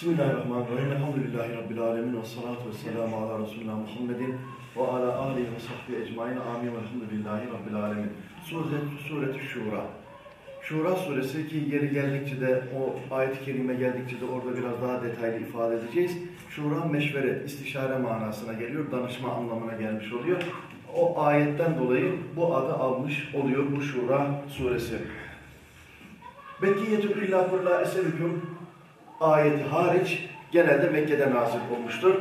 Bismillahirrahmanirrahim. Elhamdülillahi Rabbil alemin. Ve salatu ve selamu ala Resulullah Muhammedin ve ala alihi ve sahbihi ecmain. Amin. Elhamdülillahi Rabbil alemin. Suret, Suret-i Şura. Şura suresi ki yeri geldikçe de o ayet-i kerime geldikçe de orada biraz daha detaylı ifade edeceğiz. Şura meşveret, istişare manasına geliyor, danışma anlamına gelmiş oluyor. O ayetten dolayı bu adı almış oluyor bu Şura suresi. Bekkiyetü illa kurla eselüküm ayeti hariç genelde Mekke'de nazil olmuştur.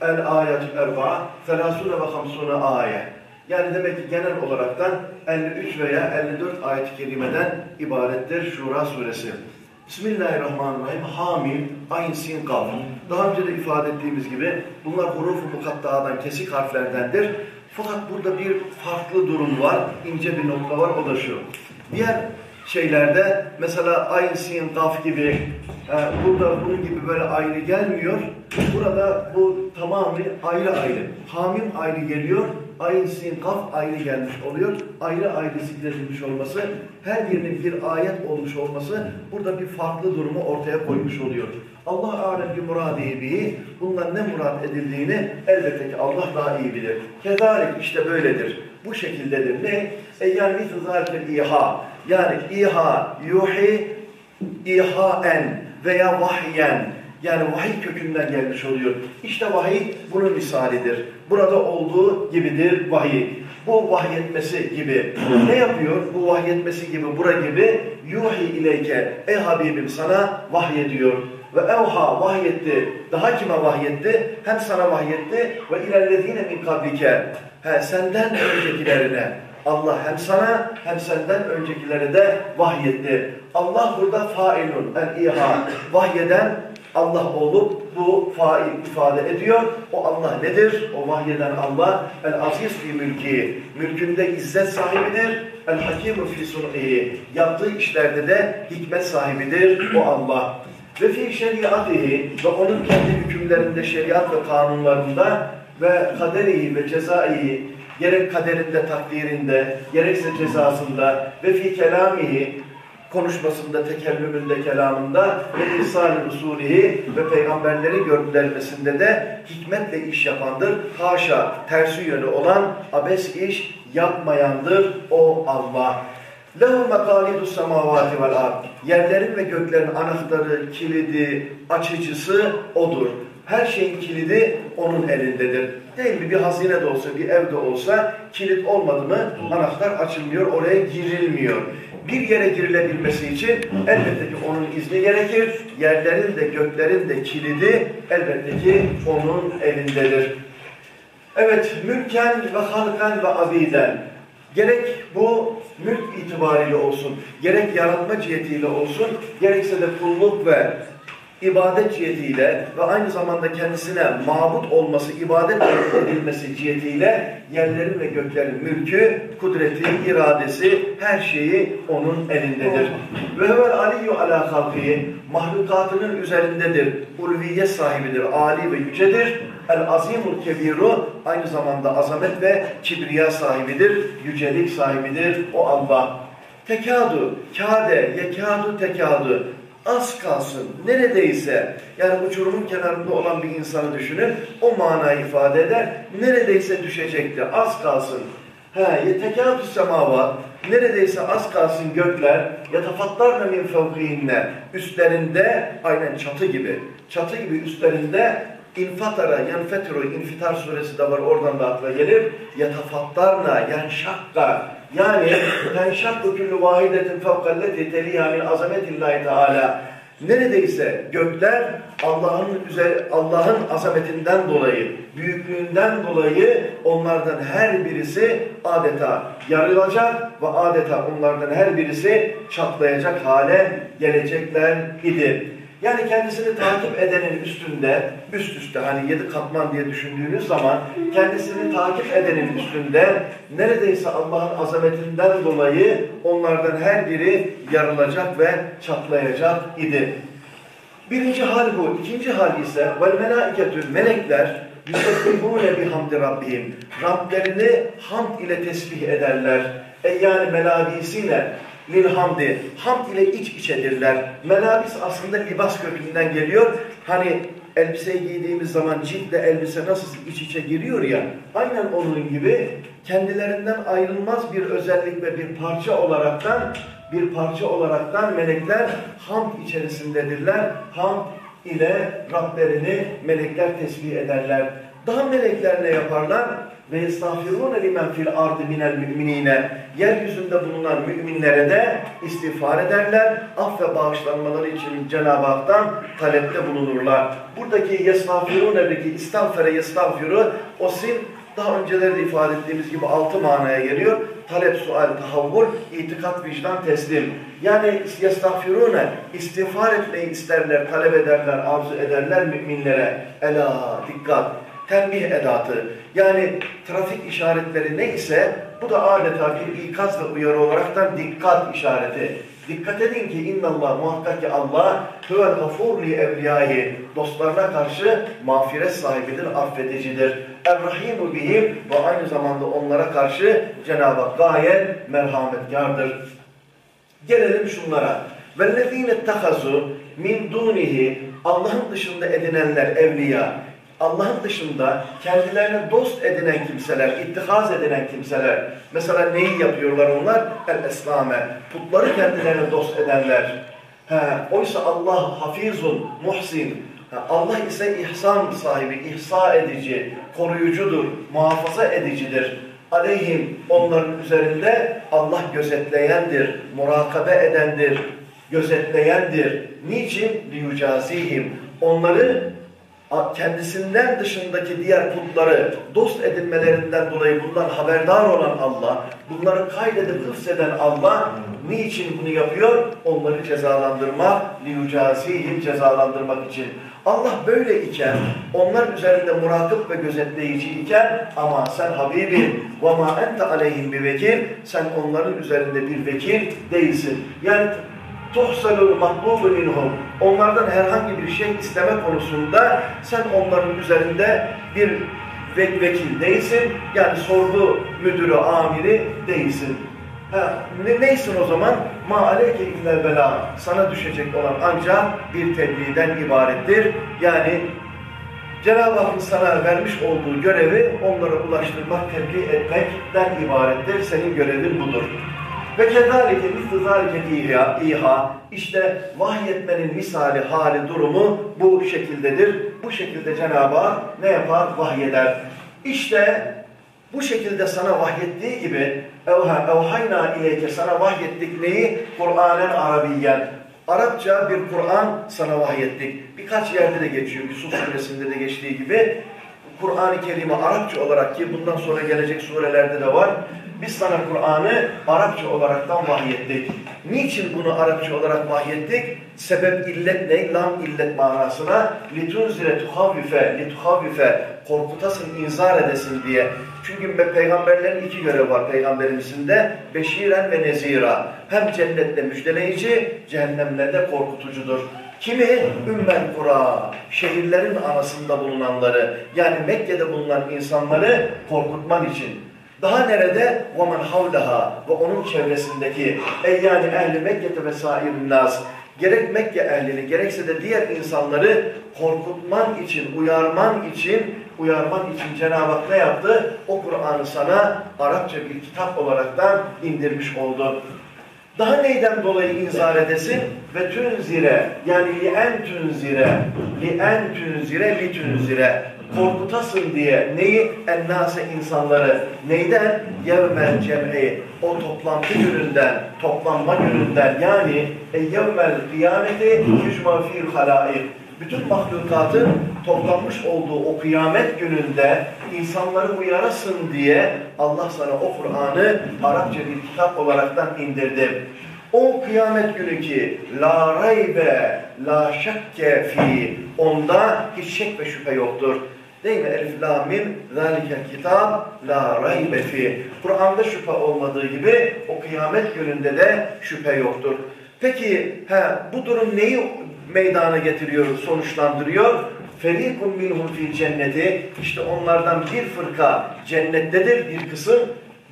El ayetü erba, felasune ve hamsune ayet. Yani demek ki genel olaraktan 53 veya 54 ayet-i kerimeden ibarettir Şura suresi. Bismillahirrahmanirrahim. Hamim, ayn, sin, kaf. Daha önce de ifade ettiğimiz gibi bunlar huruf-u mukatta'dan kesik harflerdendir. Fakat burada bir farklı durum var, ince bir nokta var, o da şu. Diğer şeylerde mesela ayn, sin, kaf gibi e, burada bunun gibi böyle ayrı gelmiyor. Burada bu tamamı ayrı ayrı. Hamim ayrı geliyor, ayn, sin, kaf ayrı gelmiş oluyor. Ayrı ayrı zikredilmiş olması, her birinin bir ayet olmuş olması burada bir farklı durumu ortaya koymuş oluyor. Allah alem bir muradihi bihi, bundan ne murad edildiğini elbette ki Allah daha iyi bilir. Kezalik işte böyledir. Bu şekildedir. Ne? E yani mithl zâlikel iha. Yani iha, yuhi, ihaen veya vahyen. Yani vahiy kökünden gelmiş oluyor. İşte vahiy bunun misalidir. Burada olduğu gibidir vahiy. Bu vahyetmesi gibi. Ne yapıyor? Bu vahyetmesi gibi, bura gibi yuhi ileyke. Ey Habibim sana vahyediyor. Ve evha vahyetti. Daha kime vahyetti? Hem sana vahyetti ve ilerlediğine min kablike. He, senden öncekilerine. Allah hem sana hem senden öncekilere de vahyetti. Allah burada failun, el-iha. Vahyeden Allah olup bu fail ifade ediyor. O Allah nedir? O vahyeden Allah el-aziz fi mülki. Mülkünde izzet sahibidir. El-hakimu fi sun'ihi. Yaptığı işlerde de hikmet sahibidir. O Allah. Ve fi şeriatihi ve onun kendi hükümlerinde, şeriat ve kanunlarında ve kaderihi ve cezaihi gerek kaderinde, takdirinde, gerekse cezasında ve fi kelamihi konuşmasında, tekellümünde, kelamında ve lisan-ı usulihi ve peygamberleri göndermesinde de hikmetle iş yapandır. Haşa, tersi yönü olan abes iş yapmayandır o Allah. Lehu mekalidus semavati vel. Yerlerin ve göklerin anahtarı, kilidi, açıcısı odur. Her şeyin kilidi onun elindedir. Değil mi? Bir hazine de olsa, bir evde olsa kilit olmadı mı anahtar açılmıyor, oraya girilmiyor. Bir yere girilebilmesi için elbette ki onun izni gerekir. Yerlerin de göklerin de kilidi elbette ki onun elindedir. Evet, mülken ve halkan ve abiden. Gerek bu mülk itibariyle olsun, gerek yaratma cihetiyle olsun, gerekse de kulluk ve ibadet cihetiyle ve aynı zamanda kendisine mabut olması, ibadet edilmesi cihetiyle yerlerin ve göklerin mülkü, kudreti, iradesi, her şeyi onun elindedir. Ve hevel aliyyu ala halkihi, mahlukatının üzerindedir, ulviyet sahibidir, ali ve yücedir. El-azimul kebiru, aynı zamanda azamet ve kibriya sahibidir, yücelik sahibidir o Allah. Tekadu, kade, yekadu tekadu, az kalsın, neredeyse, yani uçurumun kenarında olan bir insanı düşünün, o manayı ifade eder, neredeyse düşecekti, az kalsın. He, yetekâtü semâvat, neredeyse az kalsın gökler, yatafatlarna min fevkihinne, üstlerinde, aynen çatı gibi, çatı gibi üstlerinde, infatara, yanfetiru, infitar suresi de var, oradan da akla gelir, yatafatlarna, yanşakka, yani tenşakku küllü vahidetin fevkalleti teliha min azametillahi teala. Neredeyse gökler Allah'ın Allah'ın azametinden dolayı, büyüklüğünden dolayı onlardan her birisi adeta yarılacak ve adeta onlardan her birisi çatlayacak hale gelecekler idi. Yani kendisini takip edenin üstünde, üst üste hani yedi katman diye düşündüğünüz zaman kendisini takip edenin üstünde neredeyse Allah'ın azametinden dolayı onlardan her biri yarılacak ve çatlayacak idi. Birinci hal bu. İkinci hal ise vel melaiketü melekler yüsebbihûne bihamdi rabbihim. Rablerini hamd ile tesbih ederler. E yani melabisiyle lil hamdi. Hamd ile iç içedirler. Melabis aslında libas kökünden geliyor. Hani elbiseyi giydiğimiz zaman ciltle elbise nasıl iç içe giriyor ya, aynen onun gibi kendilerinden ayrılmaz bir özellik ve bir parça olaraktan bir parça olaraktan melekler hamd içerisindedirler. Hamd ile Rablerini melekler tesbih ederler. Daha melekler ne yaparlar? Ve estağfirûne limen fil ardı minel müminine. Yeryüzünde bulunan müminlere de istiğfar ederler. Af ve bağışlanmaları için Cenab-ı Hak'tan talepte bulunurlar. Buradaki yestağfirûne'deki istağfere yestağfiru o sin daha öncelerde ifade ettiğimiz gibi altı manaya geliyor. Talep, sual, tahavvul, itikat, vicdan, teslim. Yani yestağfirûne, istiğfar etmeyi isterler, talep ederler, arzu ederler müminlere. Ela, dikkat, tembih edatı. Yani trafik işaretleri neyse bu da adeta bir ikaz ve uyarı olaraktan dikkat işareti. Dikkat edin ki innallah muhakkak ki Allah huvel gafur li evliyayı dostlarına karşı mağfiret sahibidir, affedicidir. Errahimu bihim ve aynı zamanda onlara karşı Cenab-ı Hak gayet merhametkardır. Gelelim şunlara. وَالَّذ۪ينَ اتَّخَزُوا min dunihi Allah'ın dışında edinenler evliya Allah'ın dışında kendilerine dost edinen kimseler, ittihaz edinen kimseler. Mesela neyi yapıyorlar onlar? El-Eslame. Putları kendilerine dost edenler. He, oysa Allah hafizun, muhsin. Allah ise ihsan sahibi, ihsa edici, koruyucudur, muhafaza edicidir. Aleyhim onların üzerinde Allah gözetleyendir, murakabe edendir, gözetleyendir. Niçin? Liyucazihim. Onları kendisinden dışındaki diğer putları dost edinmelerinden dolayı bundan haberdar olan Allah, bunları kaydedip hıfzeden Allah niçin bunu yapıyor? Onları cezalandırma, liyucazihim cezalandırmak için. Allah böyle iken, onlar üzerinde murakip ve gözetleyici iken ama sen Habibim ve ma ente aleyhim bir vekil, sen onların üzerinde bir vekil değilsin. Yani tuhsalul matlubu minhum. Onlardan herhangi bir şey isteme konusunda sen onların üzerinde bir ve vekil değilsin. Yani sorgu müdürü, amiri değilsin. Ha, ne, neysin o zaman? Ma aleyke illel bela. Sana düşecek olan ancak bir tebliğden ibarettir. Yani Cenab-ı Hakk'ın sana vermiş olduğu görevi onlara ulaştırmak, tebliğ etmekten ibarettir. Senin görevin budur. Ve kezalike misli zalike iha, işte vahyetmenin misali, hali, durumu bu şekildedir. Bu şekilde Cenab-ı ne yapar? Vahyeder. İşte bu şekilde sana vahyettiği gibi evha evhayna ileyke sana vahyettik neyi? Kur'anen Arabiyen. Arapça bir Kur'an sana vahyettik. Birkaç yerde de geçiyor. Yusuf suresinde de geçtiği gibi. Kur'an-ı Kerim'i Arapça olarak ki bundan sonra gelecek surelerde de var. Biz sana Kur'an'ı Arapça olaraktan vahyettik. Niçin bunu Arapça olarak vahyettik? Sebep illet ne? Lam illet manasına. لِتُنْزِرَ تُخَوِّفَ لِتُخَوِّفَ Korkutasın, inzar edesin diye. Çünkü peygamberlerin iki görevi var peygamberimizin de. Beşiren ve nezira. Hem cennette müjdeleyici, cehennemle de korkutucudur. Kimi? Ümmel kura, şehirlerin arasında bulunanları, yani Mekke'de bulunan insanları korkutman için. Daha nerede? وَمَنْ حَوْلَهَا Ve onun çevresindeki ey yani ehli Mekke'te ve sair nas gerek Mekke ehlini gerekse de diğer insanları korkutman için, uyarman için, uyarman için Cenab-ı Hak ne yaptı? O Kur'an'ı sana Arapça bir kitap olaraktan indirmiş oldu. Daha neyden dolayı inzar edesin? Ve tünzire yani li en tünzire li en tünzire li tünzire korkutasın diye neyi? Ennase insanları neyden? Yevmel cem'i o toplantı gününden, toplanma gününden yani e yevmel kıyameti yücma fil halaik bütün mahlukatın toplanmış olduğu o kıyamet gününde insanları uyarasın diye Allah sana o Kur'an'ı Arapça bir kitap olaraktan indirdi. O kıyamet günü ki la raybe la şekke fi onda hiç şek ve şüphe yoktur. Değil mi? Elif, la, mim, zâlikel kitap, la raybe fi. Kur'an'da şüphe olmadığı gibi o kıyamet gününde de şüphe yoktur. Peki he, bu durum neyi meydana getiriyor, sonuçlandırıyor? Ferikun minhum fil cenneti. İşte onlardan bir fırka cennettedir, bir kısım,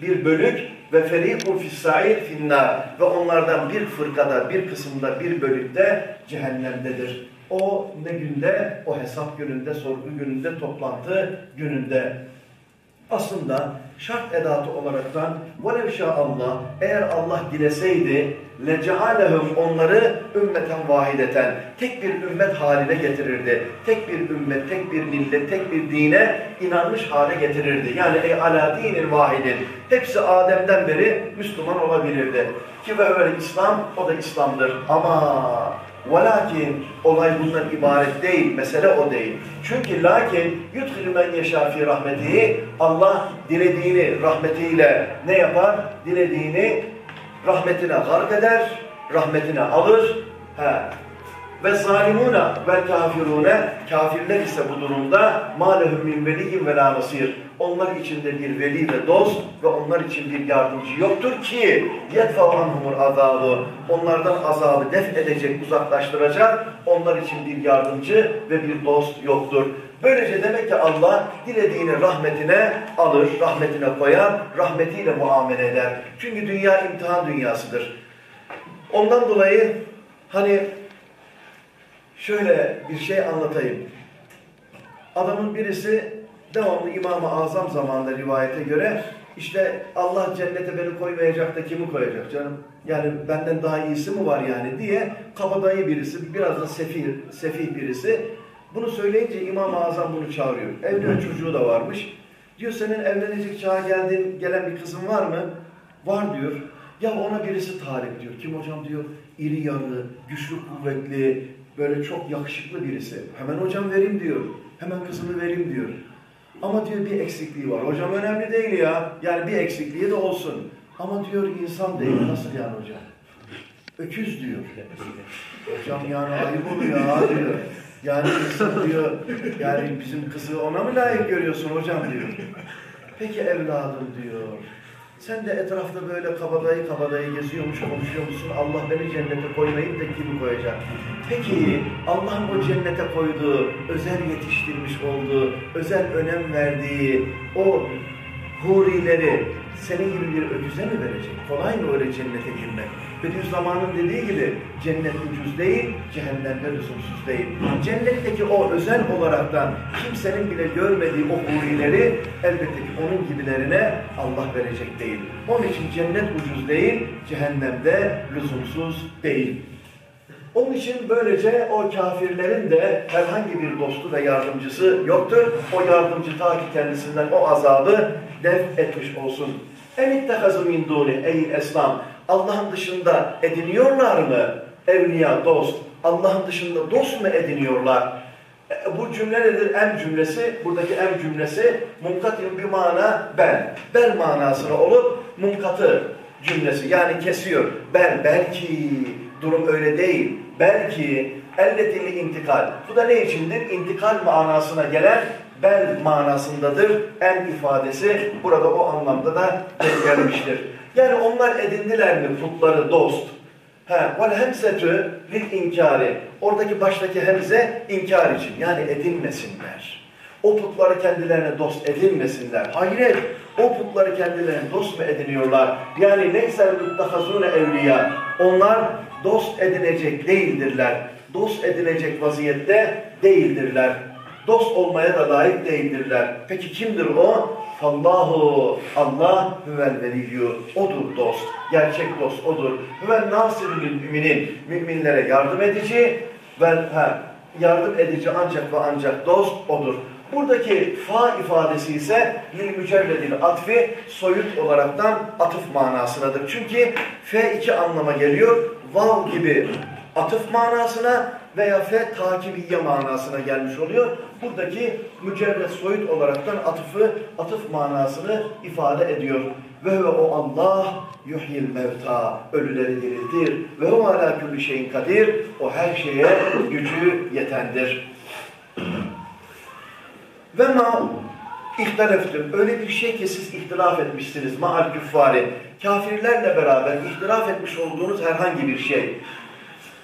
bir bölük ve ferikun fis-sa'ir finnar ve onlardan bir fırkada, bir kısımda, bir bölükte cehennemdedir. O ne günde? O hesap gününde, sorgu gününde, toplantı gününde. Aslında şart edatı olaraktan وَلَوْ Allah eğer Allah dileseydi لَجَعَلَهُمْ onları ümmeten vahideten tek bir ümmet haline getirirdi. Tek bir ümmet, tek bir millet, tek bir dine inanmış hale getirirdi. Yani ey ala dinin vahidin. Hepsi Adem'den beri Müslüman olabilirdi. Ki ve öyle İslam, o da İslam'dır. Ama Velakin olay bundan ibaret değil, mesele o değil. Çünkü lakin yudhilü men yeşâ rahmetihi Allah dilediğini rahmetiyle ne yapar? Dilediğini rahmetine gark eder, rahmetine alır. He. Ve zalimuna ve kafirune kafirler ise bu durumda mâlehum min veliyyin ve la nasir. Onlar içinde bir veli ve dost ve onlar için bir yardımcı yoktur ki yedfa anhumul azabı. Onlardan azabı def edecek, uzaklaştıracak. Onlar için bir yardımcı ve bir dost yoktur. Böylece demek ki Allah dilediğini rahmetine alır, rahmetine koyar, rahmetiyle muamele eder. Çünkü dünya imtihan dünyasıdır. Ondan dolayı hani şöyle bir şey anlatayım. Adamın birisi devamlı İmam-ı Azam zamanında rivayete göre işte Allah cennete beni koymayacak da kimi koyacak canım? Yani benden daha iyisi mi var yani diye kabadayı birisi, biraz da sefih, sefih birisi. Bunu söyleyince İmam-ı Azam bunu çağırıyor. Evli çocuğu da varmış. Diyor senin evlenecek çağa geldin, gelen bir kızın var mı? Var diyor. Ya ona birisi talip diyor. Kim hocam diyor? İri yarı, güçlü kuvvetli, böyle çok yakışıklı birisi. Hemen hocam vereyim diyor. Hemen kızımı vereyim diyor. Ama diyor bir eksikliği var. Hocam önemli değil ya. Yani bir eksikliği de olsun. Ama diyor insan değil. Nasıl yani hocam? Öküz diyor. Hocam yani ayıp oluyor ha diyor. Yani insan diyor, yani bizim kızı ona mı layık görüyorsun hocam diyor. Peki evladım diyor. Sen de etrafta böyle kabadayı kabadayı geziyormuş, konuşuyor musun? Allah beni cennete koymayıp da kimi koyacak? Peki Allah'ın o cennete koyduğu, özel yetiştirmiş olduğu, özel önem verdiği o hurileri senin gibi bir öküze mi verecek? Kolay mı öyle cennete girmek? Bediüzzaman'ın dediği gibi cennet ucuz değil, cehennemde lüzumsuz değil. Cennetteki o özel olaraktan kimsenin bile görmediği o hurileri elbette ki onun gibilerine Allah verecek değil. Onun için cennet ucuz değil, cehennemde lüzumsuz değil. Onun için böylece o kafirlerin de herhangi bir dostu ve yardımcısı yoktur. O yardımcı ta ki kendisinden o azabı def etmiş olsun. İttehazu min duni ey eslam. Allah'ın dışında ediniyorlar mı? Evliya, dost. Allah'ın dışında dost mu ediniyorlar? E, bu cümle nedir? Em cümlesi, buradaki em cümlesi munkatin bir mana ben. Ben manasına olup munkatı cümlesi yani kesiyor. Ben belki durum öyle değil. Belki elletili intikal. Bu da ne içindir? İntikal manasına gelen bel manasındadır. En ifadesi burada o anlamda da gelmiştir. Yani onlar edindiler mi putları dost? He, vel hemzetü lil inkari. Oradaki baştaki hemze inkar için. Yani edinmesinler. O putları kendilerine dost edinmesinler. Hayret, o putları kendilerine dost mu ediniyorlar? Yani neyse müttehazune evliya. Onlar dost edinecek değildirler. Dost edinecek vaziyette değildirler. Dost olmaya da layık değildirler. Peki kimdir o? Allahu Allah huvel veliyyü. Odur dost. Gerçek dost odur. Huvel nasirül müminin. Müminlere yardım edici ve yardım edici ancak ve ancak dost odur. Buradaki fa ifadesi ise lil mücerredil atfi soyut olaraktan atıf manasınadır. Çünkü f iki anlama geliyor. Vav gibi atıf manasına veya fe takibiye manasına gelmiş oluyor. Buradaki mücerred soyut olaraktan atıfı, atıf manasını ifade ediyor. Ve ve o Allah yuhyil mevta, ölüleri diriltir. Ve o ala külli şeyin kadir, o her şeye gücü yetendir. Ve ma ihtilafetüm. Öyle bir şey ki siz ihtilaf etmişsiniz maal küffari. Kafirlerle beraber ihtilaf etmiş olduğunuz herhangi bir şey.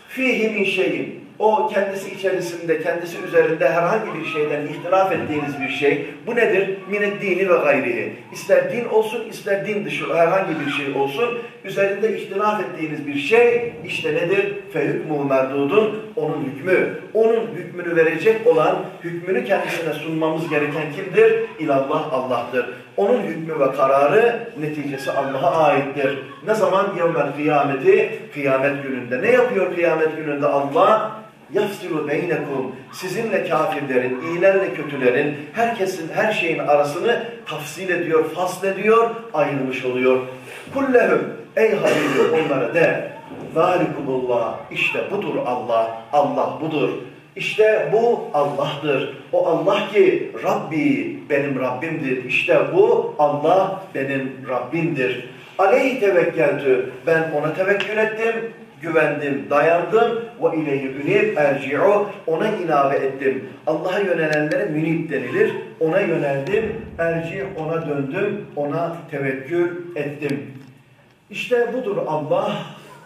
Fihi min şeyin. O kendisi içerisinde, kendisi üzerinde herhangi bir şeyden ihtilaf ettiğiniz bir şey, bu nedir? Minet dini ve gayrihi. İster din olsun, ister din dışı herhangi bir şey olsun, üzerinde ihtilaf ettiğiniz bir şey, işte nedir? Fehükmü merdudun, onun hükmü. Onun hükmünü verecek olan, hükmünü kendisine sunmamız gereken kimdir? İlallah Allah'tır. Onun hükmü ve kararı, neticesi Allah'a aittir. Ne zaman? Yevmel kıyameti, kıyamet gününde. Ne yapıyor kıyamet gününde Allah? Yafsilu beynekum sizinle kafirlerin, iyilerle kötülerin, herkesin her şeyin arasını tafsil ediyor, fasl ediyor, ayrılmış oluyor. Kullehum ey Habibi onlara de zalikumullah işte budur Allah, Allah budur. İşte bu Allah'tır. O Allah ki Rabbi benim Rabbimdir. İşte bu Allah benim Rabbimdir. Aleyhi tevekkeltü. Ben ona tevekkül ettim güvendim, dayandım ve ileyhi ünib erci'u ona inabe ettim. Allah'a yönelenlere münib denilir. Ona yöneldim, erci ona döndüm, ona tevekkül ettim. İşte budur Allah.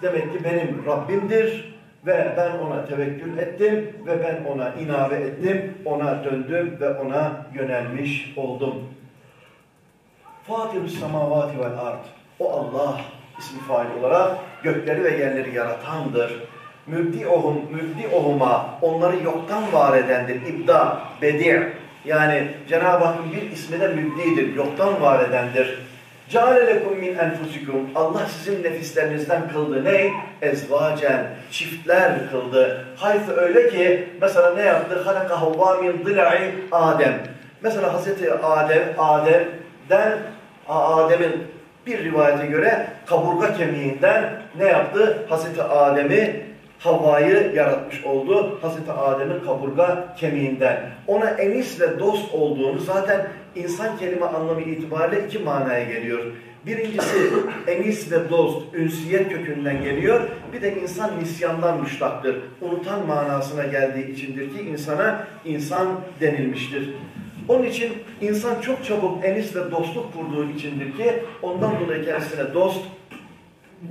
Demek ki benim Rabbimdir ve ben ona tevekkül ettim ve ben ona inabe ettim, ona döndüm ve ona yönelmiş oldum. Fatih-ü semavati vel ard. O Allah ismi fail olarak gökleri ve yerleri yaratandır. Mübdi ohum, mübdi ohuma onları yoktan var edendir. İbda, bedi' yani Cenab-ı Hakk'ın bir ismi de mübdidir, yoktan var edendir. Ceale lekum min enfusikum. Allah sizin nefislerinizden kıldı. Ne? Ezvacen. Çiftler kıldı. Haytı öyle ki mesela ne yaptı? Halaka havva min dil'i Adem. Mesela Hazreti Adem, Adem'den Adem'in bir rivayete göre kaburga kemiğinden ne yaptı? Hazreti Adem'i Havva'yı yaratmış oldu. Hazreti Adem'in kaburga kemiğinden. Ona enis ve dost olduğunu zaten insan kelime anlamı itibariyle iki manaya geliyor. Birincisi enis ve dost, ünsiyet kökünden geliyor. Bir de insan nisyandan müştaktır. Unutan manasına geldiği içindir ki insana insan denilmiştir. Onun için insan çok çabuk enis ve dostluk kurduğu içindir ki ondan dolayı kendisine dost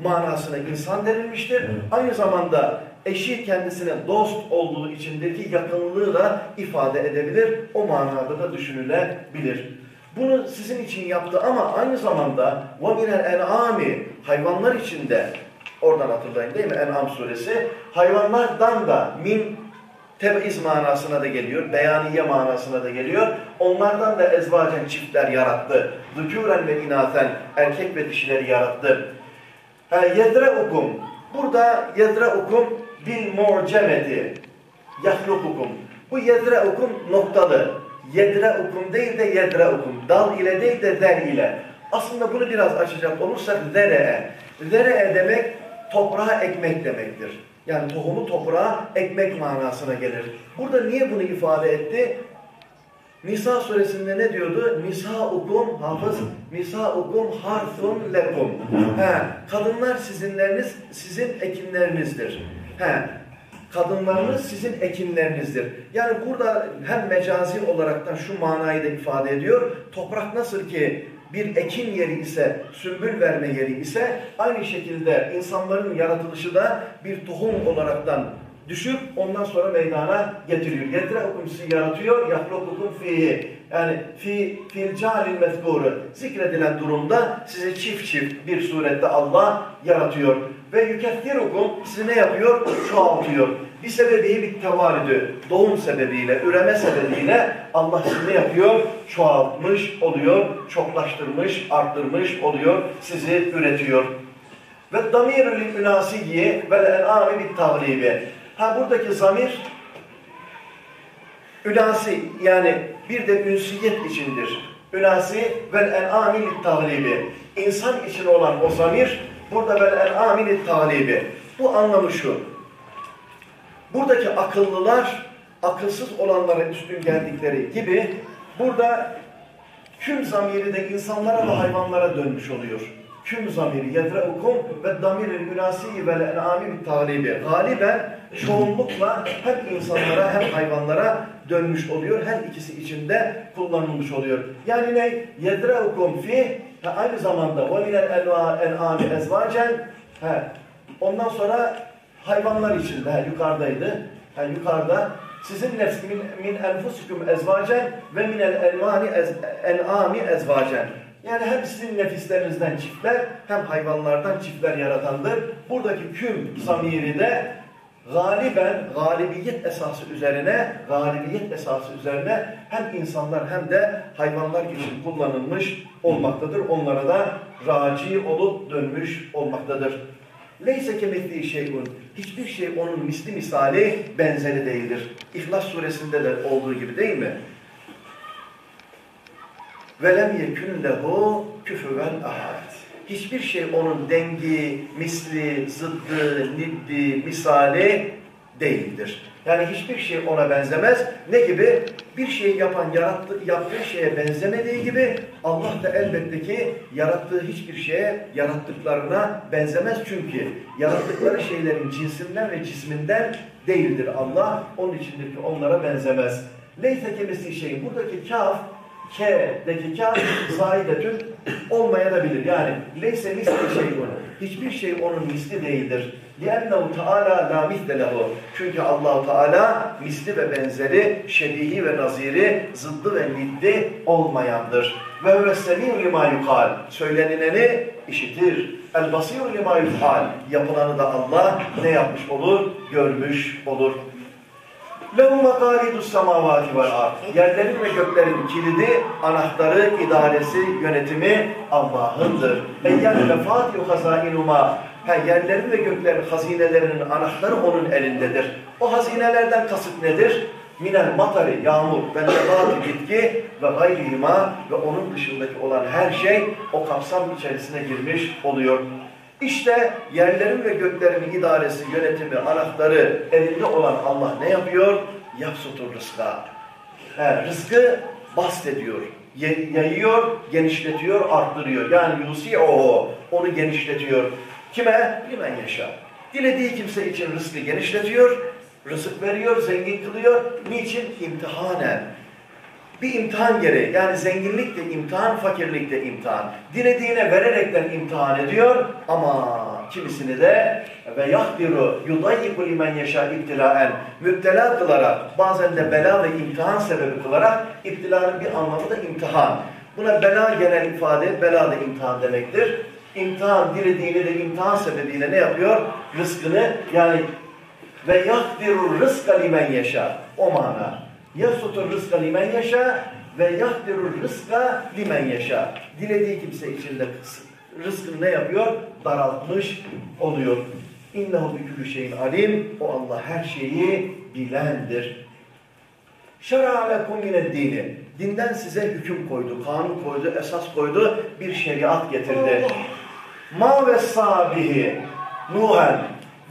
manasına insan denilmiştir. Aynı zamanda eşi kendisine dost olduğu içindir ki yakınlığı da ifade edebilir. O manada da düşünülebilir. Bunu sizin için yaptı ama aynı zamanda وَمِنَ الْاَنْعَامِ Hayvanlar içinde, oradan hatırlayın değil mi En'am suresi, hayvanlardan da min Teb'iz manasına da geliyor, beyaniye manasına da geliyor. Onlardan da ezvacen çiftler yarattı. Zükûren ve inaten erkek ve dişileri yarattı. Yedre'ukum. Burada yedre'ukum bil mu'cemeti. Yahlukukum. Bu yedre'ukum noktalı. Yedre'ukum değil de yedre'ukum. Dal ile değil de zer ile. Aslında bunu biraz açacak olursak zere'e. Zere'e demek toprağa ekmek demektir. Yani tohumu toprağa ekmek manasına gelir. Burada niye bunu ifade etti? Nisa suresinde ne diyordu? Nisa ukum hafız, nisa ukum harthun lekum. He, kadınlar sizinleriniz, sizin ekinlerinizdir. He, kadınlarınız sizin ekinlerinizdir. Yani burada hem mecazi olaraktan şu manayı da ifade ediyor. Toprak nasıl ki bir ekin yeri ise, sümbül verme yeri ise aynı şekilde insanların yaratılışı da bir tohum olaraktan düşüp ondan sonra meydana getiriyor. Yedrehukum sizi yaratıyor, yahlukukum fihi. Yani fi fil calil mezkuru zikredilen durumda sizi çift çift bir surette Allah yaratıyor. Ve yükettirukum sizi ne yapıyor? Çoğaltıyor. Bir sebebi bir tevalidü. Doğum sebebiyle, üreme sebebiyle Allah sizi ne yapıyor? Çoğaltmış oluyor, çoklaştırmış, arttırmış oluyor, sizi üretiyor. Ve damirül münasiyi ve en'ami bit taglibi. Ha buradaki zamir ünasi yani bir de ünsiyet içindir. Ünasi vel en'ami lit taglibi. İnsan için olan o zamir burada vel en'ami lit taglibi. Bu anlamı şu. Buradaki akıllılar akılsız olanlara üstün geldikleri gibi burada küm zamiri de insanlara ve hayvanlara dönmüş oluyor. Küm zamiri yedreukum ve damiril münasiyi vel en'ami talibi. Galiben çoğunlukla hem insanlara hem hayvanlara dönmüş oluyor. Her ikisi içinde kullanılmış oluyor. Yani ne? Yedreukum fi aynı zamanda ve minel en'ami ezvacen Ondan sonra hayvanlar içinde, yukarıdaydı. Yani yukarıda sizin nefs min, min enfusikum ezvacen ve min el elmani ez, en'ami ezvacen. Yani hem sizin nefislerinizden çiftler hem hayvanlardan çiftler yaratandır. Buradaki küm zamiri de galiben galibiyet esası üzerine galibiyet esası üzerine hem insanlar hem de hayvanlar için kullanılmış olmaktadır. Onlara da raci olup dönmüş olmaktadır. Leyse kemetliği şeyun. Hiçbir şey onun misli misali benzeri değildir. İhlas suresinde de olduğu gibi değil mi? Velem yekün lehu küfüven ahad. Hiçbir şey onun dengi, misli, zıddı, niddi, misali değildir. Yani hiçbir şey ona benzemez. Ne gibi? Bir şey yapan, yarattı, yaptığı şeye benzemediği gibi Allah da elbette ki yarattığı hiçbir şeye yarattıklarına benzemez. Çünkü yarattıkları şeylerin cinsinden ve cisminden değildir Allah. Onun içindeki onlara benzemez. Leyse kemisi şey. Buradaki kaf K'deki kâf zaidetün olmayabilir. Yani leyse misli şeyun. Hiçbir şey onun misli değildir. لِأَنَّهُ تَعَالَى لَا مِثْلَ لَهُ Çünkü allah Teala misli ve benzeri, şebihi ve naziri, zıddı ve niddi olmayandır. Ve huve semî'u lima yukal. Söylenileni işitir. El basiru lima yufal. Yapılanı da Allah ne yapmış olur? Görmüş olur. Ve bu makaridu semavati vel. Yerlerin ve göklerin kilidi, anahtarı, idaresi, yönetimi Allah'ındır. Eyyel ve fatihu hazainuma. Yerlerin ve göklerin hazinelerinin anahtarı onun elindedir. O hazinelerden kasıt nedir? Minel matari, yağmur, ve nebatı, bitki ve gayrihima ve onun dışındaki olan her şey o kapsam içerisine girmiş oluyor. İşte yerlerin ve göklerin idaresi, yönetimi, anahtarı elinde olan Allah ne yapıyor? Yapsutur rızka. He, rızkı bast ediyor, yayıyor, genişletiyor, arttırıyor. Yani yusi o, onu genişletiyor. Kime? Limen yaşa. Dilediği kimse için rızkı genişletiyor, rızık veriyor, zengin kılıyor. Niçin? İmtihanen. Bir imtihan gereği. Yani zenginlik de imtihan, fakirlik de imtihan. Dilediğine vererekten imtihan ediyor ama kimisini de ve yahdiru yudayyiku limen yaşa ibtilaen müptela kılarak bazen de bela ve imtihan sebebi kılarak iptilanın bir anlamı da imtihan. Buna bela genel ifade, bela da imtihan demektir. İmtihan dilediğini de imtihan sebebiyle ne yapıyor? Rızkını yani ve yahdiru rızka limen yaşa. O mana. Yasutur rızka limen yaşa ve yahdirur rızka limen yaşa. Dilediği kimse içinde rızkını ne yapıyor? Daraltmış oluyor. İnnehu bikülü şeyin alim. O Allah her şeyi bilendir. Şer'a lekum mined dini. Dinden size hüküm koydu, kanun koydu, esas koydu, bir şeriat getirdi. Ma ve sabihi Nuhen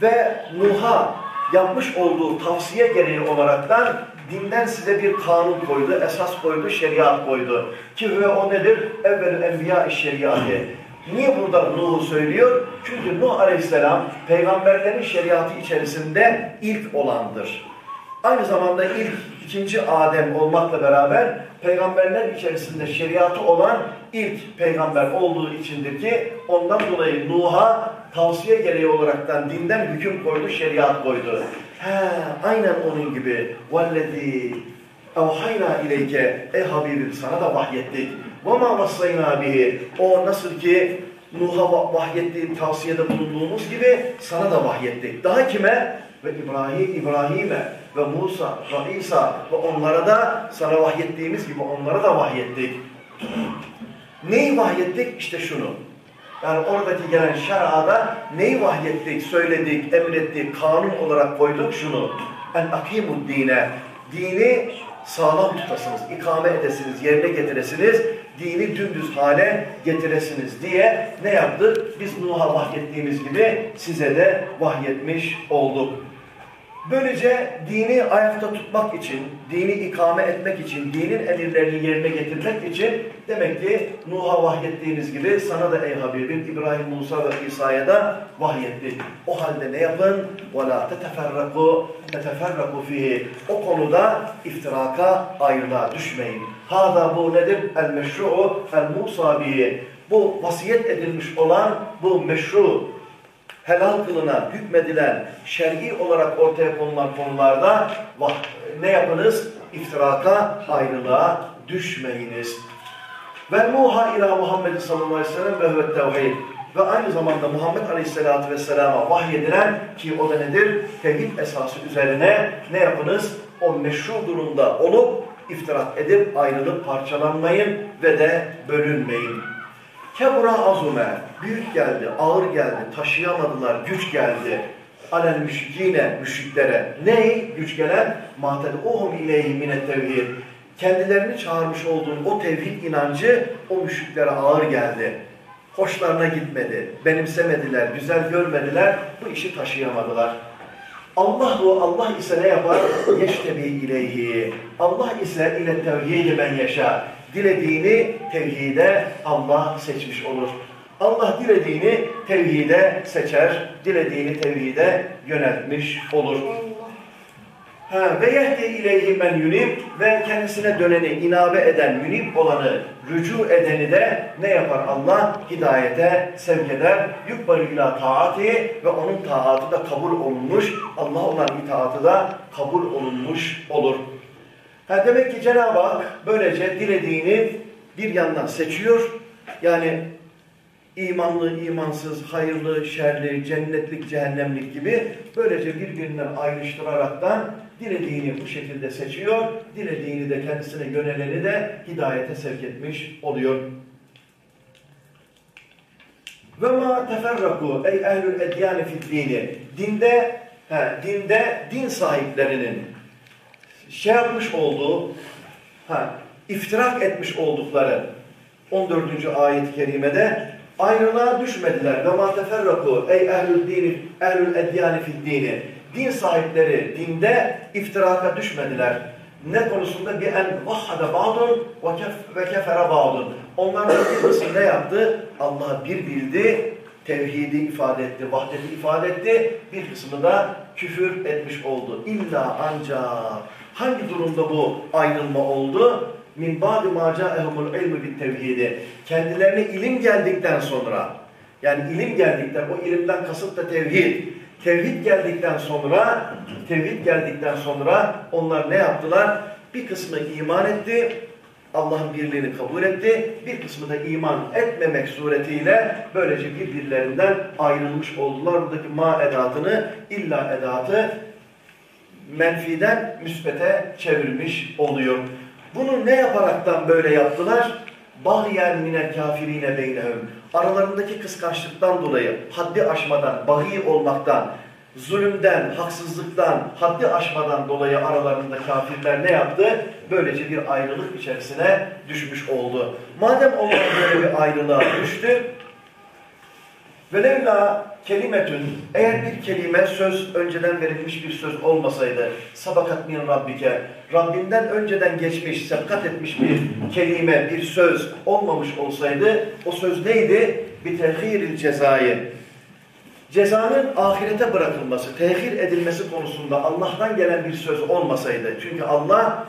ve Nuh'a yapmış olduğu tavsiye gereği olaraktan dinden size bir kanun koydu, esas koydu, şeriat koydu. Ki ve o nedir? Evvel enbiya şeriatı. Niye burada Nuh'u söylüyor? Çünkü Nuh aleyhisselam peygamberlerin şeriatı içerisinde ilk olandır. Aynı zamanda ilk ikinci Adem olmakla beraber peygamberler içerisinde şeriatı olan ilk peygamber olduğu içindir ki ondan dolayı Nuh'a tavsiye gereği olaraktan dinden hüküm koydu, şeriat koydu. He, aynen onun gibi. وَالَّذ۪ي اَوْحَيْنَا ileyke Ey Habibim sana da vahyettik. وَمَا وَصَّيْنَا بِهِ O nasıl ki Nuh'a vahyettiği tavsiyede bulunduğumuz gibi sana da vahyettik. Daha kime? Ve İbrahim, İbrahim'e ve Musa ve İsa ve onlara da sana vahyettiğimiz gibi onlara da vahyettik. Neyi vahyettik? İşte şunu. Yani oradaki gelen şerada neyi vahyettik, söyledik, emrettik, kanun olarak koyduk şunu. En akimud dine. Dini sağlam tutasınız, ikame edesiniz, yerine getiresiniz, dini dümdüz hale getiresiniz diye ne yaptık? Biz Nuh'a vahyettiğimiz gibi size de vahyetmiş olduk. Böylece dini ayakta tutmak için, dini ikame etmek için, dinin emirlerini yerine getirmek için demek ki Nuh'a vahyettiğiniz gibi sana da ey Habibim İbrahim, Musa ve İsa'ya da vahyetti. O halde ne yapın? وَلَا تَتَفَرَّقُوا تَتَفَرَّقُوا فِيهِ O konuda iftiraka, ayrılığa düşmeyin. Hada bu nedir? El-meşru'u el-musa Bu vasiyet edilmiş olan bu meşru helal kılınan, hükmedilen, şer'i olarak ortaya konulan konularda ne yapınız? İftiraka, ayrılığa düşmeyiniz. Ve muha ila Muhammed sallallahu aleyhi ve sellem ve hüvet tevhid. Ve aynı zamanda Muhammed aleyhissalatü vesselama vahyedilen ki o da nedir? Tevhid esası üzerine ne yapınız? O meşru durumda olup iftirak edip ayrılıp parçalanmayın ve de bölünmeyin. Kebura azume, büyük geldi, ağır geldi, taşıyamadılar, güç geldi. Alel müşrikine, müşriklere. Ney güç gelen? Mahtel'uhum ileyhi minet tevhid. Kendilerini çağırmış olduğun o tevhid inancı o müşriklere ağır geldi. Hoşlarına gitmedi, benimsemediler, güzel görmediler, bu işi taşıyamadılar. Allah bu Allah ise ne yapar? Yeştebi ileyhi. Allah ise ile tevhidi ben yaşa. Dilediğini tevhide Allah seçmiş olur. Allah dilediğini tevhide seçer, dilediğini tevhide yöneltmiş olur. Ha, ve yehdi ileyhi men yunib ve kendisine döneni, inabe eden, yunib olanı, rücu edeni de ne yapar Allah? Hidayete sevk eder. Yukbalu ila taati ve onun taatı da kabul olunmuş. Allah olan itaatı da kabul olunmuş olur. Ha, demek ki Cenab-ı Hak böylece dilediğini bir yandan seçiyor. Yani imanlı, imansız, hayırlı, şerli, cennetlik, cehennemlik gibi böylece birbirinden ayrıştıraraktan dilediğini bu şekilde seçiyor, dilediğini de kendisine yöneleni de hidayete sevk etmiş oluyor. Ve ma teferraku ey ehlül edyani fid. Dinde, he, dinde din sahiplerinin şey yapmış olduğu, ha, iftirak etmiş oldukları 14. ayet-i kerimede ayrılığa düşmediler. Ve ma teferraku ey ehlül dini, ehlül edyani fid dini. Din sahipleri dinde iftiraka düşmediler. Ne konusunda? Bir en vahhada ba'dun ve kefere ba'dun. Onlardan bir kısım ne yaptı? Allah bir bildi, tevhidi ifade etti, vahdeti ifade etti. Bir kısmı da küfür etmiş oldu. İlla ancak hangi durumda bu ayrılma oldu? min ba'di ma ca'ehumul ilmu bit tevhidi. Kendilerine ilim geldikten sonra yani ilim geldikten o ilimden kasıt da tevhid. Tevhid geldikten sonra tevhid geldikten sonra onlar ne yaptılar? Bir kısmı iman etti. Allah'ın birliğini kabul etti. Bir kısmı da iman etmemek suretiyle böylece birbirlerinden ayrılmış oldular. Buradaki ma edatını illa edatı menfiden müspete çevirmiş oluyor. Bunu ne yaparaktan böyle yaptılar? Bağyen minel kafirine beynehum. Aralarındaki kıskançlıktan dolayı, haddi aşmadan, bahi olmaktan, zulümden, haksızlıktan, haddi aşmadan dolayı aralarında kafirler ne yaptı? Böylece bir ayrılık içerisine düşmüş oldu. Madem onlar böyle bir ayrılığa düştü, Velevla kelimetün, eğer bir kelime, söz, önceden verilmiş bir söz olmasaydı, sabakat min rabbike, Rabbinden önceden geçmiş, sebkat etmiş bir kelime, bir söz olmamış olsaydı, o söz neydi? Bir tehiril cezayı. Cezanın ahirete bırakılması, tehir edilmesi konusunda Allah'tan gelen bir söz olmasaydı. Çünkü Allah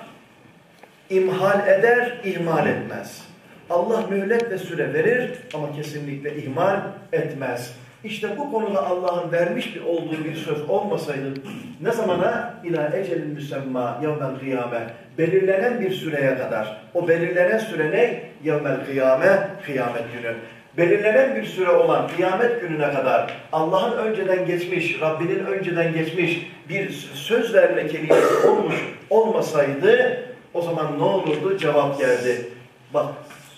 imhal eder, ihmal etmez. Allah mühlet ve süre verir ama kesinlikle ihmal etmez. İşte bu konuda Allah'ın vermiş bir olduğu bir söz olmasaydı ne zamana? İlâ ecelin müsemma yevmel kıyame. Belirlenen bir süreye kadar. O belirlenen süre ne? Yevmel kıyame, kıyamet günü. Belirlenen bir süre olan kıyamet gününe kadar Allah'ın önceden geçmiş, Rabbinin önceden geçmiş bir söz verme kelimesi olmuş olmasaydı o zaman ne olurdu? Cevap geldi. Bak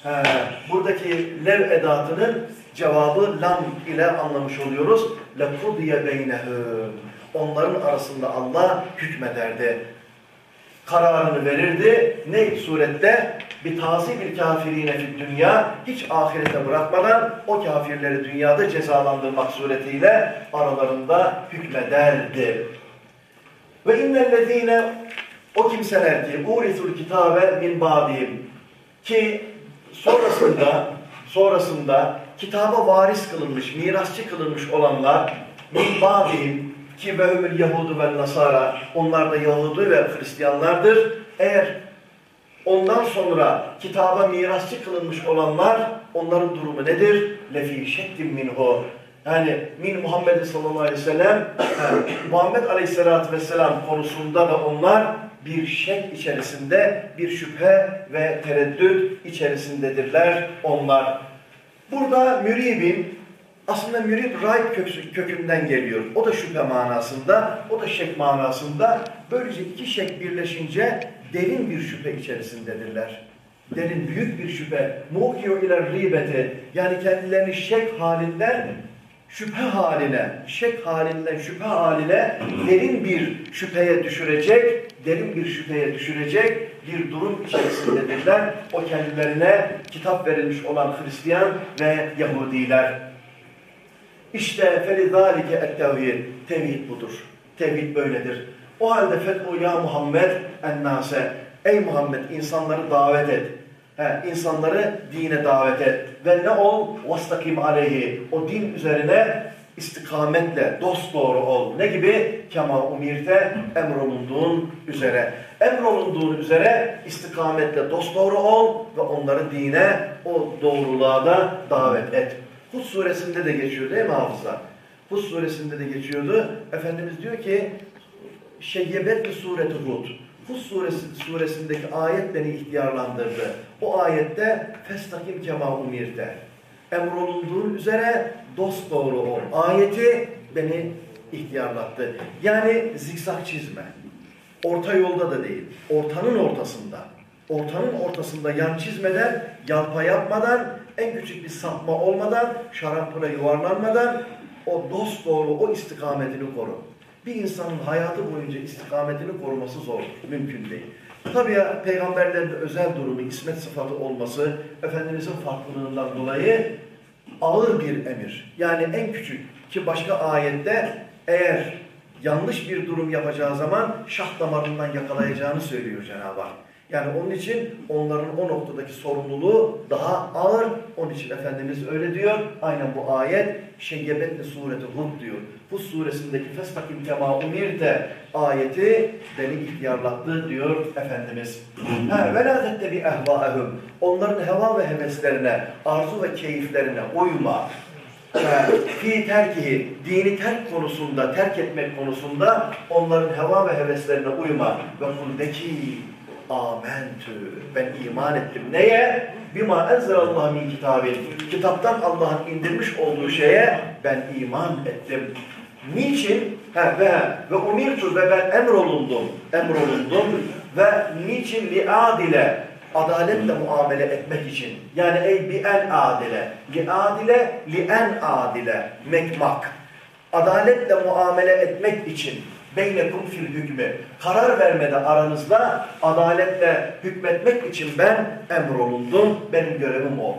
He, buradaki lev edatının cevabı lam ile anlamış oluyoruz. لَقُضِيَ بَيْنَهُمْ Onların arasında Allah hükmederdi. Kararını verirdi. Ne surette? Bir tazi bir kafirine fi dünya hiç ahirete bırakmadan o kafirleri dünyada cezalandırmak suretiyle aralarında hükmederdi. Ve innellezine o kimseler ki urisul kitabe min badihim ki sonrasında sonrasında kitaba varis kılınmış, mirasçı kılınmış olanlar min ba'dihim ki behümül Yahudu ve Nasara onlar da Yahudi ve Hristiyanlardır. Eğer ondan sonra kitaba mirasçı kılınmış olanlar onların durumu nedir? Lefi şekkim minhu Yani min Muhammed sallallahu aleyhi ve sellem Muhammed aleyhisselatü vesselam konusunda da onlar bir şek içerisinde, bir şüphe ve tereddüt içerisindedirler onlar. Burada müribin aslında mürib raib kökünden geliyor. O da şüphe manasında, o da şek manasında. Böylece iki şek birleşince derin bir şüphe içerisindedirler. Derin büyük bir şüphe. Mukiyo ile ribeti yani kendilerini şek halinden şüphe haline, şek halinden şüphe haline derin bir şüpheye düşürecek, derin bir şüpheye düşürecek bir durum içerisindedirler. O kendilerine kitap verilmiş olan Hristiyan ve Yahudiler. İşte felidâlike et-tevhid. Tevhid budur. Tevhid böyledir. O halde fethu ya Muhammed ennase. Ey Muhammed insanları davet et. He, insanları dine davet et. Ve ne ol? Vastakim aleyhi. O din üzerine istikametle dost doğru ol. Ne gibi? Kema umirte emrolunduğun üzere. Emrolunduğun üzere istikametle dost doğru ol ve onları dine o doğruluğa da davet et. Hud suresinde de geçiyor değil mi hafızlar? Hud suresinde de geçiyordu. Efendimiz diyor ki Şeyyebetli sureti Hud. Hud suresi, suresindeki ayet beni ihtiyarlandırdı. O ayette festakim kema umirte. Emrolunduğun üzere dost doğru ol. Ayeti beni ihtiyarlattı. Yani zikzak çizme. Orta yolda da değil. Ortanın ortasında. Ortanın ortasında yan çizmeden, yalpa yapmadan, en küçük bir sapma olmadan, şarampına yuvarlanmadan o dost doğru, o istikametini koru. Bir insanın hayatı boyunca istikametini koruması zor, mümkün değil. Tabii ya peygamberlerin özel durumu, ismet sıfatı olması, Efendimizin farklılığından dolayı ağır bir emir. Yani en küçük ki başka ayette eğer yanlış bir durum yapacağı zaman şah damarından yakalayacağını söylüyor Cenab-ı Hak. Yani onun için onların o noktadaki sorumluluğu daha ağır. Onun için Efendimiz öyle diyor. Aynen bu ayet Şeyyebetli sureti Hud diyor. Bu suresindeki Festakim kema umirte ayeti beni ihtiyarlattı diyor Efendimiz. Ve la bir ehvaehum. Onların heva ve heveslerine, arzu ve keyiflerine uyma. Fi terkihi, dini terk konusunda, terk etmek konusunda onların heva ve heveslerine uyma. Ve kuldeki Amentü. Ben iman ettim. Neye? Bima enzelallah min kitabin. Kitaptan Allah'ın indirmiş olduğu şeye ben iman ettim. Niçin? Ha, ve ve umirtu ve ben emrolundum. Emrolundum ve niçin li adile adaletle muamele etmek için. Yani ey bi en adile. Li adile li en adile. Mekmak. Adaletle muamele etmek için beynekum fil hükmü. Karar vermede aranızda adaletle hükmetmek için ben emrolundum. Benim görevim o.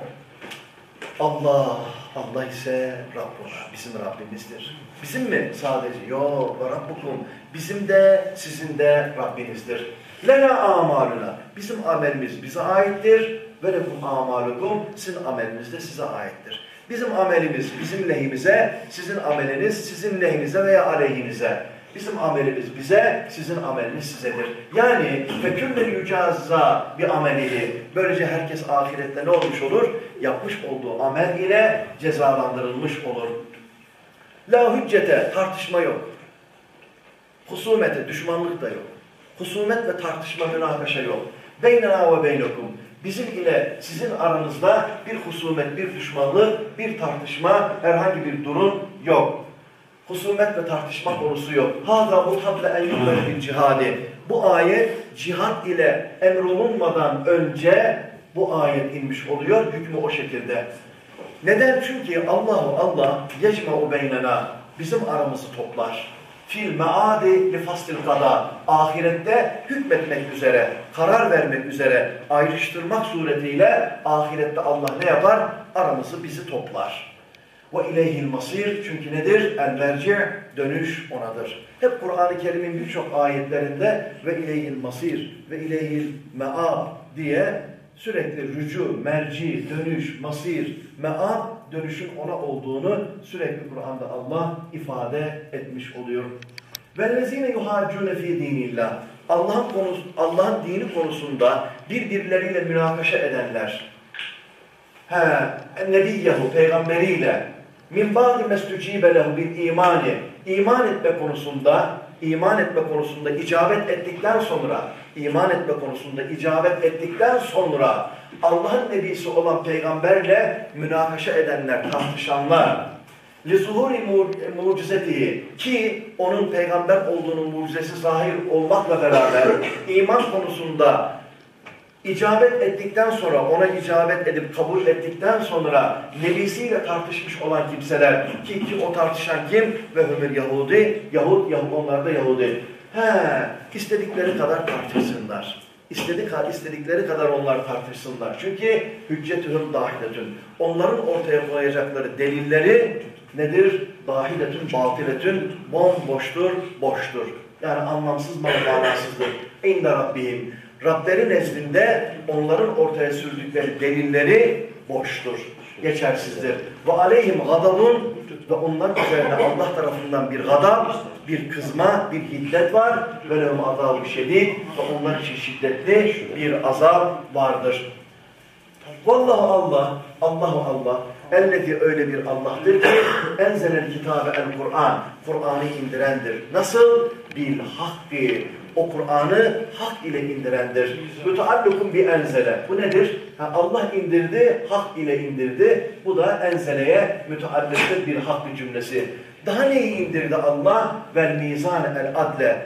Allah, Allah ise Rabbuna, bizim Rabbimizdir. Bizim mi sadece? Yok, Rabbukum. Bizim de, sizin de Rabbinizdir. Lena amaluna. Bizim amelimiz bize aittir. Ve lekum amalukum. Sizin ameliniz de size aittir. Bizim amelimiz bizim lehimize, sizin ameliniz sizin lehinize veya aleyhinize. Bizim amelimiz bize, sizin ameliniz sizedir. Yani feküllel yücazza bir amelihi. Böylece herkes ahirette ne olmuş olur? Yapmış olduğu amel ile cezalandırılmış olur. La hüccete, tartışma yok. Husumete, düşmanlık da yok. Husumet ve tartışma, münakaşa yok. Beynena ve beynekum. Bizim ile sizin aranızda bir husumet, bir düşmanlık, bir tartışma, herhangi bir durum yok husumet ve tartışma konusu yok. Hâzâ mutable en yubbele bil cihadi. Bu ayet cihat ile emrolunmadan önce bu ayet inmiş oluyor. Hükmü o şekilde. Neden? Çünkü Allahu Allah yecme'u beynena bizim aramızı toplar. Fil meadi li fastil kada. Ahirette hükmetmek üzere, karar vermek üzere ayrıştırmak suretiyle ahirette Allah ne yapar? Aramızı bizi toplar. Ve ileyhil masir çünkü nedir? El merci dönüş onadır. Hep Kur'an-ı Kerim'in birçok ayetlerinde ve ileyhil masir ve ileyhil me'ab diye sürekli rücu, merci, dönüş, masir, me'ab dönüşün ona olduğunu sürekli Kur'an'da Allah ifade etmiş oluyor. وَالَّذ۪ينَ يُحَاجُونَ ف۪ي د۪ينِ اللّٰهِ Allah'ın konusu, Allah'ın dini konusunda birbirleriyle münakaşa edenler, he, nebiyyehu, peygamberiyle, min ba'di mestucibe lehu bil imani. İman etme konusunda iman etme konusunda icabet ettikten sonra iman etme konusunda icabet ettikten sonra Allah'ın nebisi olan peygamberle münakaşa edenler, tartışanlar lizuhuri mucizetihi ki onun peygamber olduğunun mucizesi zahir olmakla beraber iman konusunda icabet ettikten sonra, ona icabet edip kabul ettikten sonra nebisiyle tartışmış olan kimseler ki, ki o tartışan kim? Ve hümür Yahudi, Yahud, Yahud onlar da Yahudi. He, istedikleri kadar tartışsınlar. İstedik, istedikleri kadar onlar tartışsınlar. Çünkü hüccetühüm dahiletün. Onların ortaya koyacakları delilleri nedir? Dahiletün, batiletün, bomboştur, boştur. Yani anlamsız, manasızdır. İnde Rabbihim. Rableri nezdinde onların ortaya sürdükleri delilleri boştur, geçersizdir. Ve aleyhim gadabun ve onlar üzerine Allah tarafından bir gadab, bir kızma, bir hiddet var. Ve lehum azab şedid ve onlar için şiddetli bir azap vardır. Vallahu Allah, Allahu Allah, ellezi öyle bir Allah'tır ki enzelel kitabe el Kur'an, Kur'an'ı indirendir. Nasıl? Bil hakki, o Kur'an'ı hak ile indirendir. Müteallukum bi enzele. Bu nedir? Ha, Allah indirdi, hak ile indirdi. Bu da enzeleye müteallıktır bir hak bir cümlesi. Daha neyi indirdi Allah? Vel mizan el adle.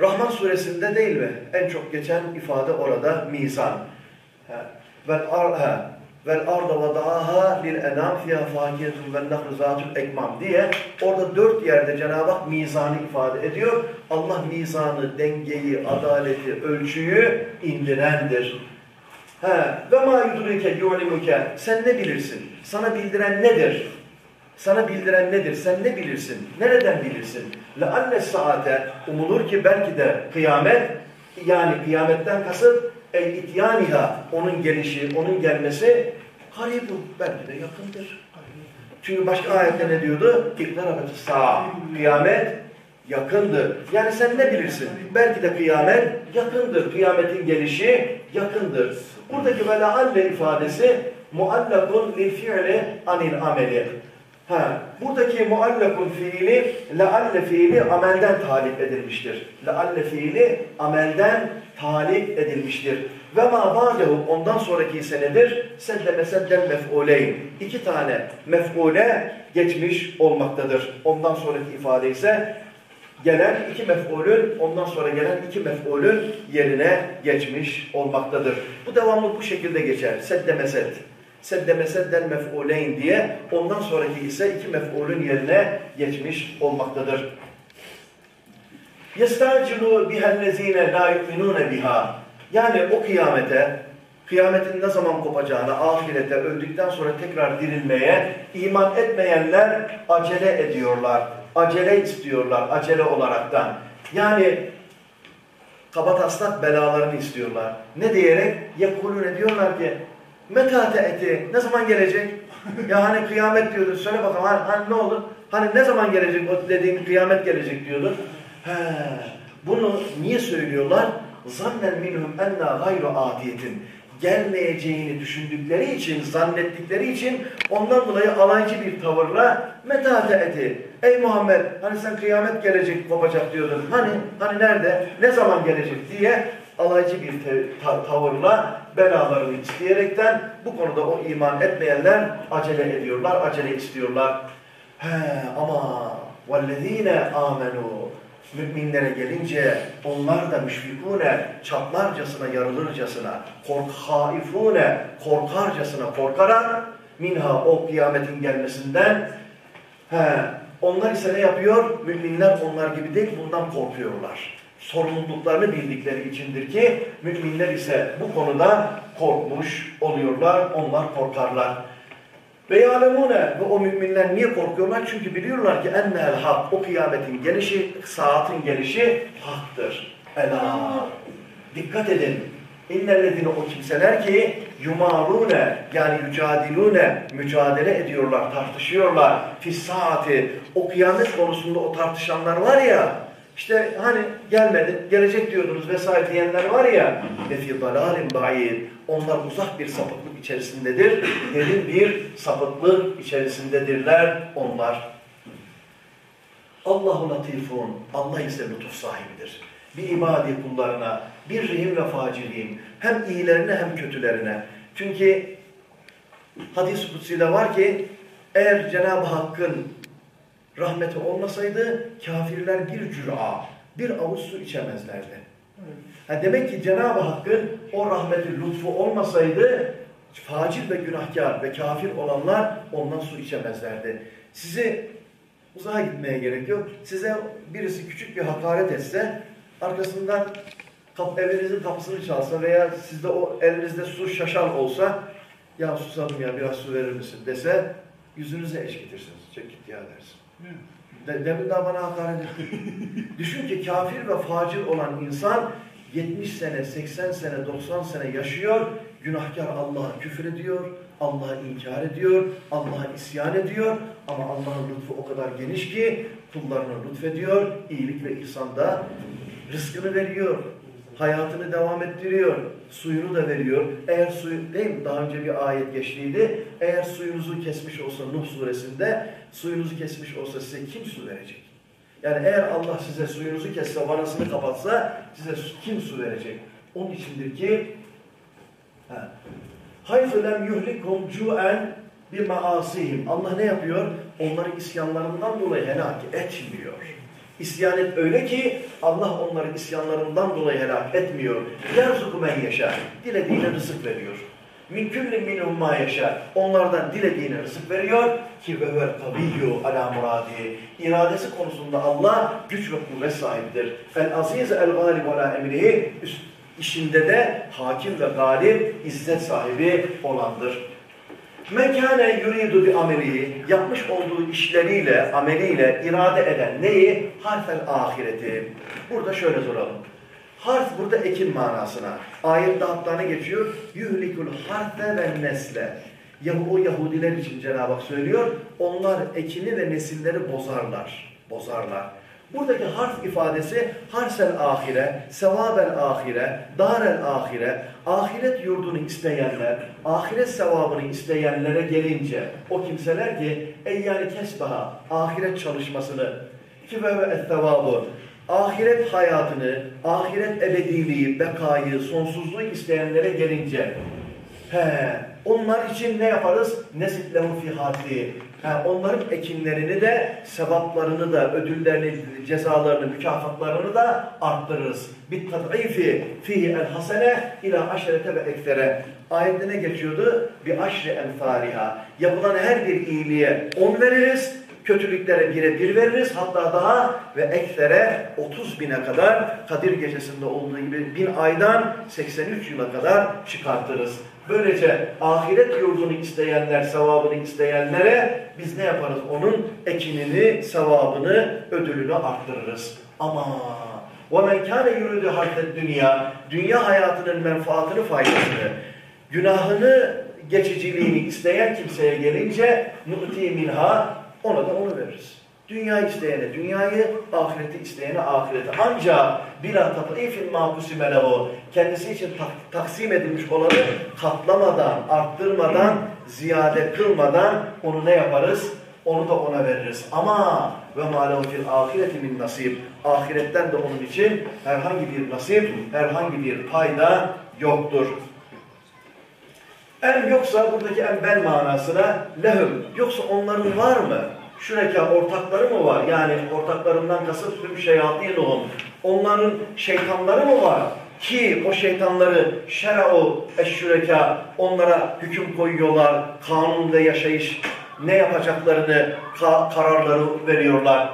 Rahman suresinde değil mi? En çok geçen ifade orada mizan. Vel ar ha vel arda ve da'aha lil enam fiha fakiyetun ve nahru zatul ekmam diye orada dört yerde Cenab-ı Hak mizanı ifade ediyor. Allah mizanı, dengeyi, adaleti, ölçüyü indirendir. He, ve ma yudrike yu'limuke sen ne bilirsin? Sana bildiren nedir? Sana bildiren nedir? Sen ne bilirsin? Nereden bilirsin? anne saate umulur ki belki de kıyamet yani kıyametten kasıt el ityaniha onun gelişi, onun gelmesi Haribu belki de yakındır. Çünkü başka ayette ne diyordu? İktarabetü sağ. Kıyamet yakındır. Yani sen ne bilirsin? Belki de kıyamet yakındır. Kıyametin gelişi yakındır. Buradaki velaalle ifadesi muallakun lil fi'li anil ameli. Ha, buradaki muallakun fiili lealle fiili amelden talip edilmiştir. Lealle fiili amelden talip edilmiştir. Ve ma ba'dehu ondan sonraki senedir seddeme seddel mef'uleyn. İki tane mef'ule geçmiş olmaktadır. Ondan sonraki ifade ise gelen iki mef'ulün ondan sonra gelen iki mef'ulün yerine geçmiş olmaktadır. Bu devamlı bu şekilde geçer. Seddeme sedd Seddeme seddel mef'uleyn diye ondan sonraki ise iki mef'ulün yerine geçmiş olmaktadır. يَسْتَعْجِلُوا بِهَا الَّذ۪ينَ لَا يُؤْمِنُونَ بِهَا yani o kıyamete, kıyametin ne zaman kopacağına, ahirete, öldükten sonra tekrar dirilmeye iman etmeyenler acele ediyorlar. Acele istiyorlar, acele olaraktan. Yani kabataslak belalarını istiyorlar. Ne diyerek? Yekulune diyorlar ki metate eti ne zaman gelecek? ya hani kıyamet diyordu. Söyle bakalım hani, hani ne olur? Hani ne zaman gelecek o dediğin kıyamet gelecek diyordu. He, bunu niye söylüyorlar? zannen minhum enna gayru adiyetin gelmeyeceğini düşündükleri için, zannettikleri için ondan dolayı alaycı bir tavırla metate eti. Ey Muhammed hani sen kıyamet gelecek kopacak diyordun. Hani, hani nerede, ne zaman gelecek diye alaycı bir ta tavırla belalarını isteyerekten bu konuda o iman etmeyenler acele ediyorlar, acele istiyorlar. He ama vellezine amenu müminlere gelince onlar da müşfikune çatlarcasına yarılırcasına kork haifune korkarcasına korkarak minha o kıyametin gelmesinden he onlar ise ne yapıyor? Müminler onlar gibi değil bundan korkuyorlar. Sorumluluklarını bildikleri içindir ki müminler ise bu konuda korkmuş oluyorlar, onlar korkarlar. Ve yalemune ve o müminler niye korkuyorlar? Çünkü biliyorlar ki ennel hak o kıyametin gelişi, saatin gelişi haktır. Ela. Dikkat edin. İnnellezine o kimseler ki yumarune yani yücadilune mücadele ediyorlar, tartışıyorlar. Fis saati o kıyamet konusunda o tartışanlar var ya İşte hani gelmedi, gelecek diyordunuz vesaire diyenler var ya nefi dalalim ba'id. Onlar uzak bir sapıklık içerisindedir. Derin bir sapıklık içerisindedirler onlar. Allahu latifun. Allah ise lütuf sahibidir. Bir ibadi kullarına, bir rihim ve faciliyim. Hem iyilerine hem kötülerine. Çünkü hadis-i kutsi'de var ki eğer Cenab-ı Hakk'ın rahmeti olmasaydı kafirler bir cüra, bir avuç su içemezlerdi. Ha demek ki Cenab-ı Hakk'ın o rahmeti, lütfu olmasaydı facir ve günahkar ve kafir olanlar ondan su içemezlerdi. Sizi uzağa gitmeye gerek yok. Size birisi küçük bir hakaret etse arkasından kap, evinizin kapısını çalsa veya sizde o elinizde su şaşan olsa ya susadım ya biraz su verir misin dese yüzünüze eşkitirsiniz. Çek git ya dersin. De, demin daha bana hakaret. Düşün ki kafir ve facir olan insan 70 sene, 80 sene, 90 sene yaşıyor. Günahkar Allah'a küfür ediyor, Allah'a inkar ediyor, Allah'a isyan ediyor. Ama Allah'ın lütfu o kadar geniş ki kullarına lütfediyor. iyilik ve ihsanda rızkını veriyor. Hayatını devam ettiriyor. Suyunu da veriyor. Eğer suyu, değil mi? Daha önce bir ayet geçtiydi. Eğer suyunuzu kesmiş olsa Nuh suresinde, suyunuzu kesmiş olsa size kim su verecek? Yani eğer Allah size suyunuzu kesse, vanasını kapatsa size kim su verecek? Onun içindir ki hayfü lem yuhlikum cu'en bir maasihim. Allah ne yapıyor? Onları isyanlarından dolayı helak etmiyor. İsyan et öyle ki Allah onları isyanlarından dolayı helak etmiyor. Yerzuku men yaşa. Dilediğine rızık veriyor. Min küllin minhum ma yaşa. Onlardan dilediğine rızık veriyor ki vel kaviyyü ala muradi. İradesi konusunda Allah güç ve kuvvet sahibidir. El galib ala emrihi işinde de hakim ve galip, izzet sahibi olandır. Mekane yuridu bir amelihi yapmış olduğu işleriyle, ameliyle irade eden neyi? Harfel ahireti. Burada şöyle soralım. Harf burada ekin manasına. Ayette hatta geçiyor? Yuhlikul harfe ve nesle. Yahu, o Yahudiler için Cenab-ı Hak söylüyor. Onlar ekini ve nesilleri bozarlar. Bozarlar. Buradaki harf ifadesi harsel ahire, sevabel ahire, darel ahire, ahiret yurdunu isteyenler, ahiret sevabını isteyenlere gelince o kimseler ki ey yani kesbaha, ahiret çalışmasını ki ve ve sevabı, ahiret hayatını, ahiret ebediliği, bekayı, sonsuzluğu isteyenlere gelince he, onlar için ne yaparız? Nesitlehu fi haddi Ha, onların ekinlerini de, sevaplarını da, ödüllerini, cezalarını, mükafatlarını da arttırırız. Tad'ifi fihi el hasene ila aşerete ve ekfere. Ayette ne geçiyordu? Bir aşre enfariha. Yapılan her bir iyiliğe on veririz, kötülüklere bire bir veririz. Hatta daha ve ekfere 30 bine kadar Kadir gecesinde olduğu gibi bin aydan 83 yıla kadar çıkartırız. Böylece ahiret yurdunu isteyenler, sevabını isteyenlere biz ne yaparız? Onun ekinini, sevabını, ödülünü arttırırız. Ama وَمَنْ كَانَ يُرُدُ حَرْتَ dünya Dünya hayatının menfaatını, faydasını, günahını, geçiciliğini isteyen kimseye gelince نُؤْتِي minha ona da onu veririz. Dünya isteyene dünyayı, ahireti isteyene ahireti. Ancak bila tat'ifin mâkusime lehu kendisi için tak taksim edilmiş olanı katlamadan, arttırmadan, ziyade kılmadan onu ne yaparız? Onu da ona veririz. Ama ve mâlehu fil ahireti min nasib. Ahiretten de onun için herhangi bir nasip, herhangi bir payda yoktur. En yoksa buradaki en ben manasına lehum. Yoksa onların var mı? Şureka ortakları mı var? Yani ortaklarından kasıt tüm şeyatinuhum. Onların şeytanları mı var? Ki o şeytanları şera'u eşşüreka onlara hüküm koyuyorlar. Kanun ve yaşayış ne yapacaklarını ka kararları veriyorlar.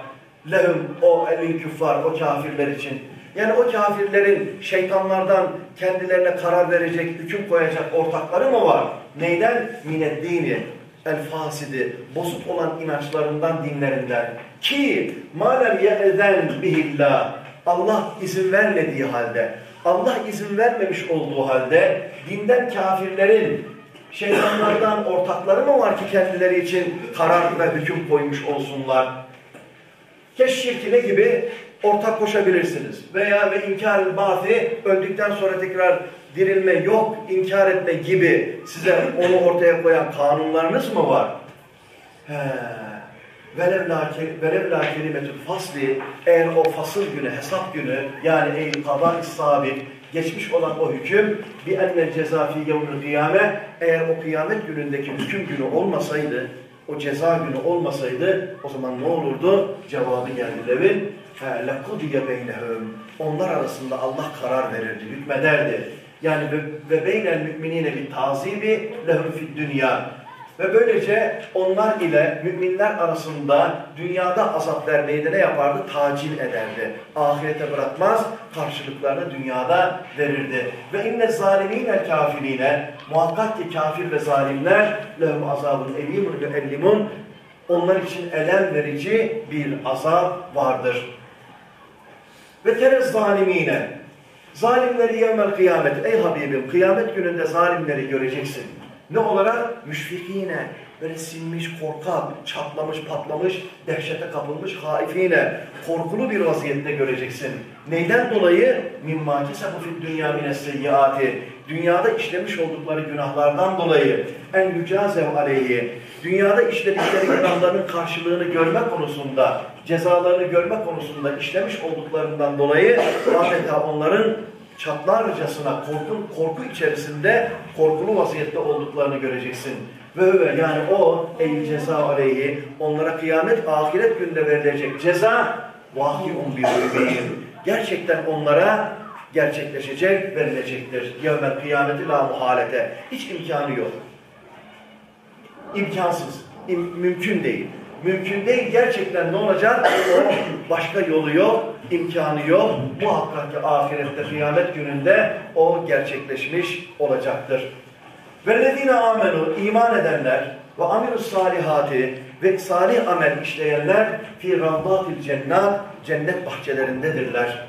Lehum o elin küffar o kafirler için. Yani o kafirlerin şeytanlardan kendilerine karar verecek, hüküm koyacak ortakları mı var? Neyden? Mineddini el fasidi, bozuk olan inançlarından, dinlerinden ki malem ye'eden bihillah Allah izin vermediği halde, Allah izin vermemiş olduğu halde dinden kafirlerin şeytanlardan ortakları mı var ki kendileri için karar ve hüküm koymuş olsunlar? Keşşirki ne gibi? Ortak koşabilirsiniz. Veya ve inkar bafi öldükten sonra tekrar dirilme yok, inkar etme gibi size onu ortaya koyan kanunlarınız mı var? He. Velev la kelimetül fasli eğer o fasıl günü, hesap günü yani ey kaba sabit geçmiş olan o hüküm bir enne cezafi yevmül kıyame eğer o kıyamet günündeki hüküm günü olmasaydı o ceza günü olmasaydı o zaman ne olurdu? Cevabı geldi Levin. لَقُدِيَ بَيْنَهُمْ Onlar arasında Allah karar verirdi, hükmederdi. Yani ve beynel müminine bir tazibi lehum fid dünya. Ve böylece onlar ile müminler arasında dünyada azap vermeyi ne yapardı? Tacil ederdi. Ahirete bırakmaz, karşılıklarını dünyada verirdi. Ve inne zalimine kafirine, muhakkak ki kafir ve zalimler lehum azabun elimun ve ellimun onlar için elem verici bir azap vardır. Ve terez zalimine, zalimleri yevmel kıyamet, ey Habibim kıyamet gününde zalimleri göreceksin. Ne olarak? Müşfikine. Böyle sinmiş, korkak, çatlamış, patlamış, dehşete kapılmış haifine. Korkulu bir vaziyette göreceksin. Neyden dolayı? Mimma kesefufid dünya minesseyyati. Dünyada işlemiş oldukları günahlardan dolayı. En yücazev aleyhi. Dünyada işledikleri günahların karşılığını görme konusunda, cezalarını görme konusunda işlemiş olduklarından dolayı adeta onların çatlarcasına korkun, korku içerisinde korkulu vaziyette olduklarını göreceksin. Ve yani o ey ceza aleyhi onlara kıyamet ahiret günde verilecek ceza vahyun bir. Gerçekten onlara gerçekleşecek, verilecektir. Yevmel kıyameti la muhalete. Hiç imkanı yok. İmkansız. İm mümkün değil. Mümkün değil. Gerçekten ne olacak? O başka yolu yok, imkanı yok. Muhakkak ki ahirette, kıyamet gününde o gerçekleşmiş olacaktır. وَالَّذ۪ينَ amenu iman edenler ve amirus salihati ve salih amel işleyenler fi ravdatil cennat cennet bahçelerindedirler.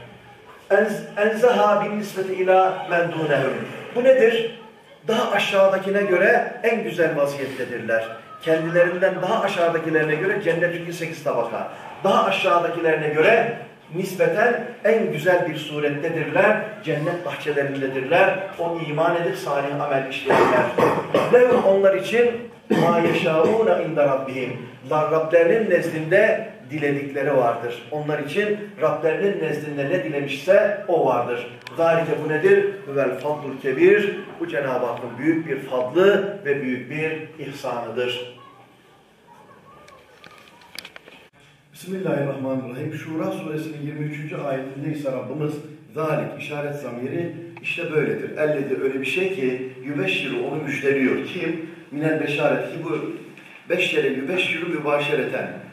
Enzaha bin nispeti ila mendunehum. Bu nedir? Daha aşağıdakine göre en güzel vaziyettedirler kendilerinden daha aşağıdakilerine göre cennet 8 tabaka. Daha aşağıdakilerine göre nispeten en güzel bir surettedirler, cennet bahçelerindedirler. O iman edip salih amel işleyenler. Lehum onlar için ma yeşâûne inde rabbihim. Rablerinin nezdinde diledikleri vardır. Onlar için Rablerinin nezdinde ne dilemişse o vardır. Zalike bu nedir? Vel fadlul kebir. Bu Cenab-ı Hakk'ın büyük bir fadlı ve büyük bir ihsanıdır. Bismillahirrahmanirrahim. Şura suresinin 23. ayetinde ise Rabbimiz zalik işaret zamiri işte böyledir. Elledi öyle bir şey ki yübeşşiru onu müjdeliyor. Kim? Minel beşaret ki bu beşşere yübeşşiru mübaşereten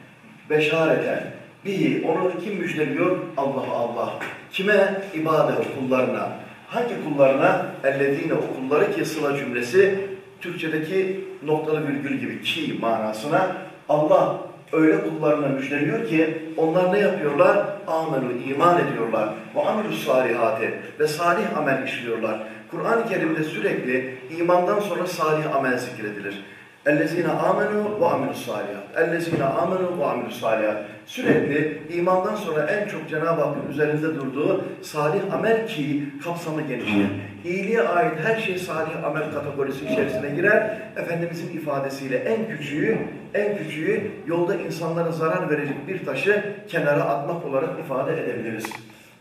beşareten bihi onu kim müjdeliyor? Allah Allah. Kime? İbade kullarına. Hangi kullarına? Ellezine o kulları ki sıla cümlesi Türkçedeki noktalı virgül gibi ki manasına Allah öyle kullarına müjdeliyor ki onlar ne yapıyorlar? Amelu, iman ediyorlar. Ve amelus salihate ve salih amel işliyorlar. Kur'an-ı Kerim'de sürekli imandan sonra salih amel zikredilir. اَلَّذ۪ينَ آمَنُوا وَعَمِلُوا الصَّالِحَاتِ اَلَّذ۪ينَ آمَنُوا وَعَمِلُوا الصَّالِحَاتِ Sürekli imandan sonra en çok Cenab-ı Hakk'ın üzerinde durduğu salih amel ki kapsamı genişler. İyiliğe ait her şey salih amel kategorisi içerisine girer. Efendimizin ifadesiyle en küçüğü, en küçüğü yolda insanlara zarar verecek bir taşı kenara atmak olarak ifade edebiliriz.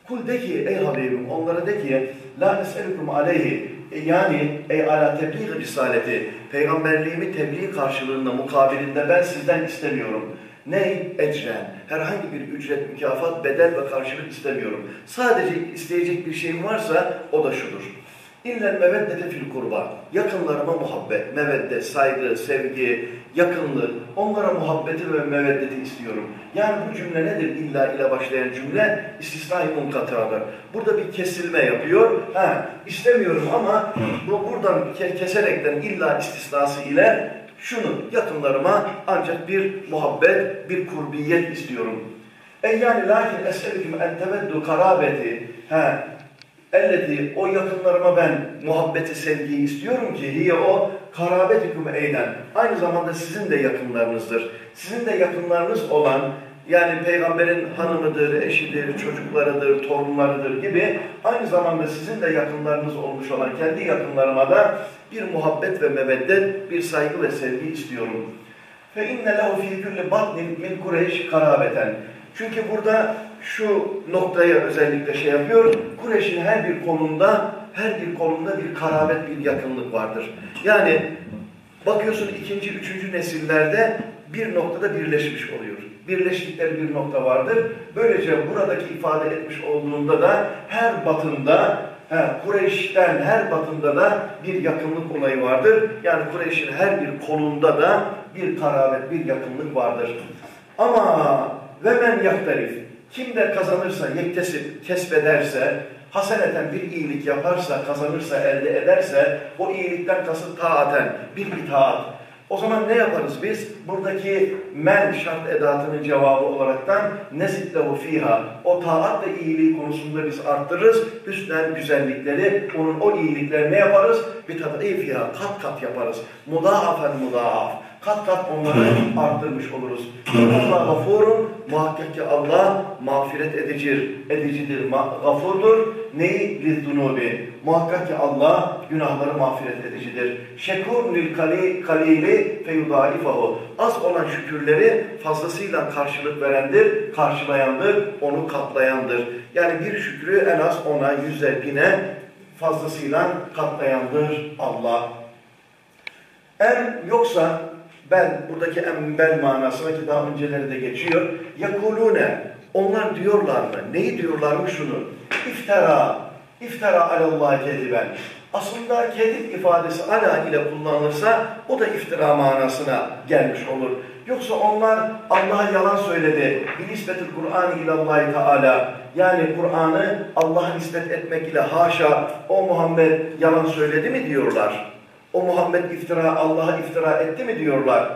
Kul de ki ey Habibim onlara de ki la eselukum aleyhi e, yani ey ala tebliğ risaleti peygamberliğimi tebliğ karşılığında mukabilinde ben sizden istemiyorum. Ne ecren, herhangi bir ücret, mükafat, bedel ve karşılık istemiyorum. Sadece isteyecek bir şeyim varsa o da şudur. İllel meveddete fil kurba. Yakınlarıma muhabbet, mevedde, saygı, sevgi, yakınlık, onlara muhabbeti ve meveddeti istiyorum. Yani bu cümle nedir? İlla ile başlayan cümle istisna-i munkatıadır. Burada bir kesilme yapıyor. Ha, istemiyorum ama bu buradan keserekten illa istisnası ile şunu yakınlarıma ancak bir muhabbet, bir kurbiyet istiyorum. E yani lakin es'elüküm en teveddu karabeti. Ha, Elleti o yakınlarıma ben muhabbeti, sevgiyi istiyorum ki hiye o karabetikum eyden. Aynı zamanda sizin de yakınlarınızdır. Sizin de yakınlarınız olan yani peygamberin hanımıdır, eşidir, çocuklarıdır, torunlarıdır gibi aynı zamanda sizin de yakınlarınız olmuş olan kendi yakınlarıma da bir muhabbet ve meveddet, bir saygı ve sevgi istiyorum. Fe inne lehu fi kulli batnin min Kureyş karabeten. Çünkü burada şu noktaya özellikle şey yapıyor. Kureyş'in her bir kolunda, her bir kolunda bir karabet, bir yakınlık vardır. Yani bakıyorsun ikinci, üçüncü nesillerde bir noktada birleşmiş oluyor. Birleştikleri bir nokta vardır. Böylece buradaki ifade etmiş olduğunda da her batında, he, Kureyş'ten her batında da bir yakınlık olayı vardır. Yani Kureyş'in her bir kolunda da bir karabet, bir yakınlık vardır. Ama ve men yaktarif, kim de kazanırsa, yektesip, kesbederse, haseneten bir iyilik yaparsa, kazanırsa, elde ederse, o iyilikten kasıt taaten, bir itaat, o zaman ne yaparız biz? Buradaki men şart edatının cevabı olaraktan nezitlehu fiha. O taat ve iyiliği konusunda biz arttırırız. Hüsnen güzellikleri, onun o iyilikleri ne yaparız? Bir tabi fiha, kat kat yaparız. Mudaafen mudaaf. Kat kat onları arttırmış oluruz. Allah gafurun, muhakkak ki Allah mağfiret edicir, edicidir, gafurdur. Neyi? Lizdunubi. Muhakkak ki Allah günahları mağfiret edicidir. Şekur lil kalili feyudaifahu. Az olan şükürleri fazlasıyla karşılık verendir, karşılayandır, onu katlayandır. Yani bir şükrü en az ona, yüze, bine fazlasıyla katlayandır Allah. En yoksa ben buradaki en bel manasına ki daha önceleri de geçiyor. Yakulune onlar diyorlar mı? Neyi diyorlar mı şunu? İftara, iftara alallah kediben. Aslında kedip ifadesi ala ile kullanılırsa o da iftira manasına gelmiş olur. Yoksa onlar Allah'a yalan söyledi. Bir nisbetil Kur'an ilallahi teala. Yani Kur'an'ı Allah'a nispet etmek ile haşa o Muhammed yalan söyledi mi diyorlar. O Muhammed iftira, Allah'a iftira etti mi diyorlar.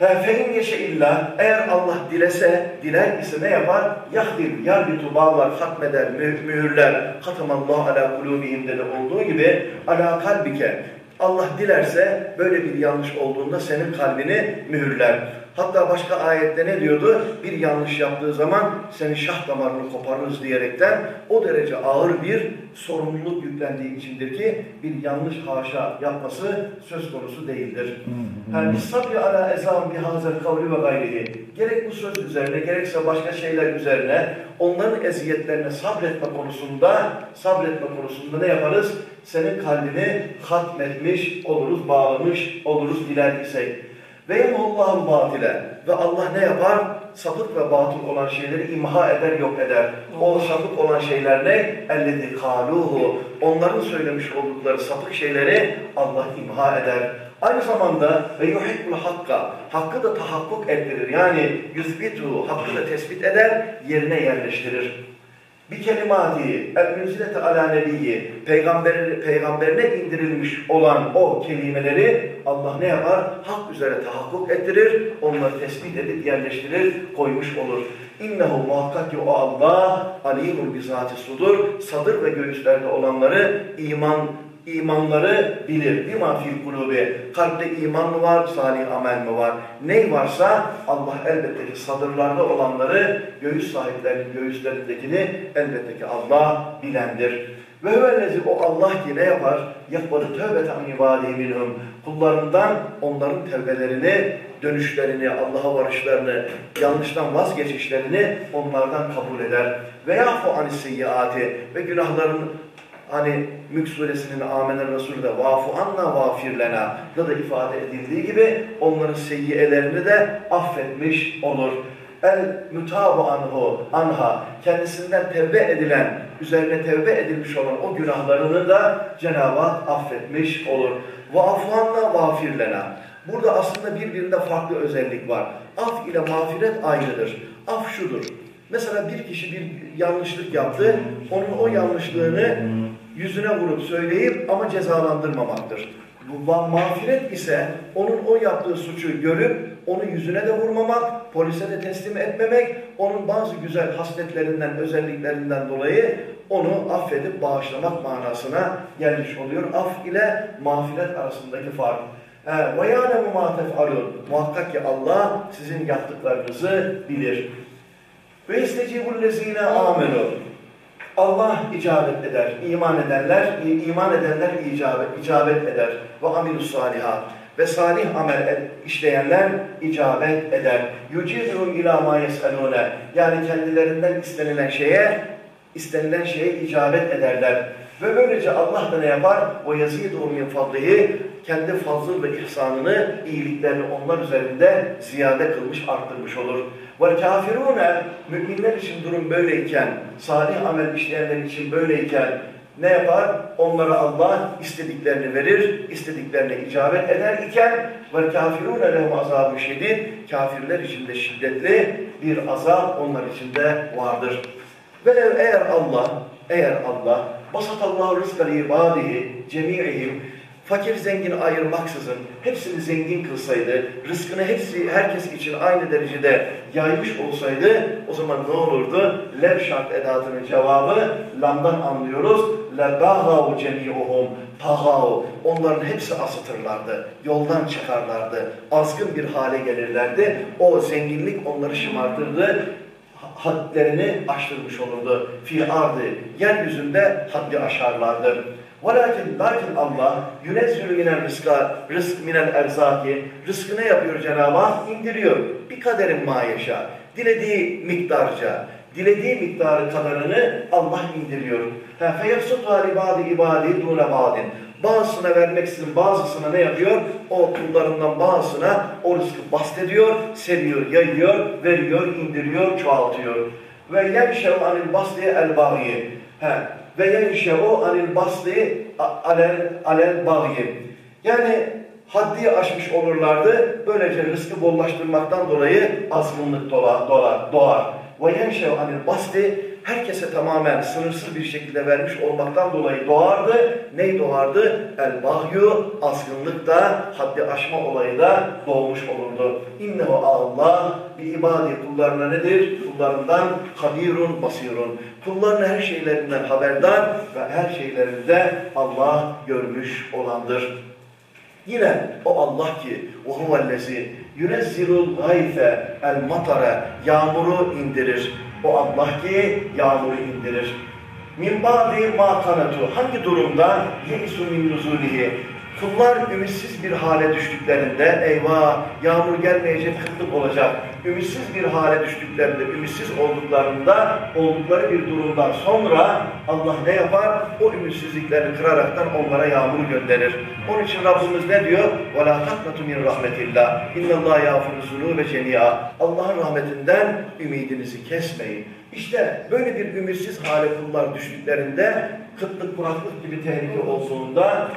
فَاِنْ yeşe illa Eğer Allah dilese, diler ise ne yapar? Yahdim, yarbitu bağlar, hatmeder, mühürler. Hatamallahu ala kulubihimde de olduğu gibi ala kalbike. Allah dilerse böyle bir yanlış olduğunda senin kalbini mühürler. Hatta başka ayette ne diyordu? Bir yanlış yaptığı zaman senin şah damarını koparırız diyerekten o derece ağır bir sorumluluk yüklendiği içindir ki bir yanlış haşa yapması söz konusu değildir. Yani sabri ala ezam bihazel kavli ve gayrihi. Gerek bu söz üzerine gerekse başka şeyler üzerine onların eziyetlerine sabretme konusunda sabretme konusunda ne yaparız? Senin kalbini hatmetmiş oluruz, bağlamış oluruz dilerdiysek. Ve yemullahu batile. Ve Allah ne yapar? Sapık ve batıl olan şeyleri imha eder, yok eder. O sapık olan şeyler ne? Ellezi kaluhu. Onların söylemiş oldukları sapık şeyleri Allah imha eder. Aynı zamanda ve yuhibbul hakka. Hakkı da tahakkuk ettirir. Yani yüzbitu. Hakkı da tespit eder, yerine yerleştirir bir kelimati el-münzilete ala nebiyyi peygamber, peygamberine indirilmiş olan o kelimeleri Allah ne yapar? Hak üzere tahakkuk ettirir, onları tespit edip yerleştirir, koymuş olur. İnnehu muhakkak ki o Allah alimul bizati sudur, sadır ve göğüslerde olanları iman imanları bilir. Bir mafil kulubi. Kalpte iman mı var, salih amel mi var? Ney varsa Allah elbette ki sadırlarda olanları, göğüs sahiplerinin göğüslerindekini elbette ki Allah bilendir. Ve hüvellezi o Allah ki ne yapar? Yakbadı tövbete an ibadihi minhum. Kullarından onların tevbelerini, dönüşlerini, Allah'a varışlarını, yanlıştan vazgeçişlerini onlardan kabul eder. Ve yafu anisiyyaati ve günahların Hani Mülk suresinin Amener Resulü de vafu anna vafirlena da da ifade edildiği gibi onların seyyiyelerini de affetmiş olur. El mutabu anhu anha kendisinden tevbe edilen, üzerine tevbe edilmiş olan o günahlarını da Cenab-ı Hak affetmiş olur. Vafu anna vafirlena. Burada aslında birbirinde farklı özellik var. Af ile mağfiret aynıdır. Af şudur. Mesela bir kişi bir yanlışlık yaptı, onun o yanlışlığını yüzüne vurup söyleyip ama cezalandırmamaktır. Bu mağfiret ise onun o yaptığı suçu görüp onu yüzüne de vurmamak, polise de teslim etmemek, onun bazı güzel hasletlerinden, özelliklerinden dolayı onu affedip bağışlamak manasına gelmiş oluyor. Af ile mağfiret arasındaki fark. Yâlemu mâ tef'alûn. Muhakkak ki Allah sizin yaptıklarınızı bilir. Ve istecibullezine amenu. Allah icabet eder. iman edenler, iman edenler icabet, icabet eder. Ve amilus salihat. Ve salih amel işleyenler icabet eder. Yucibun ila ma yeselune. Yani kendilerinden istenilen şeye, istenilen şeye icabet ederler. Ve böylece Allah da ne yapar? O yazîdû min fadlihi kendi fazıl ve ihsanını, iyiliklerini onlar üzerinde ziyade kılmış, arttırmış olur. Ve kafirune müminler için durum böyleyken, salih amel işleyenler için böyleyken ne yapar? Onlara Allah istediklerini verir, istediklerine icabet eder iken ve kafirune lehum azabı kafirler için de şiddetli bir azap onlar için de vardır. Ve eğer Allah, eğer Allah basatallahu rızkı ibadihi cemi'ihim fakir zengin ayırmaksızın hepsini zengin kılsaydı, rızkını hepsi herkes için aynı derecede yaymış olsaydı o zaman ne olurdu? Lev şart edatının cevabı lamdan anlıyoruz. لَبَغَوْ جَمِيعُهُمْ تَغَوْ Onların hepsi asıtırlardı, yoldan çıkarlardı, azgın bir hale gelirlerdi. O zenginlik onları şımartırdı, hadlerini aştırmış olurdu. Fi ardı, yeryüzünde haddi aşarlardı. Velakin lakin Allah yünezzülü minel rızka, rızk minel erzaki, rızkı ne yapıyor Cenab-ı Hak? İndiriyor. Bir kaderin mayeşa, dilediği miktarca, dilediği miktarı kadarını Allah indiriyor. فَيَفْسُطْهَا لِبَادِ ibadi دُونَ badin. Bazısına vermeksizin bazısına ne yapıyor? O kullarından bazısına o rızkı bastediyor, seriyor, yayıyor, veriyor, indiriyor, çoğaltıyor. Ve yemşev anil basdi el bağı. Ve yenşe'u anil basli alel, alel bagyi. Yani haddi aşmış olurlardı. Böylece rızkı bollaştırmaktan dolayı azgınlık dolar, dolar, doğar. Ve yenşe'u anil basli herkese tamamen sınırsız bir şekilde vermiş olmaktan dolayı doğardı. Ney doğardı? El bahyu, azgınlık da, haddi aşma olayı da doğmuş olurdu. İnnehu Allah bi ibadi kullarına nedir? Kullarından habirun basirun. Kulların her şeylerinden haberdar ve her şeylerinde Allah görmüş olandır. Yine o Allah ki وَهُوَ الَّذِي يُنَزِّلُ الْغَيْفَ الْمَطَرَ Yağmuru indirir. o Allah ki yağmuru indirir. Min ba'di ma kanatu. Hangi durumda? Ye'isu min nuzulihi. Kullar ümitsiz bir hale düştüklerinde, eyvah yağmur gelmeyecek, kıtlık olacak. Ümitsiz bir hale düştüklerinde, ümitsiz olduklarında, oldukları bir durumdan sonra Allah ne yapar? O ümitsizliklerini kıraraktan onlara yağmur gönderir. Onun için Rabbimiz ne diyor? وَلَا تَقْنَةُ مِنْ رَحْمَةِ اللّٰهِ اِنَّ اللّٰهَ يَعْفُرُ الزُّنُوبَ جَمِيعًا Allah'ın rahmetinden ümidinizi kesmeyin. İşte böyle bir ümitsiz hale kullar düştüklerinde kıtlık, kuraklık gibi tehlike olduğunda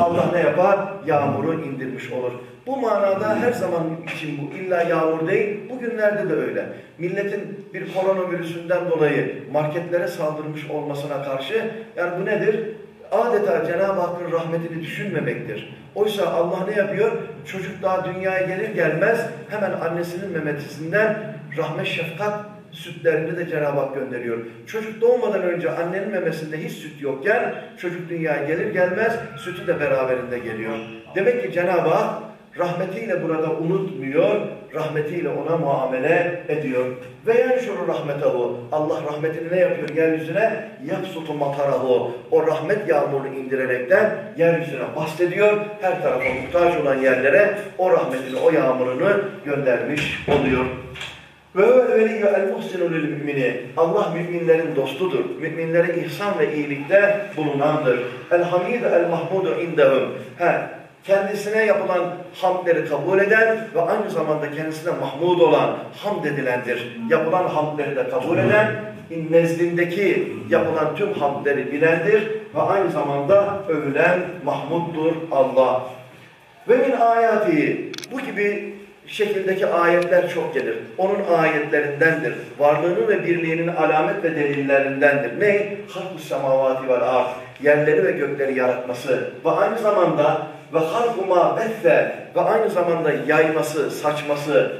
Allah ne yapar? Yağmuru indirmiş olur. Bu manada her zaman için bu illa yağmur değil, bugünlerde de öyle. Milletin bir koronavirüsünden dolayı marketlere saldırmış olmasına karşı, yani bu nedir? Adeta Cenab-ı Hakk'ın rahmetini düşünmemektir. Oysa Allah ne yapıyor? Çocuk daha dünyaya gelir gelmez hemen annesinin memetizinden rahmet, şefkat sütlerini de Cenab-ı Hak gönderiyor. Çocuk doğmadan önce annenin memesinde hiç süt yokken çocuk dünyaya gelir gelmez sütü de beraberinde geliyor. Demek ki Cenab-ı Hak rahmetiyle burada unutmuyor, rahmetiyle ona muamele ediyor. Ve yenşuru rahmetahu. Allah rahmetini ne yapıyor yeryüzüne? Yapsutu matarahu. O rahmet yağmurunu indirerekten yeryüzüne bahsediyor. Her tarafa muhtaç olan yerlere o rahmetini, o yağmurunu göndermiş oluyor. Ve veliyyü el muhsinu lil mümini. Allah müminlerin dostudur. Müminlere ihsan ve iyilikte bulunandır. El hamid el mahmudu indehum. He, kendisine yapılan hamdleri kabul eden ve aynı zamanda kendisine mahmud olan, hamd edilendir. Yapılan hamdleri de kabul eden, nezdindeki yapılan tüm hamdleri bilendir ve aynı zamanda övülen mahmuddur Allah. Ve min ayati bu gibi şekildeki ayetler çok gelir. Onun ayetlerindendir. Varlığının ve birliğinin alamet ve delillerindendir. Ne? Halkus semavati vel ard. Yerleri ve gökleri yaratması ve aynı zamanda ve halkuma bethe ve aynı zamanda yayması, saçması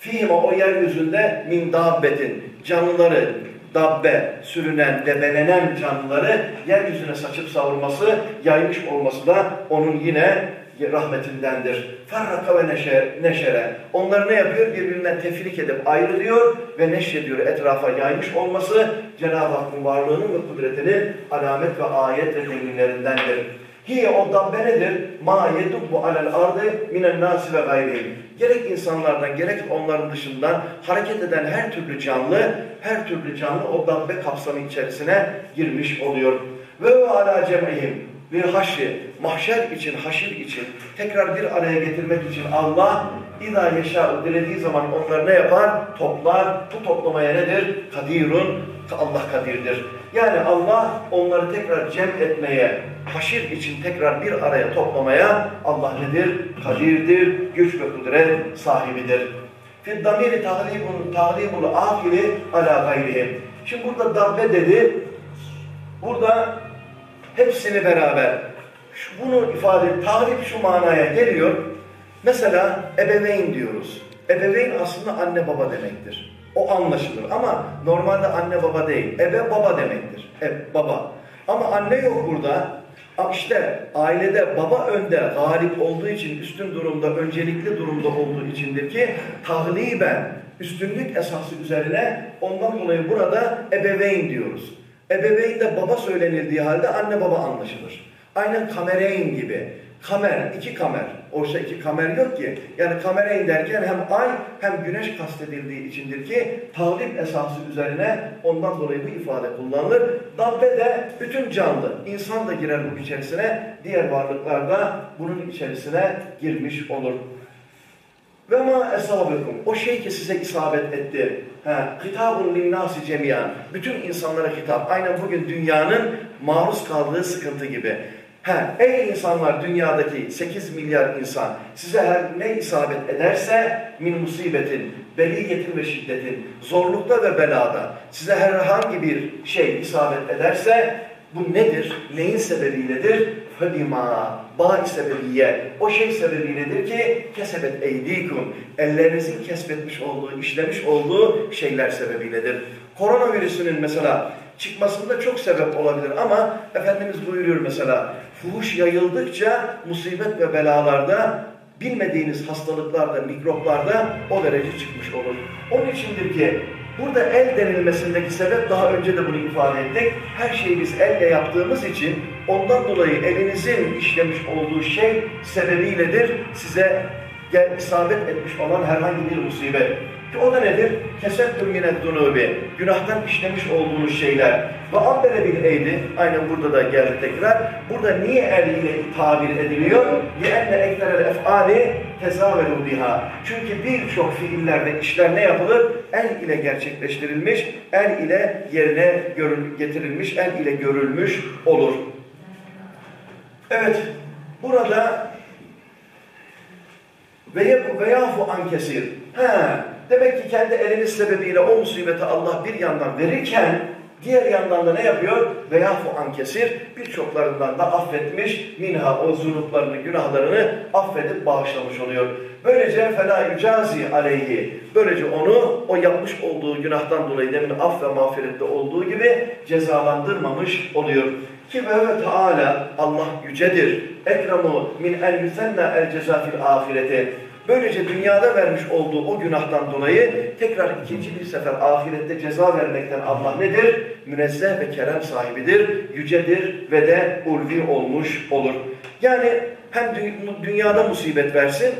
fihime o yeryüzünde min dabbetin canlıları dabbe, sürünen, debelenen canlıları yeryüzüne saçıp savurması, yaymış olması da onun yine rahmetindendir. Ferraka ve neşer, neşere. Onları ne yapıyor? Birbirinden tefrik edip ayrılıyor ve neşrediyor etrafa yaymış olması Cenab-ı Hakk'ın varlığının ve kudretinin alamet ve ayet ve delillerindendir. Hiye o dabbe nedir? Ma yedubbu alel ardı minen nasi ve gayrihim. Gerek insanlardan gerek onların dışından hareket eden her türlü canlı, her türlü canlı o dabbe kapsamı içerisine girmiş oluyor. Ve ve ala cem'ihim bir haşri, mahşer için, haşir için tekrar bir araya getirmek için Allah İza yeşâ'u dilediği zaman onları ne yapar? Toplar. Bu toplamaya nedir? Kadirun. Allah kadirdir. Yani Allah onları tekrar cem etmeye, haşir için tekrar bir araya toplamaya Allah nedir? Kadirdir, güç ve kudret sahibidir. Fid damiri tahribun tahribul ahiri ala gayrihi. Şimdi burada dabbe dedi. Burada hepsini beraber bunu ifade tahrip şu manaya geliyor. Mesela ebeveyn diyoruz. Ebeveyn aslında anne baba demektir. O anlaşılır ama normalde anne baba değil. Ebe baba demektir. E, baba. Ama anne yok burada. İşte ailede baba önde galip olduğu için, üstün durumda, öncelikli durumda olduğu içindir ki tahliben, üstünlük esası üzerine ondan dolayı burada ebeveyn diyoruz. Ebeveyn de baba söylenildiği halde anne baba anlaşılır. Aynen kamereyn gibi. Kamer, iki kamer. Oysa iki kamer yok ki. Yani kamereyn derken hem ay hem güneş kastedildiği içindir ki tavlip esası üzerine ondan dolayı bu ifade kullanılır. Dabbe de bütün canlı. İnsan da girer bu içerisine. Diğer varlıklar da bunun içerisine girmiş olur. Ve ma esabekum. O şey ki size isabet etti. Ha, hitabun linnâsi cemiyan. Bütün insanlara hitap. Aynen bugün dünyanın maruz kaldığı sıkıntı gibi. Ha, ey insanlar dünyadaki 8 milyar insan size her ne isabet ederse min musibetin, beliyetin ve şiddetin, zorlukta ve belada size herhangi bir şey isabet ederse bu nedir? Neyin sebebiyledir? Febima, ba sebebiye. O şey sebebiyledir ki kesebet eydikum. Ellerinizin kesbetmiş olduğu, işlemiş olduğu şeyler sebebiyledir. Koronavirüsünün mesela çıkmasında çok sebep olabilir ama Efendimiz buyuruyor mesela fuhuş yayıldıkça musibet ve belalarda bilmediğiniz hastalıklarda, mikroplarda o derece çıkmış olur. Onun içindir ki burada el denilmesindeki sebep daha önce de bunu ifade ettik. Her şeyi biz elle yaptığımız için ondan dolayı elinizin işlemiş olduğu şey sebebiyledir size gel, isabet etmiş olan herhangi bir musibet. Ki o da nedir? Kesettüm minet dunubi. Günahtan işlemiş olduğunuz şeyler. Ve abbere bil eydi. Aynen burada da geldi tekrar. Burada niye el ile tabir ediliyor? لِأَنَّ اَكْتَرَ الْاَفْعَالِ تَزَاوَلُوا biha. Çünkü birçok fiiller ve işler ne yapılır? El ile gerçekleştirilmiş, el ile yerine getirilmiş, el ile görülmüş olur. Evet, burada ve yafu an kesir. He, demek ki kendi eliniz sebebiyle o musibeti Allah bir yandan verirken diğer yandan da ne yapıyor? Ve yafu an kesir. Birçoklarından da affetmiş. Minha o zunuplarını, günahlarını affedip bağışlamış oluyor. Böylece fela yücazi aleyhi. Böylece onu o yapmış olduğu günahtan dolayı demin af ve mağfirette olduğu gibi cezalandırmamış oluyor. Ki ve Teala Allah yücedir. Ekremu min el yüzenna el cezafil ahireti. Böylece dünyada vermiş olduğu o günahtan dolayı tekrar ikinci bir sefer ahirette ceza vermekten Allah nedir? Münezzeh ve kerem sahibidir, yücedir ve de ulvi olmuş olur. Yani hem dünyada musibet versin,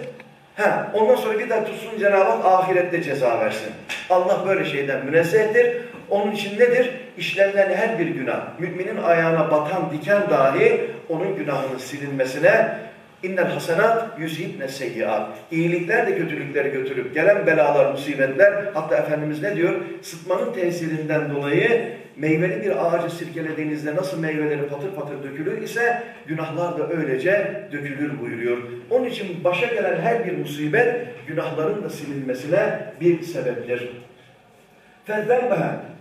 Ha, ondan sonra bir daha tutsun Cenab-ı Hak ahirette ceza versin. Allah böyle şeyden münezzehtir. Onun için nedir? İşlenen her bir günah, müminin ayağına batan diken dahi onun günahının silinmesine İnnel hasenat yüzhibne seyyiat. İyilikler de kötülükleri götürüp gelen belalar, musibetler hatta Efendimiz ne diyor? Sıtmanın tesirinden dolayı meyveli bir ağacı sirkelediğinizde nasıl meyveleri patır patır dökülür ise günahlar da öylece dökülür buyuruyor. Onun için başa gelen her bir musibet günahların da silinmesine bir sebeptir. فَذَّنْبَهَا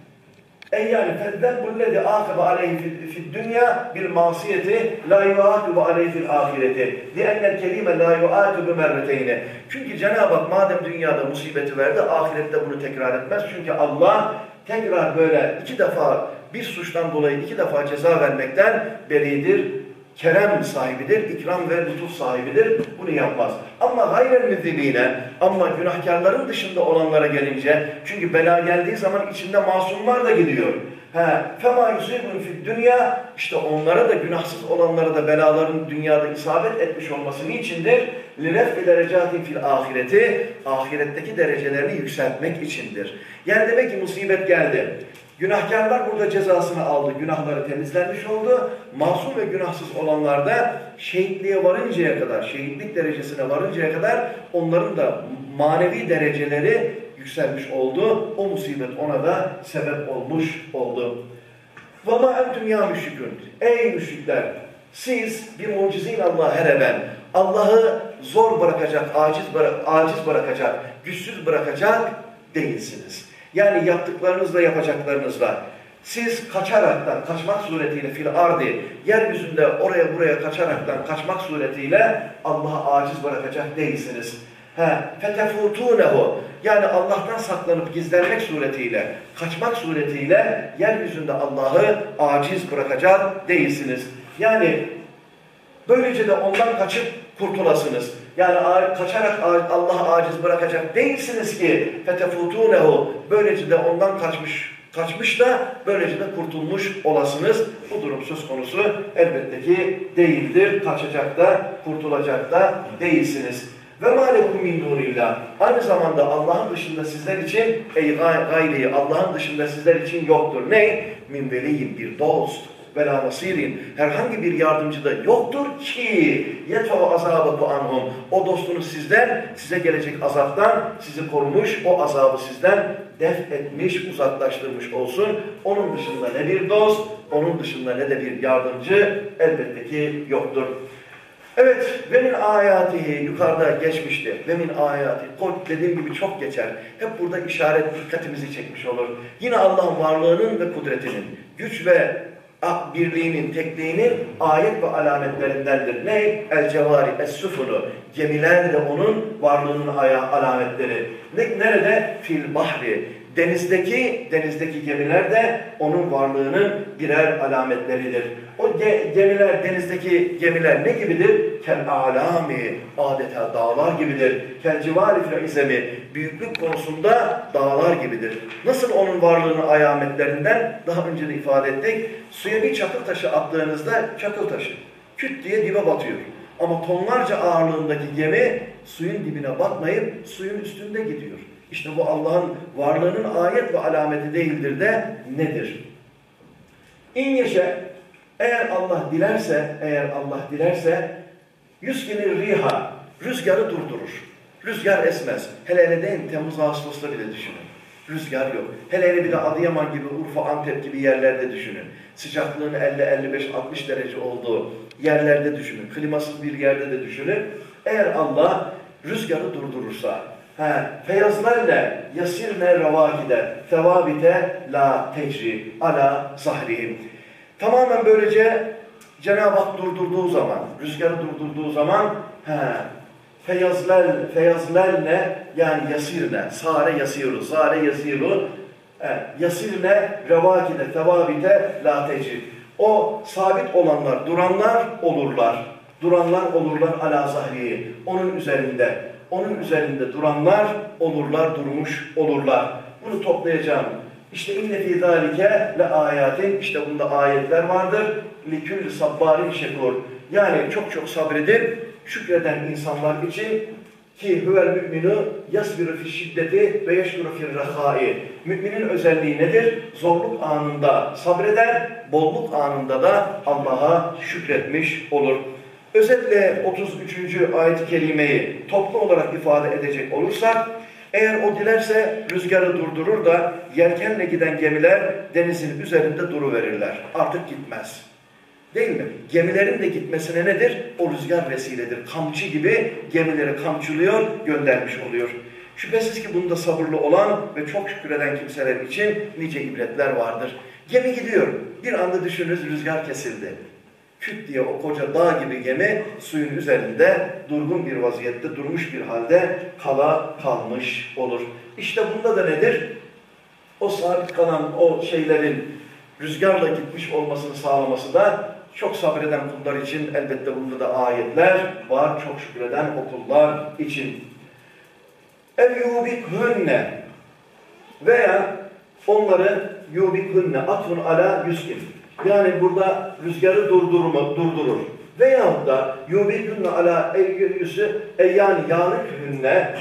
Ey yani فَذَّنْبُ akıbı عَلَيْهِ فِي الدُّنْيَا بِالْمَاسِيَةِ لَا يُعَاقِبُ عَلَيْهِ فِي الْآخِرَةِ لِأَنَّ الْكَلِيمَ لَا يُعَاقِبُ مَرَّتَيْنِ Çünkü Cenab-ı Hak madem dünyada musibeti verdi, ahirette bunu tekrar etmez. Çünkü Allah tekrar böyle iki defa bir suçtan dolayı iki defa ceza vermekten beridir. kerem sahibidir, ikram ve lütuf sahibidir. Bunu yapmaz. Ama hayren müdibine, ama günahkarların dışında olanlara gelince, çünkü bela geldiği zaman içinde masumlar da gidiyor. He, fema yusibun fid dünya, işte onlara da günahsız olanlara da belaların dünyada isabet etmiş olması niçindir? Liref derecatin fil ahireti, ahiretteki derecelerini yükseltmek içindir. Yani demek ki musibet geldi. Günahkarlar burada cezasını aldı, günahları temizlenmiş oldu. Masum ve günahsız olanlar da şehitliğe varıncaya kadar, şehitlik derecesine varıncaya kadar onların da manevi dereceleri yükselmiş oldu. O musibet ona da sebep olmuş oldu. وَمَا اَنْتُمْ ya müşrikün. Ey müşrikler! Siz bir mucizeyle Allah'a hereben, Allah'ı zor bırakacak, aciz, bıra aciz bırakacak, güçsüz bırakacak değilsiniz. Yani yaptıklarınızla yapacaklarınızla. Siz kaçaraktan, kaçmak suretiyle fil ardi, yeryüzünde oraya buraya kaçaraktan, kaçmak suretiyle Allah'a aciz bırakacak değilsiniz. فَتَفُوتُونَهُ Yani Allah'tan saklanıp gizlenmek suretiyle, kaçmak suretiyle yeryüzünde Allah'ı aciz bırakacak değilsiniz. Yani böylece de ondan kaçıp kurtulasınız. Yani kaçarak Allah aciz bırakacak değilsiniz ki fetefutunehu. Böylece de ondan kaçmış kaçmış da böylece de kurtulmuş olasınız. Bu durum söz konusu elbette ki değildir. Kaçacak da kurtulacak da değilsiniz. Ve mâlekum min dunillah. Aynı zamanda Allah'ın dışında sizler için ey gayri Allah'ın dışında sizler için yoktur. Ne? Min veliyim bir dost la nasirin. Herhangi bir yardımcı da yoktur ki yetva azabaku anhum. O dostunuz sizden, size gelecek azaptan sizi korumuş, o azabı sizden def etmiş, uzaklaştırmış olsun. Onun dışında ne bir dost, onun dışında ne de bir yardımcı elbette ki yoktur. Evet, ve min ayatihi yukarıda geçmişti. Ve min ayati. Kod dediğim gibi çok geçer. Hep burada işaret dikkatimizi çekmiş olur. Yine Allah'ın varlığının ve kudretinin, güç ve birliğinin, tekliğinin ayet ve alametlerindendir. Ne? El cevari, es sufunu. Gemiler de onun varlığının alametleri. Ne, nerede? Fil bahri. Denizdeki denizdeki gemiler de onun varlığının birer alametleridir. O gemiler, denizdeki gemiler ne gibidir? Kel alami, adeta dağlar gibidir. Kel civali izemi, büyüklük konusunda dağlar gibidir. Nasıl onun varlığının alametlerinden daha önce de ifade ettik. Suya bir çakıl taşı attığınızda çakıl taşı küt diye dibe batıyor. Ama tonlarca ağırlığındaki gemi suyun dibine batmayıp suyun üstünde gidiyor. İşte bu Allah'ın varlığının ayet ve alameti değildir de nedir? İn yeşe eğer Allah dilerse, eğer Allah dilerse yüzgenir riha rüzgarı durdurur. Rüzgar esmez. Hele hele değil Temmuz Ağustos'ta bile düşünün. Rüzgar yok. Hele hele bir de Adıyaman gibi, Urfa, Antep gibi yerlerde düşünün. Sıcaklığın 50-55-60 derece olduğu yerlerde düşünün. Klimasız bir yerde de düşünün. Eğer Allah rüzgarı durdurursa, feyazlarla yasirne revakide tevabite la tecri ala zahrihim. Tamamen böylece Cenab-ı Hak durdurduğu zaman, rüzgarı durdurduğu zaman he, feyazler, feyazlerle yani yasirne, sare yasiru, sare yasiru, he, yasirne revakide tevabite la tecri. O sabit olanlar, duranlar olurlar. Duranlar olurlar ala zahriyi. Onun üzerinde onun üzerinde duranlar olurlar, durmuş olurlar. Bunu toplayacağım. İşte inne fî zâlike le âyâtin. İşte bunda ayetler vardır. Likül sabbarin şekur. Yani çok çok sabredip şükreden insanlar için ki huvel müminu yasbiru fi şiddeti ve yeşkuru fi rahai. Müminin özelliği nedir? Zorluk anında sabreder, bolluk anında da Allah'a şükretmiş olur. Özetle 33. ayet-i kerimeyi toplu olarak ifade edecek olursak, eğer o dilerse rüzgarı durdurur da yelkenle giden gemiler denizin üzerinde duruverirler. Artık gitmez. Değil mi? Gemilerin de gitmesine nedir? O rüzgar vesiledir. Kamçı gibi gemileri kamçılıyor, göndermiş oluyor. Şüphesiz ki bunda sabırlı olan ve çok şükreden kimseler için nice ibretler vardır. Gemi gidiyor. Bir anda düşünürüz rüzgar kesildi küt diye o koca dağ gibi gemi suyun üzerinde durgun bir vaziyette durmuş bir halde kala kalmış olur. İşte bunda da nedir? O sabit kalan o şeylerin rüzgarla gitmiş olmasını sağlaması da çok sabreden kullar için elbette bunda da ayetler var. Çok şükreden okullar için. Ev yubikhünne veya onları yubikhünne atfun ala yüzkin. Yani burada rüzgarı durdurma, durdurur. Veyahut da yubikhünne ala eyyüsü eyyan yânikhünne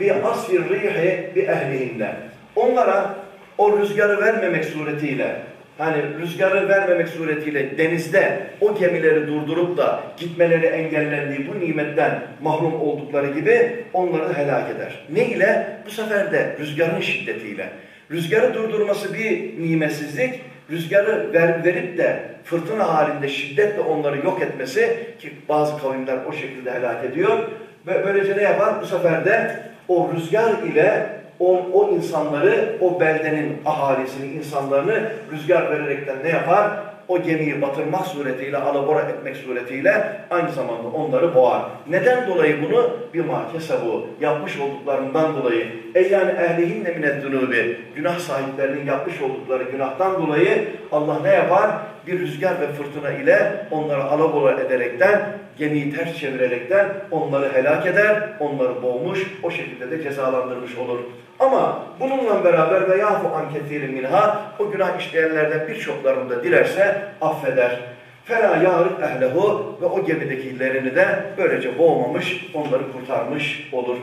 bi asfir rihi bi ehlihinne. Onlara o rüzgarı vermemek suretiyle hani rüzgarı vermemek suretiyle denizde o gemileri durdurup da gitmeleri engellendiği bu nimetten mahrum oldukları gibi onları helak eder. Ne ile? Bu sefer de rüzgarın şiddetiyle. Rüzgarı durdurması bir nimetsizlik, rüzgarı ver, verip de fırtına halinde şiddetle onları yok etmesi ki bazı kavimler o şekilde helak ediyor. Ve böylece ne yapar? Bu sefer de o rüzgar ile o, o insanları, o beldenin ahalisini, insanlarını rüzgar vererekten ne yapar? O gemiyi batırmak suretiyle, alabora etmek suretiyle aynı zamanda onları boğar. Neden dolayı bunu? Bir mahkese bu. Yapmış olduklarından dolayı. E yani ehlihinne mineddünubi. Günah sahiplerinin yapmış oldukları günahtan dolayı Allah ne yapar? Bir rüzgar ve fırtına ile onları alabora ederekten gemiyi ters çevirerekten onları helak eder, onları boğmuş, o şekilde de cezalandırmış olur. Ama bununla beraber ve yahu anketirin minha o günah işleyenlerden birçoklarını da dilerse affeder. Fela yarık ehlehu ve o gemidekilerini de böylece boğmamış, onları kurtarmış olur.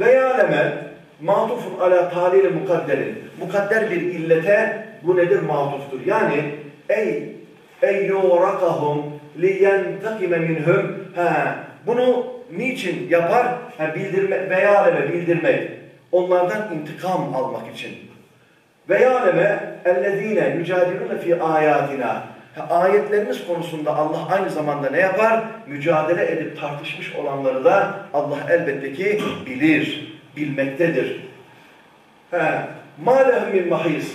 Ve yâleme matufun ala talili mukadderin. Mukadder bir illete bu nedir? Matuftur. Yani ey ey yurakahum liyentakime minhum. Ha, bunu niçin yapar? Ha, bildirme, veya aleme bildirmek. Onlardan intikam almak için. Veya aleme ellezine yücadilune fi ayatina. Ayetlerimiz konusunda Allah aynı zamanda ne yapar? Mücadele edip tartışmış olanları da Allah elbette ki bilir, bilmektedir. مَا لَهُمْ مِنْ مَحِيسٍ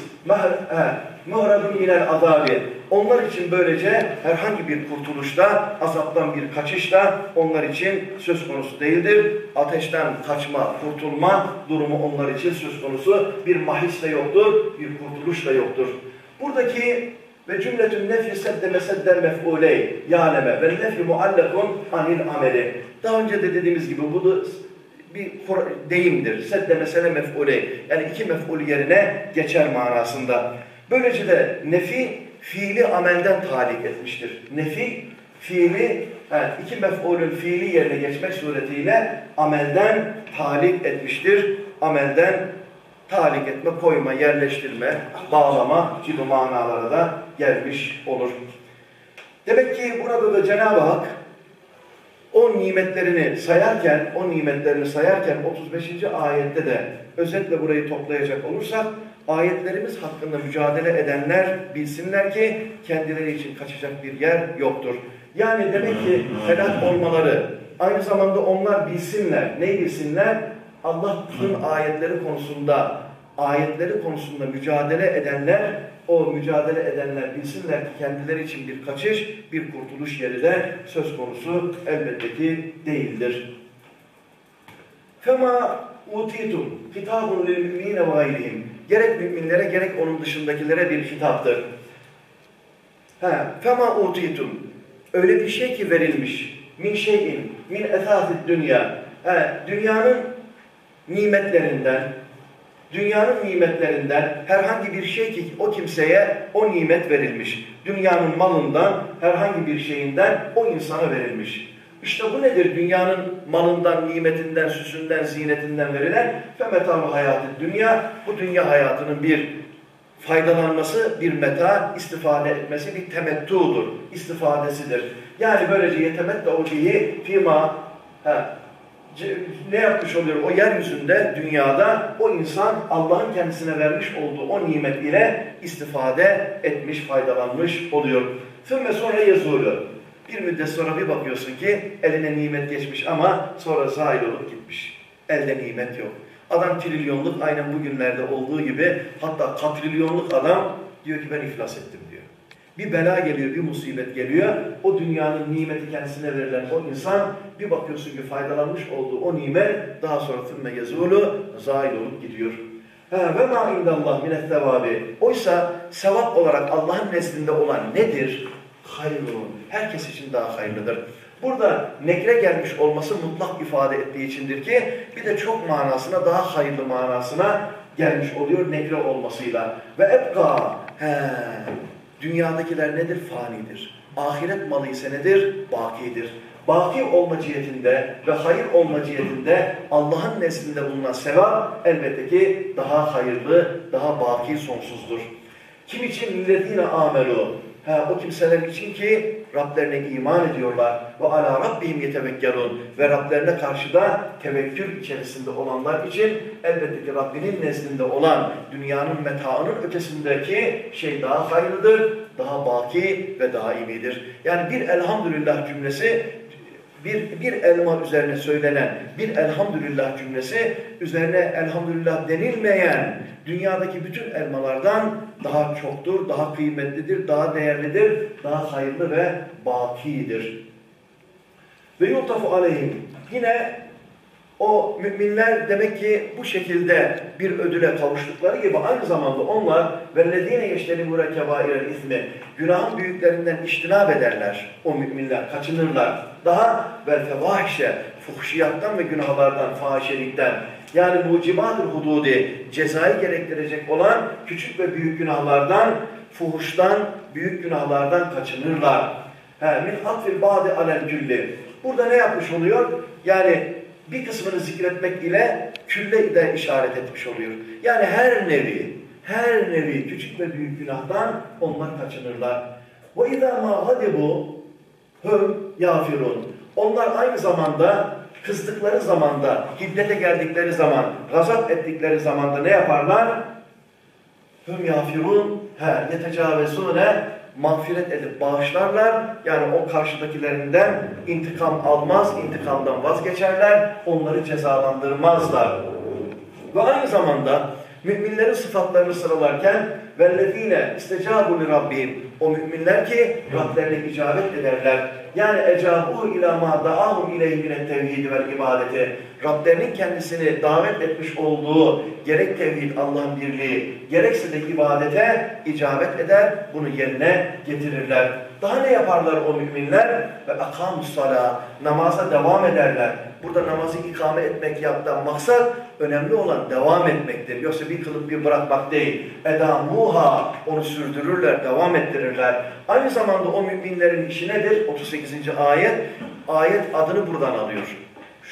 مُهْرَبٌ minel azabi. onlar için böylece herhangi bir kurtuluşta, azaptan bir kaçışta onlar için söz konusu değildir. Ateşten kaçma, kurtulma durumu onlar için söz konusu. Bir mahis de yoktur, bir kurtuluş da yoktur. Buradaki ve cümletün nefi sedde mesedden mef'uley yâleme ve nefi muallakun anil ameli. Daha önce de dediğimiz gibi bu da bir deyimdir. Sedde mesele mef'uley. Yani iki mef'ul yerine geçer manasında. Böylece de nefi fiili amelden talik etmiştir. Nefi fiili evet, iki mef'ulün fiili yerine geçmek suretiyle amelden talik etmiştir. Amelden talik etme, koyma, yerleştirme, bağlama gibi manalara da gelmiş olur. Demek ki burada da Cenab-ı Hak o nimetlerini sayarken, o nimetlerini sayarken 35. ayette de özetle burayı toplayacak olursak ayetlerimiz hakkında mücadele edenler bilsinler ki kendileri için kaçacak bir yer yoktur. Yani demek ki helak olmaları, aynı zamanda onlar bilsinler, ne bilsinler? Allah'ın ayetleri konusunda, ayetleri konusunda mücadele edenler, o mücadele edenler bilsinler ki kendileri için bir kaçış, bir kurtuluş yeri de söz konusu elbette ki değildir. Fema utitum kitabun lil gayrihim gerek müminlere gerek onun dışındakilere bir hitaptır. Fema utitum. Öyle bir şey ki verilmiş. Min şeyin, min esasit dünya. Ha, dünyanın nimetlerinden, dünyanın nimetlerinden herhangi bir şey ki o kimseye o nimet verilmiş. Dünyanın malından, herhangi bir şeyinden o insana verilmiş. İşte bu nedir? Dünyanın malından, nimetinden, süsünden, zinetinden verilen femetalı hayatı dünya. Bu dünya hayatının bir faydalanması, bir meta, istifade etmesi bir temettudur, istifadesidir. Yani böylece yetemet de o bihi fima ha, ne yapmış oluyor? O yeryüzünde, dünyada o insan Allah'ın kendisine vermiş olduğu o nimet ile istifade etmiş, faydalanmış oluyor. Sümme sonra yazıyor. Bir müddet sonra bir bakıyorsun ki eline nimet geçmiş ama sonra zahil olup gitmiş. Elde nimet yok. Adam trilyonluk aynen bugünlerde olduğu gibi hatta katrilyonluk adam diyor ki ben iflas ettim diyor. Bir bela geliyor, bir musibet geliyor. O dünyanın nimeti kendisine verilen o insan bir bakıyorsun ki faydalanmış olduğu o nimet daha sonra tümme yazılı zahil olup gidiyor. Ve ma indallah minet. Oysa sevap olarak Allah'ın nezdinde olan nedir? Hayrun. Herkes için daha hayırlıdır. Burada nekre gelmiş olması mutlak ifade ettiği içindir ki bir de çok manasına daha hayırlı manasına gelmiş oluyor nekre olmasıyla. Ve ebka. He, dünyadakiler nedir? Fanidir. Ahiret malı ise nedir? Bakidir baki olma cihetinde ve hayır olma cihetinde Allah'ın neslinde bulunan sevap elbette ki daha hayırlı, daha baki sonsuzdur. Kim için lillezine amelu? Ha, o kimseler için ki Rablerine iman ediyorlar. Ve ala rabbihim yetevekkelun. Ve Rablerine karşı da tevekkül içerisinde olanlar için elbette ki Rabbinin nezdinde olan dünyanın metaının ötesindeki şey daha hayırlıdır, daha baki ve daimidir. Yani bir elhamdülillah cümlesi bir, bir elma üzerine söylenen bir elhamdülillah cümlesi üzerine elhamdülillah denilmeyen dünyadaki bütün elmalardan daha çoktur, daha kıymetlidir, daha değerlidir, daha hayırlı ve bakidir. Ve yutafu aleyhim. Yine o müminler demek ki bu şekilde bir ödüle kavuştukları gibi aynı zamanda onlar vellezine yeştenibure kebairel ismi günahın büyüklerinden iştinab ederler. O müminler kaçınırlar. Daha vel fevahişe fuhşiyattan ve günahlardan, fahişelikten yani mucibadır hududi cezayı gerektirecek olan küçük ve büyük günahlardan, fuhuştan, büyük günahlardan kaçınırlar. He, min atfil ba'di alel. Burada ne yapmış oluyor? Yani bir kısmını zikretmek ile külle de işaret etmiş oluyor. Yani her nevi, her nevi küçük ve büyük günahtan onlar kaçınırlar. وَاِذَا مَا هَدِبُوا hum yafirun. Onlar aynı zamanda kızdıkları zamanda, hiddete geldikleri zaman, gazap ettikleri zamanda ne yaparlar? Hüm yafirun, he, yetecavesune, mağfiret edip bağışlarlar. Yani o karşıdakilerinden intikam almaz, intikamdan vazgeçerler, onları cezalandırmazlar. Ve aynı zamanda müminlerin sıfatlarını sıralarken vellezine istecabu li rabbihim o müminler ki Rablerine icabet ederler. Yani ecabu ila ma da'ahum ileyhi mine tevhidi vel ibadeti Rablerinin kendisini davet etmiş olduğu gerek tevhid Allah'ın birliği, gerekse de ibadete icabet eder, bunu yerine getirirler. Daha ne yaparlar o müminler? Ve akamus sala, namaza devam ederler. Burada namazı ikame etmek yaptan maksat önemli olan devam etmektir. Yoksa bir kılıp bir bırakmak değil. Edamuha, onu sürdürürler, devam ettirirler. Aynı zamanda o müminlerin işi nedir? 38. ayet. Ayet adını buradan alıyor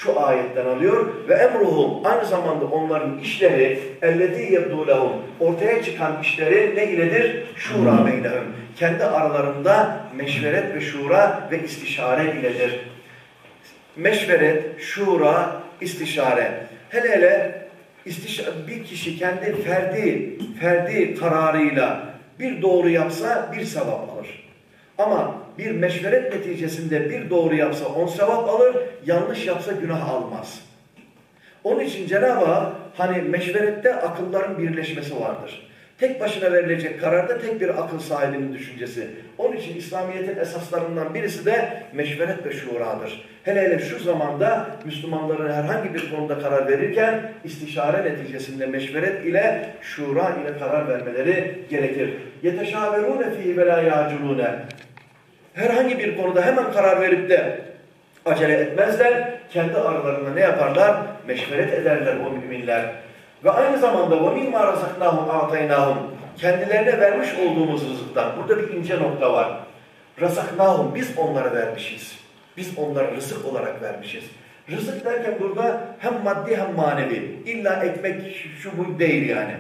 şu ayetten alıyor ve emruhum aynı zamanda onların işleri ellezî yebdûlehum ortaya çıkan işleri ne iledir? Şura beynehum. Kendi aralarında meşveret ve şura ve istişare iledir. Meşveret, şura, istişare. Hele hele bir kişi kendi ferdi, ferdi kararıyla bir doğru yapsa bir sevap alır. Ama bir meşveret neticesinde bir doğru yapsa on sevap alır, yanlış yapsa günah almaz. Onun için Cenab-ı Hak hani meşverette akılların birleşmesi vardır. Tek başına verilecek kararda tek bir akıl sahibinin düşüncesi. Onun için İslamiyet'in esaslarından birisi de meşveret ve şuuradır. Hele hele şu zamanda Müslümanların herhangi bir konuda karar verirken istişare neticesinde meşveret ile şura ile karar vermeleri gerekir. يَتَشَاوَرُونَ ف۪ي وَلَا يَعْجُلُونَ Herhangi bir konuda hemen karar verip de acele etmezler. Kendi aralarında ne yaparlar? Meşveret ederler o müminler. Ve aynı zamanda وَمِنْ مَا رَزَقْنَاهُمْ اَعْطَيْنَاهُمْ Kendilerine vermiş olduğumuz rızıktan. Burada bir ince nokta var. رَزَقْنَاهُمْ Biz onlara vermişiz. Biz onlara rızık olarak vermişiz. Rızık derken burada hem maddi hem manevi. İlla ekmek şu bu değil yani.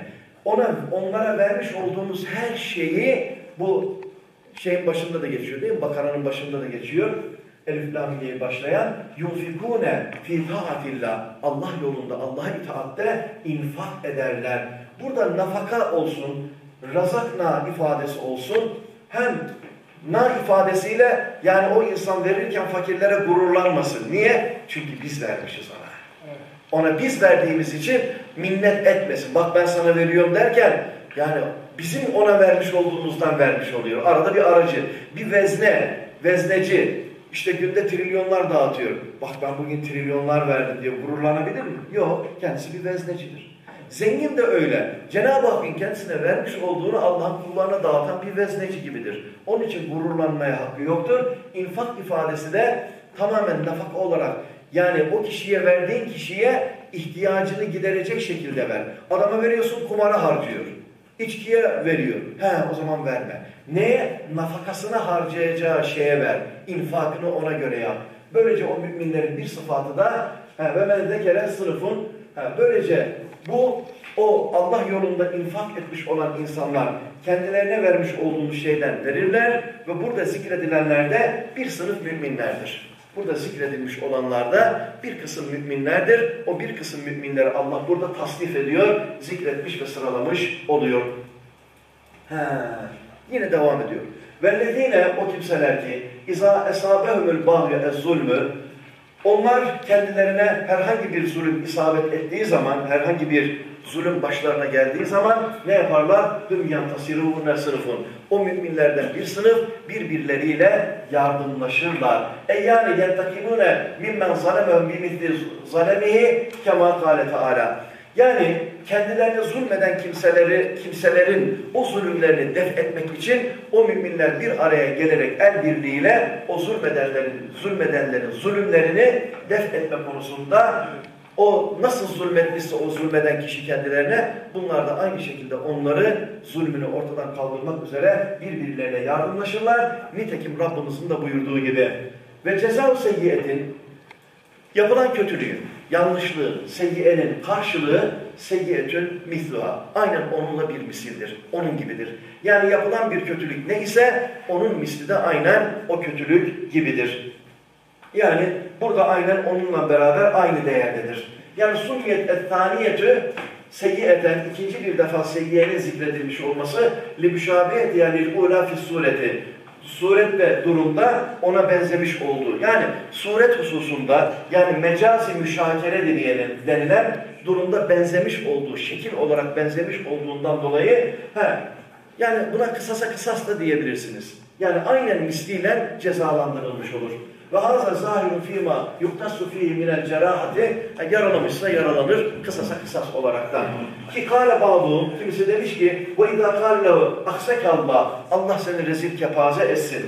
Ona, onlara vermiş olduğumuz her şeyi bu şeyin başında da geçiyor değil mi? Bakara'nın başında da geçiyor. Elif Lam diye başlayan yunfikune fi taatillah Allah yolunda Allah'a itaatte infak ederler. Burada nafaka olsun, razakna ifadesi olsun. Hem na ifadesiyle yani o insan verirken fakirlere gururlanmasın. Niye? Çünkü biz vermişiz ona. Ona biz verdiğimiz için minnet etmesin. Bak ben sana veriyorum derken yani bizim ona vermiş olduğumuzdan vermiş oluyor. Arada bir aracı, bir vezne, vezneci. İşte günde trilyonlar dağıtıyor. Bak ben bugün trilyonlar verdim diye gururlanabilir mi? Yok, kendisi bir veznecidir. Zengin de öyle. Cenab-ı Hakk'ın kendisine vermiş olduğunu Allah'ın kullarına dağıtan bir vezneci gibidir. Onun için gururlanmaya hakkı yoktur. İnfak ifadesi de tamamen nafaka olarak yani o kişiye verdiğin kişiye ihtiyacını giderecek şekilde ver. Adama veriyorsun kumara harcıyor. İçkiye veriyor. He o zaman verme. Neye? Nafakasına harcayacağı şeye ver. İnfakını ona göre yap. Böylece o müminlerin bir sıfatı da ve men zekere sınıfın böylece bu o Allah yolunda infak etmiş olan insanlar kendilerine vermiş olduğumuz şeyden verirler ve burada zikredilenler de bir sınıf müminlerdir. Burada zikredilmiş olanlarda bir kısım müminlerdir. O bir kısım müminleri Allah burada tasnif ediyor, zikretmiş ve sıralamış oluyor. He, yine devam ediyor. Vellezine o kimseler ki izâ esâbehumul bâgye ez-zulmü onlar kendilerine herhangi bir zulüm isabet ettiği zaman, herhangi bir zulüm başlarına geldiği zaman ne yaparlar? Hüm yantasirûne sınıfın. O müminlerden bir sınıf birbirleriyle yardımlaşırlar. E yani yentakimune mimmen zalemehum bimithli zalemihi kema kâle teâlâ. Yani kendilerine zulmeden kimseleri, kimselerin o zulümlerini def etmek için o müminler bir araya gelerek el birliğiyle o zulmedenlerin, zulmedenlerin zulümlerini def etme konusunda o nasıl zulmetmişse o zulmeden kişi kendilerine bunlar da aynı şekilde onları zulmünü ortadan kaldırmak üzere birbirlerine yardımlaşırlar. Nitekim Rabbimizin de buyurduğu gibi ve ceza seyyiyetin yapılan kötülüğün, yanlışlığı, seyyiyenin karşılığı seyyiyetün mithluha. Aynen onunla bir misildir. Onun gibidir. Yani yapılan bir kötülük ne ise onun misli de aynen o kötülük gibidir. Yani burada aynen onunla beraber aynı değerdedir. Yani sunniyet ettaniyetü seyyiyeten ikinci bir defa seyyiyenin zikredilmiş olması li müşabiyet yani ula fi sureti suret ve durumda ona benzemiş olduğu. Yani suret hususunda yani mecazi müşakere denilen durumda benzemiş olduğu, şekil olarak benzemiş olduğundan dolayı he, yani buna kısasa kısas da diyebilirsiniz. Yani aynen misliyle cezalandırılmış olur. Ve haza zahirun fîmâ yuktasu fîhî minel cerahati yaralamışsa yaralanır kısasa kısas olaraktan. Ki kâle bâbu kimisi demiş ki ve idâ kâlehu aksekallah Allah seni rezil kepaze etsin.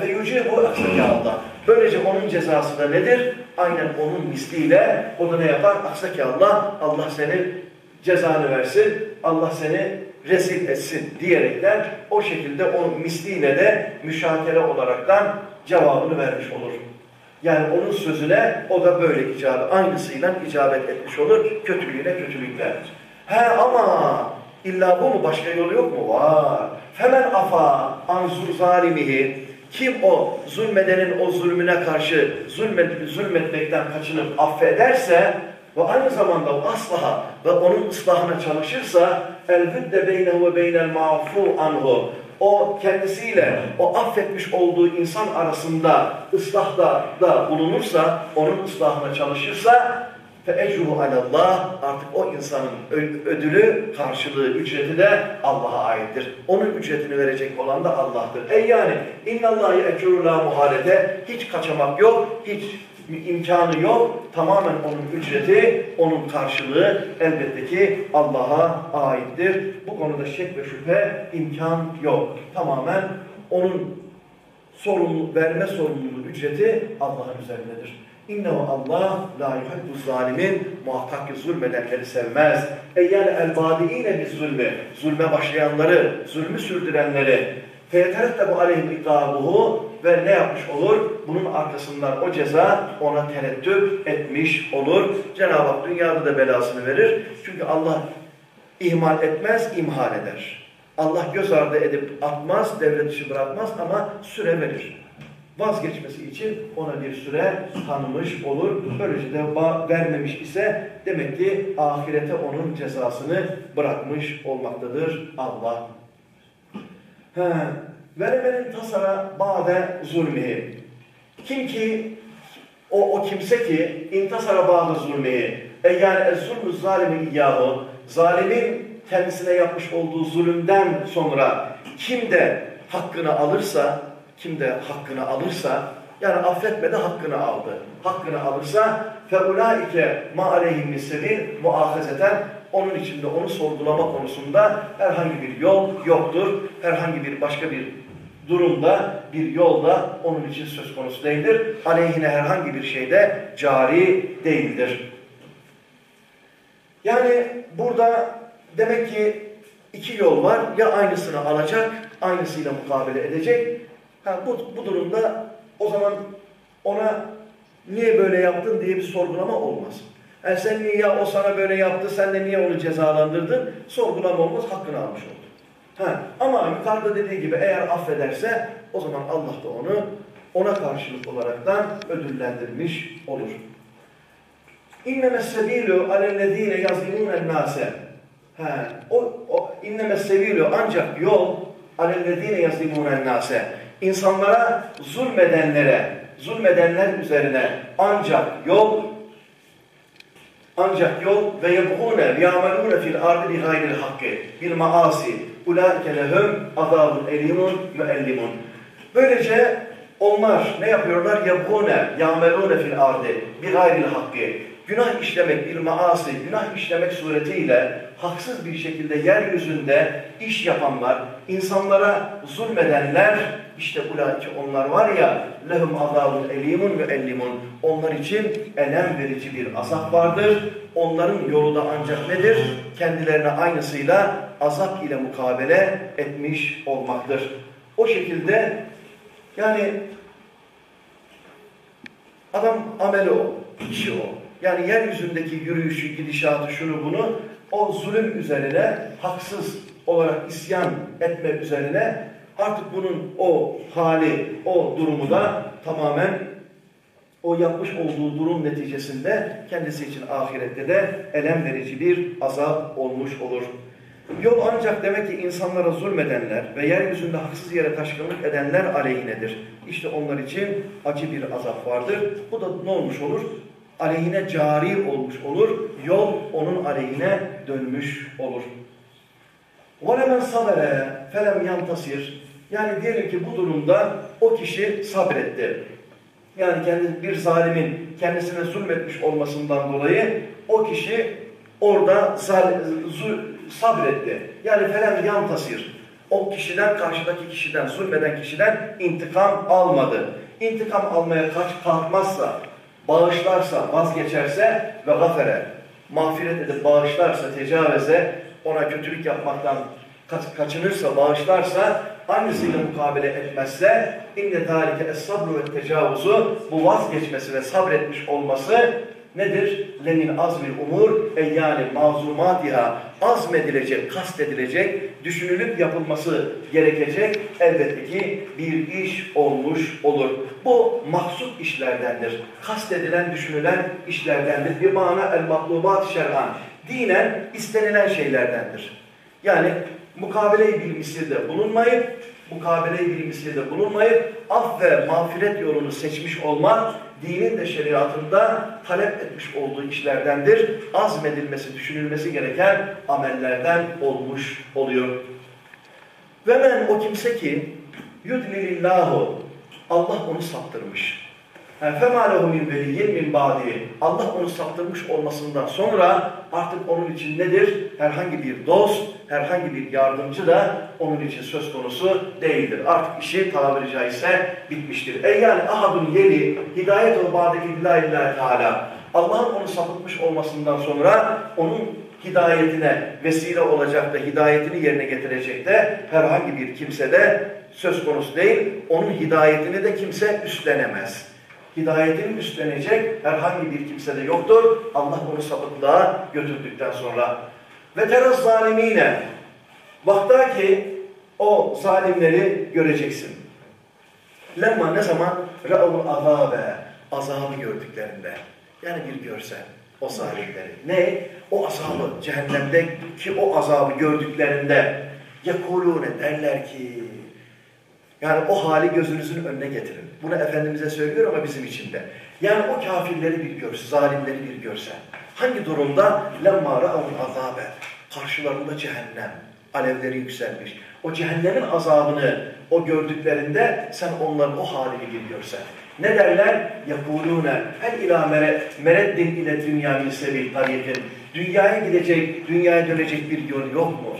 Fe yucibu aksekallah. Böylece onun cezası da nedir? Aynen onun misliyle o da ne yapar? Aksekallah Allah seni cezanı versin. Allah seni rezil etsin diyerekler o şekilde o misliyle de müşakere olaraktan cevabını vermiş olur. Yani onun sözüne o da böyle icabet, aynısıyla icabet etmiş olur. Kötülüğüne kötülük verir. He ama illa bu mu? Başka yolu yok mu? Var. Femen afa anzur zalimihi kim o zulmedenin o zulmüne karşı zulmet, zulmetmekten kaçınıp affederse ve aynı zamanda o aslaha ve onun ıslahına çalışırsa elbette beynehu ve beynel mafu anhu o kendisiyle o affetmiş olduğu insan arasında ıslahda da bulunursa, onun ıslahına çalışırsa فَاَجْرُهُ عَلَى Allah Artık o insanın ödülü, karşılığı, ücreti de Allah'a aittir. Onun ücretini verecek olan da Allah'tır. E yani اِنَّ اللّٰهِ اَجْرُ لَا muhalete Hiç kaçamak yok, hiç imkanı yok. Tamamen onun ücreti, onun karşılığı elbette ki Allah'a aittir. Bu konuda şek ve şüphe imkan yok. Tamamen onun sorumlu, verme sorumluluğu ücreti Allah'ın üzerindedir. İnnehu Allah la yuhibbu zalimin muhakkak ki zulmedenleri sevmez. E yani el badiine bir zulmü, zulme başlayanları, zulmü sürdürenleri bu aleyhim ikabuhu ve ne yapmış olur? Bunun arkasından o ceza ona tereddüt etmiş olur. Cenab-ı Hak dünyada da belasını verir. Çünkü Allah ihmal etmez, imhal eder. Allah göz ardı edip atmaz, devre dışı bırakmaz ama süre verir. Vazgeçmesi için ona bir süre tanımış olur. Böylece de vermemiş ise demek ki ahirete onun cezasını bırakmış olmaktadır Allah. He. Veremenin tasara bade zulmihi. Kim ki o, o kimse ki intasara bade zulmihi. E yani ez-zulmü zalimi iyyahu. Zalimin kendisine yapmış olduğu zulümden sonra kim de hakkını alırsa, kim de hakkını alırsa Yani affetmedi, hakkını aldı. Hakkını alırsa فَاُولَٰئِكَ مَا عَلَيْهِمْ مِسَّبِيلٍ muahazeten onun içinde onu sorgulama konusunda herhangi bir yol yoktur. Herhangi bir başka bir durumda, bir yolda onun için söz konusu değildir. Aleyhine herhangi bir şeyde cari değildir. Yani burada demek ki iki yol var. Ya aynısını alacak, aynısıyla mukabele edecek. Ha, bu, bu durumda o zaman ona niye böyle yaptın diye bir sorgulama olmaz. Yani sen niye ya o sana böyle yaptı, sen de niye onu cezalandırdın? Sorgulama olmaz, hakkını almış oldu. Ha, ama yukarıda dediği gibi eğer affederse o zaman Allah da onu ona karşılık olaraktan ödüllendirmiş olur. İnnemes sebilu alellezine yazlimunen nase. Ha, o, o innemes sebilu ancak yol alellezine yazlimunen nase. İnsanlara zulmedenlere, zulmedenler üzerine ancak yol ancak yol ve yebğune yamelune fil ardı bi gayril hakkı bil maasi ulaike lehum azabun elimun müellimun. Böylece onlar ne yapıyorlar? Yebğune yamelune fil ardı bi gayril hakkı günah işlemek bir maasi, günah işlemek suretiyle haksız bir şekilde yeryüzünde iş yapanlar, insanlara zulmedenler, işte ulaki onlar var ya, lehum azabun elimun ve ellimun. Onlar için elem verici bir azap vardır. Onların yolu da ancak nedir? Kendilerine aynısıyla azap ile mukabele etmiş olmaktır. O şekilde yani adam ameli o, işi o. Yani yeryüzündeki yürüyüşü, gidişatı, şunu bunu o zulüm üzerine haksız olarak isyan etme üzerine artık bunun o hali, o durumu da tamamen o yapmış olduğu durum neticesinde kendisi için ahirette de elem verici bir azap olmuş olur. Yol ancak demek ki insanlara zulmedenler ve yeryüzünde haksız yere taşkınlık edenler aleyhinedir. İşte onlar için acı bir azap vardır. Bu da ne olmuş olur? aleyhine cari olmuş olur. Yol onun aleyhine dönmüş olur. وَلَمَنْ صَبَرَ فَلَمْ يَنْتَصِرْ Yani diyelim ki bu durumda o kişi sabretti. Yani kendi bir zalimin kendisine zulmetmiş olmasından dolayı o kişi orada sabretti. Yani felem yantasir. O kişiden, karşıdaki kişiden, zulmeden kişiden intikam almadı. İntikam almaya kaç kalkmazsa, bağışlarsa, vazgeçerse ve gafere, mağfiret edip bağışlarsa, tecavüze, ona kötülük yapmaktan kaçınırsa, bağışlarsa, annesiyle mukabele etmezse, inne tarike es-sabru ve tecavuzu, bu vazgeçmesi ve sabretmiş olması nedir? Lemin azmil umur, e yani mazumatiha, azmedilecek, kastedilecek, düşünülüp yapılması gerekecek elbette ki bir iş olmuş olur. Bu mahsut işlerdendir. Kastedilen, düşünülen işlerdendir. Bir mana el-maklubat şer'an. Dinen istenilen şeylerdendir. Yani mukabele-i bilmisilde bulunmayıp, mukabele-i bilmisilde bulunmayıp, af ve mağfiret yolunu seçmiş olmak, dinin de şeriatında talep etmiş olduğu işlerdendir. Azmedilmesi, düşünülmesi gereken amellerden olmuş oluyor. Ve men o kimse ki yudlilillahu Allah onu saptırmış. فَمَا لَهُ مِنْ وَلِيٍّ مِنْ بَعْدِهِ Allah onu saptırmış olmasından sonra artık onun için nedir? Herhangi bir dost, herhangi bir yardımcı da onun için söz konusu değildir. Artık işi tabiri caizse bitmiştir. E yani ahadun yeli hidayet ol ba'deki billahillahi teala. Allah'ın onu sapıtmış olmasından sonra onun hidayetine vesile olacak da hidayetini yerine getirecek de herhangi bir kimse de söz konusu değil. Onun hidayetini de kimse üstlenemez hidayetini üstlenecek herhangi bir kimse de yoktur. Allah onu sapıklığa götürdükten sonra. Ve teras zalimine vakta ki o zalimleri göreceksin. Lemma ne zaman? Re'ul azabe azabı gördüklerinde. Yani bir görsen o zalimleri. Ne? O azabı cehennemdeki o azabı gördüklerinde yekulune derler ki yani o hali gözünüzün önüne getirin. Bunu Efendimiz'e söylüyor ama bizim için de. Yani o kafirleri bir görse, zalimleri bir görse. Hangi durumda? لَمَّا رَأَوْنْ azabe. Karşılarında cehennem. Alevleri yükselmiş. O cehennemin azabını o gördüklerinde sen onların o halini biliyorsan. Ne derler? Yakulune hel ila mereddin ile dünya min sebil tarikin. Dünyaya gidecek, dünyaya dönecek bir yol yok mu?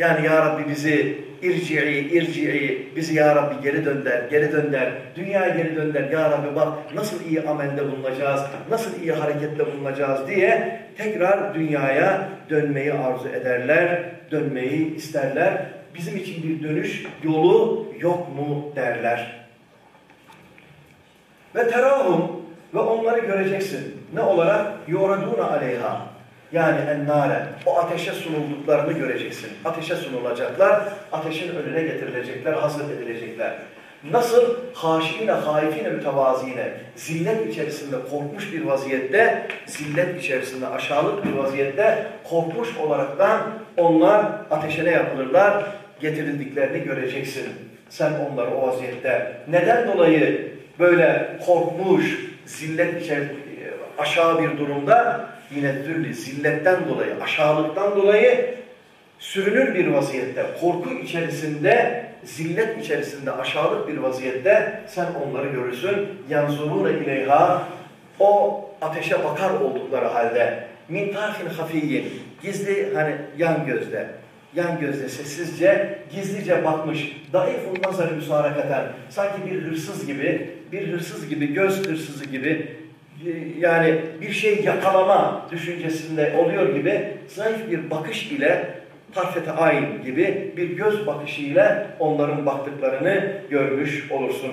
Yani Ya Rabbi bizi irci'i, irci'i, bizi Ya Rabbi geri dönder, geri dönder, dünyaya geri dönder. Ya Rabbi bak nasıl iyi amelde bulunacağız, nasıl iyi harekette bulunacağız diye tekrar dünyaya dönmeyi arzu ederler, dönmeyi isterler. Bizim için bir dönüş yolu yok mu derler. Ve terahum ve onları göreceksin. Ne olarak? Yoraduna aleyha. Yani ennare. O ateşe sunulduklarını göreceksin. Ateşe sunulacaklar. Ateşin önüne getirilecekler, hazır edilecekler. Nasıl haşine, haifine, mütevazine, zillet içerisinde korkmuş bir vaziyette, zillet içerisinde aşağılık bir vaziyette korkmuş olaraktan onlar ateşe ne yapılırlar? Getirildiklerini göreceksin. Sen onları o vaziyette. Neden dolayı böyle korkmuş, zillet içerisinde aşağı bir durumda yine türlü zilletten dolayı, aşağılıktan dolayı sürünür bir vaziyette, korku içerisinde, zillet içerisinde, aşağılık bir vaziyette sen onları görürsün. Yanzurune ileyha o ateşe bakar oldukları halde min tarfin hafiyyin gizli hani yan gözle yan gözle sessizce gizlice bakmış daifun nazarı müsaraketen sanki bir hırsız gibi bir hırsız gibi göz hırsızı gibi yani bir şey yakalama düşüncesinde oluyor gibi zayıf bir bakış ile tarfete ayn gibi bir göz bakışı ile onların baktıklarını görmüş olursun.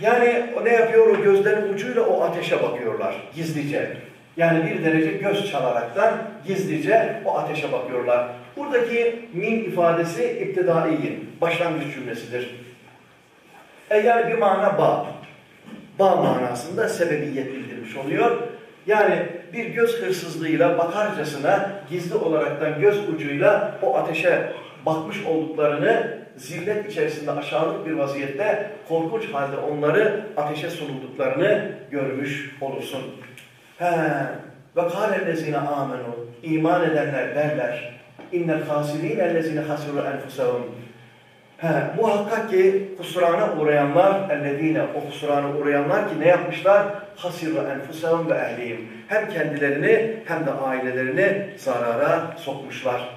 Yani ne yapıyor? O gözlerin ucuyla o ateşe bakıyorlar gizlice. Yani bir derece göz çalaraktan gizlice o ateşe bakıyorlar. Buradaki min ifadesi iptidaiyin, başlangıç cümlesidir. E yani bir mana ba bağ manasında sebebiyet bildirmiş oluyor. Yani bir göz hırsızlığıyla bakarcasına gizli olaraktan göz ucuyla o ateşe bakmış olduklarını zillet içerisinde aşağılık bir vaziyette korkunç halde onları ateşe sunulduklarını görmüş olursun. He. Ve kâlellezine amenu iman edenler derler. İnnel hâsirîne ellezine hasiru enfusahum He, muhakkak ki husrana uğrayanlar, ellezine o husrana uğrayanlar ki ne yapmışlar? Hasirru enfusahum ve ehlihim. Hem kendilerini hem de ailelerini zarara sokmuşlar.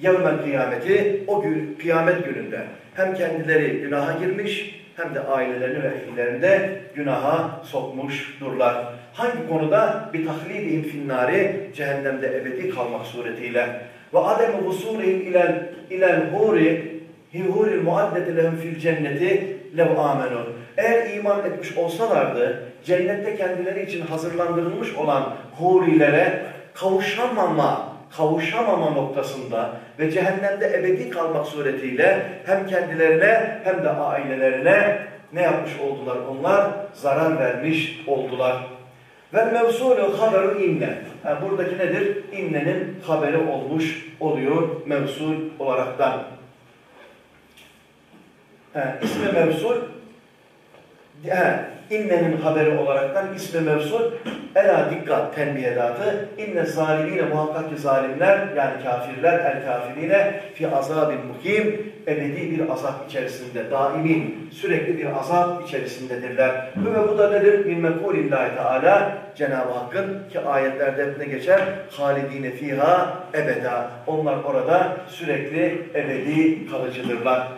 Yevmel kıyameti o gün kıyamet gününde hem kendileri günaha girmiş hem de ailelerini ve ehlilerini de günaha sokmuşdurlar. Hangi konuda? Bir tahlidihim finnari cehennemde ebedi kalmak suretiyle. Ve adem vusulihim ilel ilel huri hihuril muaddeti lehum fil cenneti lev amenu. Eğer iman etmiş olsalardı, cennette kendileri için hazırlandırılmış olan hurilere kavuşamama, kavuşamama noktasında ve cehennemde ebedi kalmak suretiyle hem kendilerine hem de ailelerine ne yapmış oldular onlar? Zarar vermiş oldular. Ve mevsulü haberu inne. Yani buradaki nedir? İnnenin haberi olmuş oluyor mevsul olaraktan. He, ismi mevsul he, innenin haberi olaraktan ismi mevsul ela dikkat tenbihedatı inne zalimine muhakkak ki zalimler yani kafirler el kafirine fi azabin mukim ebedi bir azap içerisinde daimin sürekli bir azap içerisindedirler. Ve bu da nedir? Min mekulillahi teala Cenab-ı Hakk'ın ki ayetlerde hep ne geçer? Halidine fiha ebeda. Onlar orada sürekli ebedi kalıcıdırlar.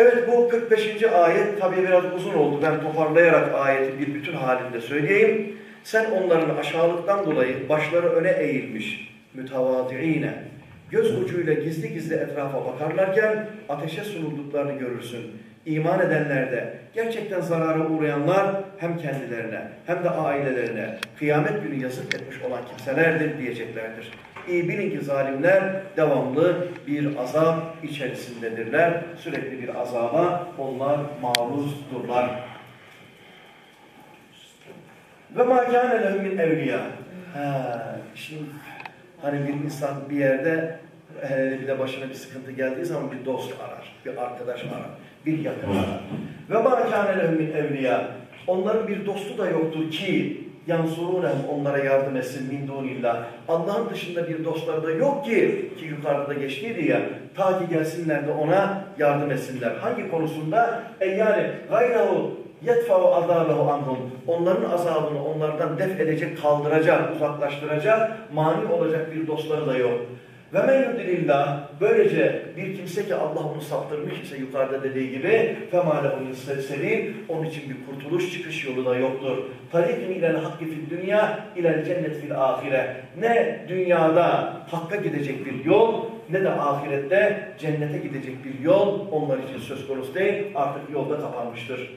Evet bu 45. ayet tabii biraz uzun oldu. Ben toparlayarak ayeti bir bütün halinde söyleyeyim. Sen onların aşağılıktan dolayı başları öne eğilmiş, mütevadiine, göz ucuyla gizli gizli etrafa bakarlarken ateşe sunulduklarını görürsün. İman edenlerde gerçekten zarara uğrayanlar hem kendilerine hem de ailelerine kıyamet günü yazık etmiş olan kimselerdir diyeceklerdir. İyi bilin ki zalimler devamlı bir azap içerisindedirler. Sürekli bir azaba onlar maruzdurlar. Ve ma kâne lehum min evliya. Şimdi hani bir insan bir yerde bir de başına bir sıkıntı geldiği zaman bir dost arar, bir arkadaş arar, bir yakın arar. Ve ma kâne lehum min evliya. Onların bir dostu da yoktur ki yansurunehum onlara yardım etsin min dunillah. Allah'ın dışında bir dostları da yok ki ki yukarıda geçtiydi ya ta ki gelsinler de ona yardım etsinler. Hangi konusunda? E yani gayrahu yetfa'u azabehu anhum. Onların azabını onlardan def edecek, kaldıracak, uzaklaştıracak, mani olacak bir dostları da yok. Ve men yudilillah böylece bir kimse ki Allah onu saptırmış ise yukarıda dediği gibi female onun sebil onun için bir kurtuluş çıkış yolu da yoktur. Tarikun ilel hakki fil dünya ilel cennet fil ahire. Ne dünyada hakka gidecek bir yol ne de ahirette cennete gidecek bir yol onlar için söz konusu değil. Artık yolda kapanmıştır.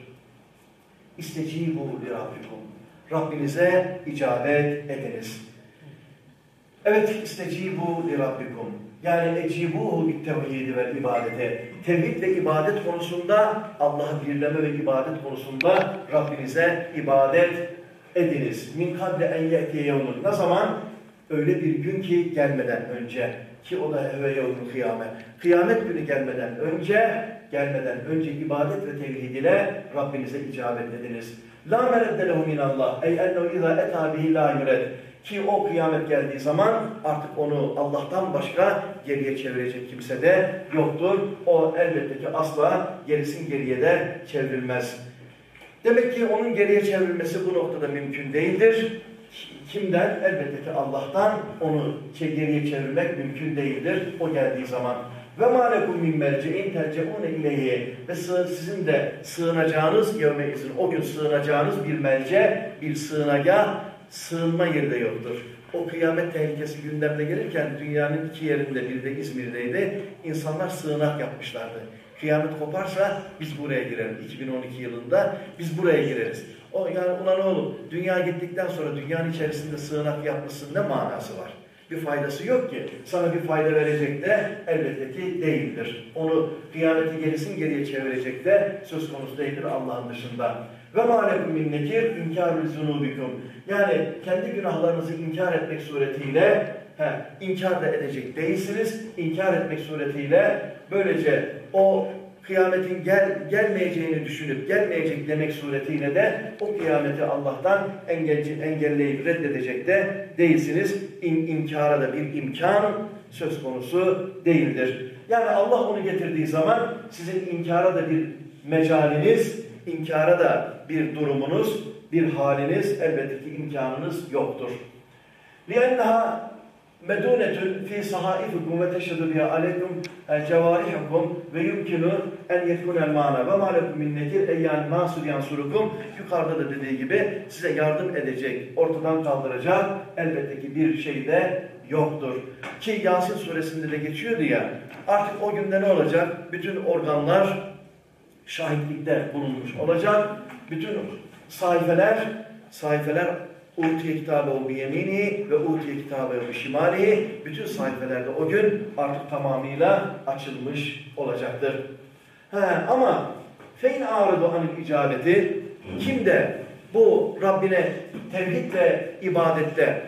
İstecibu li rabbikum. Rabbinize icabet ediniz. Evet, istecibu li rabbikum. Yani ecibuhu bit tevhidi ve ibadete. Tevhid ve ibadet konusunda Allah'ı birleme ve ibadet konusunda Rabbinize ibadet ediniz. Min kable en ye'tiye yevmun. Ne zaman? Öyle bir gün ki gelmeden önce. Ki o da eve yevmun kıyamet. Kıyamet günü gelmeden önce, gelmeden önce ibadet ve tevhid ile Rabbinize icabet ediniz. La meredde lehu minallah. Ey ennehu izâ etâ bihi la yured. Ki o kıyamet geldiği zaman artık onu Allah'tan başka geriye çevirecek kimse de yoktur. O elbette ki asla gerisin geriye de çevrilmez. Demek ki onun geriye çevrilmesi bu noktada mümkün değildir. Kimden? Elbette ki Allah'tan onu geriye çevirmek mümkün değildir o geldiği zaman. Ve malekum min melce'in terce'une ileyhi ve sizin de sığınacağınız yevme izin o gün sığınacağınız bir melce, bir sığınagah sığınma yeri de yoktur. O kıyamet tehlikesi gündemde gelirken dünyanın iki yerinde, bir de İzmir'deydi, insanlar sığınak yapmışlardı. Kıyamet koparsa biz buraya gireriz. 2012 yılında biz buraya gireriz. O yani ulan oğlum dünya gittikten sonra dünyanın içerisinde sığınak yapmışsın ne manası var? Bir faydası yok ki. Sana bir fayda verecek de elbette ki değildir. Onu kıyameti gerisin geriye çevirecek de söz konusu değildir Allah'ın dışında. Ve mâlekum min nekir inkârül zunubikum. Yani kendi günahlarınızı inkar etmek suretiyle he, inkar da edecek değilsiniz. İnkar etmek suretiyle böylece o kıyametin gel, gelmeyeceğini düşünüp gelmeyecek demek suretiyle de o kıyameti Allah'tan engel, engelleyip reddedecek de değilsiniz. İn, inkara da bir imkan söz konusu değildir. Yani Allah onu getirdiği zaman sizin inkara da bir mecaliniz, inkara da bir durumunuz, bir haliniz, elbette ki imkanınız yoktur. لِيَنَّهَا medunetun fi sahaifikum ve teşhedü biha aleykum cevarihukum ve yumkinu en yekunel mana ve malekum min nekir eyyan nasur yansurukum yukarıda da dediği gibi size yardım edecek, ortadan kaldıracak elbette ki bir şey de yoktur. Ki Yasin suresinde de geçiyordu ya artık o günde ne olacak? Bütün organlar şahitlikte bulunmuş olacak. Bütün sayfeler, sayfeler Utiye kitabehu bi yemini ve utiye kitabehu bi şimalihi bütün sayfelerde o gün artık tamamıyla açılmış olacaktır. He, ama feyn ağrıdı anil icabeti kim de bu Rabbine tevhid ve ibadette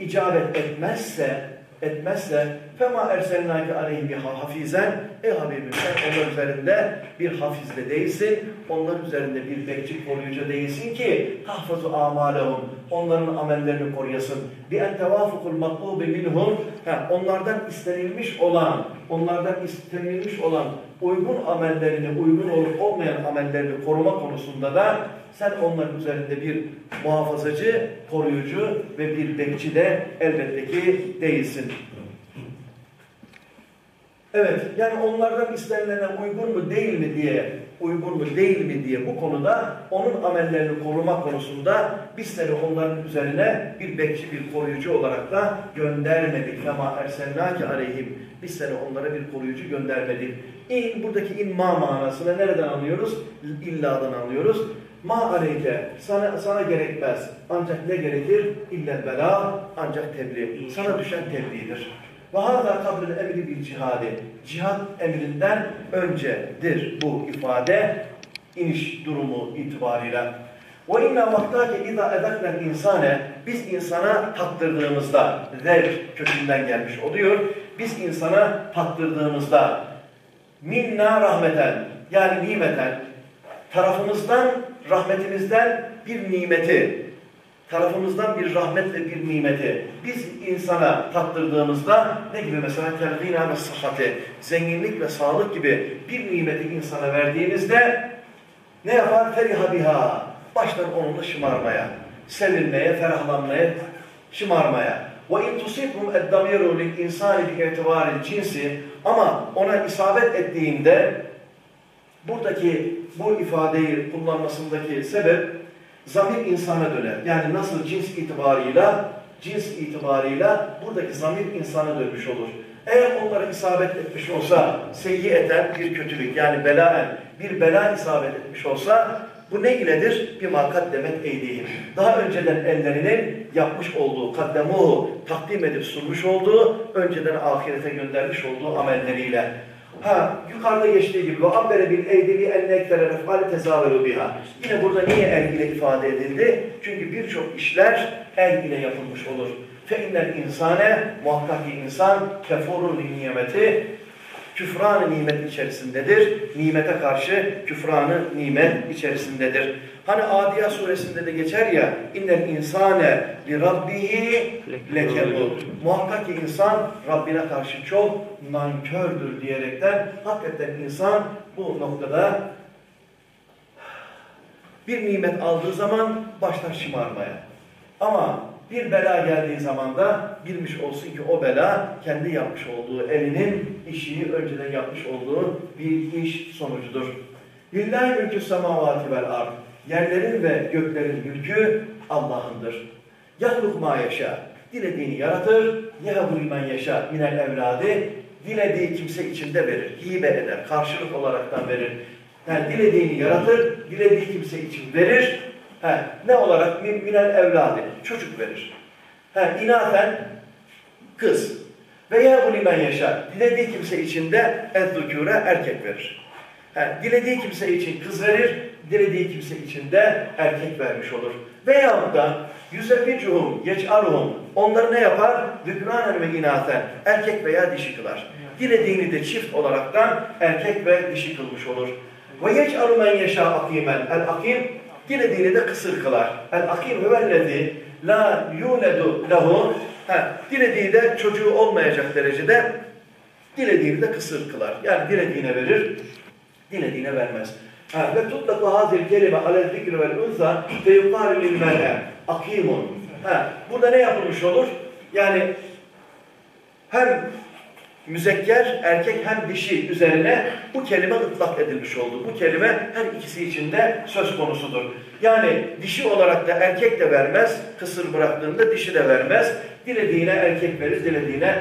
icabet etmezse etmezse fema erselnâke aleyhi hafizen ey Habibim sen onlar üzerinde bir hafizde değilsin. Onlar üzerinde bir bekçi koruyucu değilsin ki tahfazu amalehum onların amellerini koruyasın. Bi en tevafukul matlubi minhum. Onlardan istenilmiş olan onlardan istenilmiş olan uygun amellerini uygun olup olmayan amellerini koruma konusunda da sen onların üzerinde bir muhafazacı, koruyucu ve bir bekçi de elbette ki değilsin. Evet, yani onlardan istenilene uygun mu değil mi diye, uygun mu değil mi diye bu konuda onun amellerini koruma konusunda biz seni onların üzerine bir bekçi, bir koruyucu olarak da göndermedik. Fema ersennâke aleyhim. Biz seni onlara bir koruyucu göndermedik. İn, buradaki inma manasını nereden anlıyoruz? İlladan anlıyoruz. Ma aleyke, sana, sana gerekmez. Ancak ne gerekir? İllel bela, ancak tebliğ. Sana düşen tebliğdir. Ve hâzâ kabril emri bil cihadi. Cihad emrinden öncedir bu ifade iniş durumu itibariyle. Ve inna vaktake izâ edekler insane biz insana tattırdığımızda zevk kökünden gelmiş oluyor. Biz insana tattırdığımızda minna rahmeten yani nimeten tarafımızdan rahmetimizden bir nimeti tarafımızdan bir rahmet ve bir nimeti biz insana tattırdığımızda ne gibi mesela telgina ve sıhhati, zenginlik ve sağlık gibi bir nimeti insana verdiğimizde ne yapar? Feriha biha. Başlar onunla şımarmaya, sevinmeye, ferahlanmaya, şımarmaya. وَاِنْ تُصِبْهُمْ اَدَّمِيرُ لِلْاِنْسَانِ بِاَعْتِبَارِ cinsi Ama ona isabet ettiğinde buradaki bu ifadeyi kullanmasındaki sebep zamir insana döner. Yani nasıl cins itibarıyla cins itibarıyla buradaki zamir insana dönmüş olur. Eğer onlara isabet etmiş olsa seyyiyeten bir kötülük yani belaen bir bela isabet etmiş olsa bu ne iledir? Bir makat demek eydihim. Daha önceden ellerinin yapmış olduğu, kaddemuhu takdim edip sunmuş olduğu, önceden ahirete göndermiş olduğu amelleriyle. Ha, yukarıda geçtiği gibi ve ambere bil eydili en ektere refali tezavelu biha. Yine burada niye el ile ifade edildi? Çünkü birçok işler el ile yapılmış olur. Fe innel insane muhakkak insan kefurun nimeti küfran nimet içerisindedir. Nimete karşı küfranı nimet içerisindedir. Hani Adiyat suresinde de geçer ya innel insane li rabbihi lekebul. Muhakkak ki insan Rabbine karşı çok nankördür diyerekten hakikaten insan bu noktada bir nimet aldığı zaman başlar şımarmaya. Ama bir bela geldiği zaman da bilmiş olsun ki o bela kendi yapmış olduğu elinin işini önceden yapmış olduğu bir iş sonucudur. Lillahi mülkü semavati vel ard. Yerlerin ve göklerin mülkü Allah'ındır. Yahluk ma yaşa. Dilediğini yaratır. Yehabul men yaşa minel evladi. Dilediği kimse içinde verir. Hibe eder. Karşılık olaraktan verir. Yani dilediğini yaratır. Dilediği kimse için verir. He, ne olarak? Minel evladi. Çocuk verir. He, inaten kız. Veya bu limen yaşar. Dilediği kimse için de ezzükûre erkek verir. He, dilediği kimse için kız verir. Dilediği kimse için de erkek vermiş olur. Veyahut da yüzebbicuhum, yeç'aluhum. Onları ne yapar? Dükranen ve inaten. Erkek veya dişi kılar. Dilediğini de çift olaraktan erkek ve dişi kılmış olur. Ve yeç'alu men yeşâ akimen. El akim dilediğini de kısır kılar. El akim huvellezi la yuledu lehu dilediği de çocuğu olmayacak derecede dilediğini de kısır kılar. Yani dilediğine verir, dilediğine vermez. Ha, ve tutlaku hazil kelime alel zikri vel unsa fe yukari lil mel'e akimun. Ha, burada ne yapılmış olur? Yani hem müzekker, erkek hem dişi üzerine bu kelime ıtlak edilmiş oldu. Bu kelime her ikisi için de söz konusudur. Yani dişi olarak da erkek de vermez, kısır bıraktığında dişi de vermez. Dilediğine erkek verir, dilediğine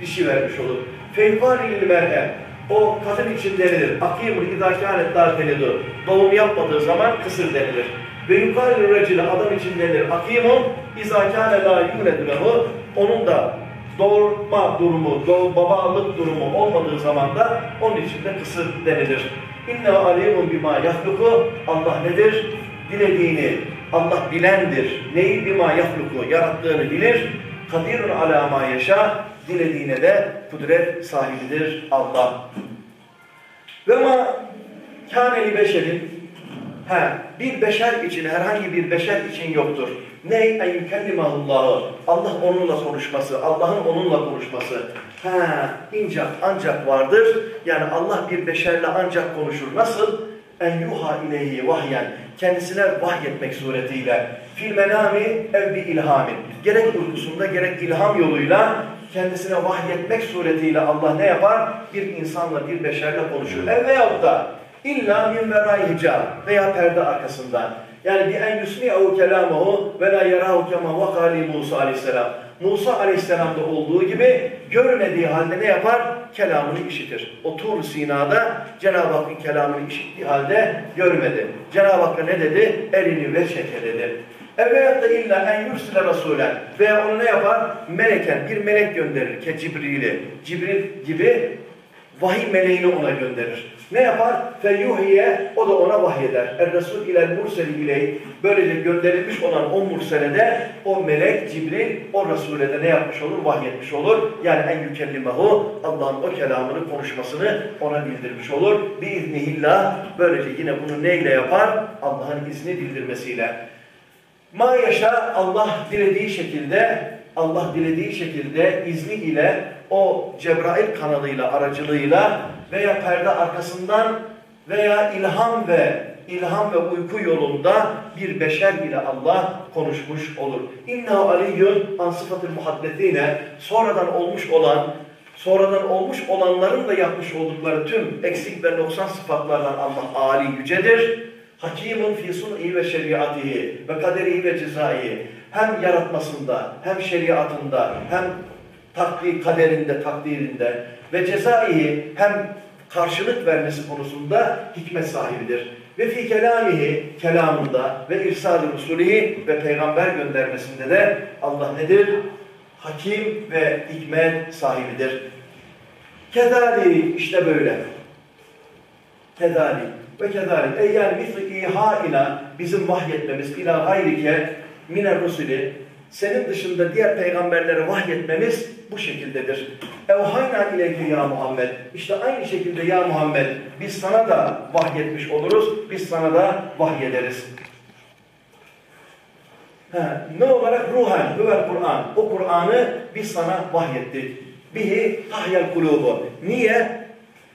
dişi vermiş olur. Feyvalil mer'e, o kadın için denilir. Akimul idâkânet dâtelidu. Doğum yapmadığı zaman kısır denilir. Ve yukarı adam için denilir. Akimun izâkâne lâ yûledu Onun da doğurma durumu, doğ, babalık durumu olmadığı zaman da onun için de kısır denilir. İnne alimun bima yahluku Allah nedir? Dilediğini Allah bilendir. Neyi bima yahluku yarattığını bilir. Kadirun ala ma yaşa dilediğine de kudret sahibidir Allah. Ve ma kâneli beşerin He, bir beşer için, herhangi bir beşer için yoktur. Ne en yukellimahullahı. Allah onunla konuşması, Allah'ın onunla konuşması. He, incak ancak vardır. Yani Allah bir beşerle ancak konuşur. Nasıl? En yuha ileyhi vahyen. Kendisine vahyetmek suretiyle. Fil menami ev bi ilhamin. Gerek uykusunda gerek ilham yoluyla kendisine vahyetmek suretiyle Allah ne yapar? Bir insanla, bir beşerle konuşur. Ev veyahut da İlla min verai hicab veya perde arkasından. Yani bir en yusmi'u kelamahu ve la yarahu kema vakali Musa aleyhisselam. Musa aleyhisselamda olduğu gibi görmediği halde ne yapar? Kelamını işitir. O Tur Sina'da Cenab-ı Hakk'ın kelamını işittiği halde görmedi. Cenab-ı Hakk'a ne dedi? Elini ve çeke dedi. Evet da illa en yursile rasulen veya onu ne yapar? Meleken, bir melek gönderir ke Cibril'i. Cibril gibi vahiy meleğini ona gönderir. Ne yapar? Feyyuhiye, o da ona vahyeder. Er-Resul ile murseli ileyh. Böylece gönderilmiş olan o murselede o melek Cibril o Resul'e de ne yapmış olur? Vahyetmiş olur. Yani en yükellimehu Allah'ın o kelamını, konuşmasını ona bildirmiş olur. Biiznihillah. Böylece yine bunu neyle yapar? Allah'ın izni bildirmesiyle. Ma yaşa Allah dilediği şekilde Allah dilediği şekilde izni ile o Cebrail kanalıyla aracılığıyla veya perde arkasından veya ilham ve ilham ve uyku yolunda bir beşer ile Allah konuşmuş olur. İnna aliyyun an sıfatül muhaddetine sonradan olmuş olan sonradan olmuş olanların da yapmış oldukları tüm eksik ve noksan sıfatlardan Allah âli yücedir. Hakimun fi sun'i ve şeriatihi ve kaderihi ve cezaihi. Hem yaratmasında, hem şeriatında, hem takdir kaderinde, takdirinde ve cezaihi hem karşılık vermesi konusunda hikmet sahibidir. Ve fi kelamihi, kelamında ve irsal-i ve peygamber göndermesinde de Allah nedir? Hakim ve hikmet sahibidir. Kedali işte böyle. Kedali ve kedali. Ey yani misli bizim vahyetmemiz ila gayrike mine rusuli senin dışında diğer peygamberlere vahyetmemiz bu şekildedir. Evhayna ileyke ya Muhammed. İşte aynı şekilde ya Muhammed biz sana da vahyetmiş oluruz. Biz sana da vahyederiz. Ha, ne olarak ruhen, hüvel Kur'an. O Kur'an'ı biz sana vahyettik. Bihi tahyel kulubu. Niye?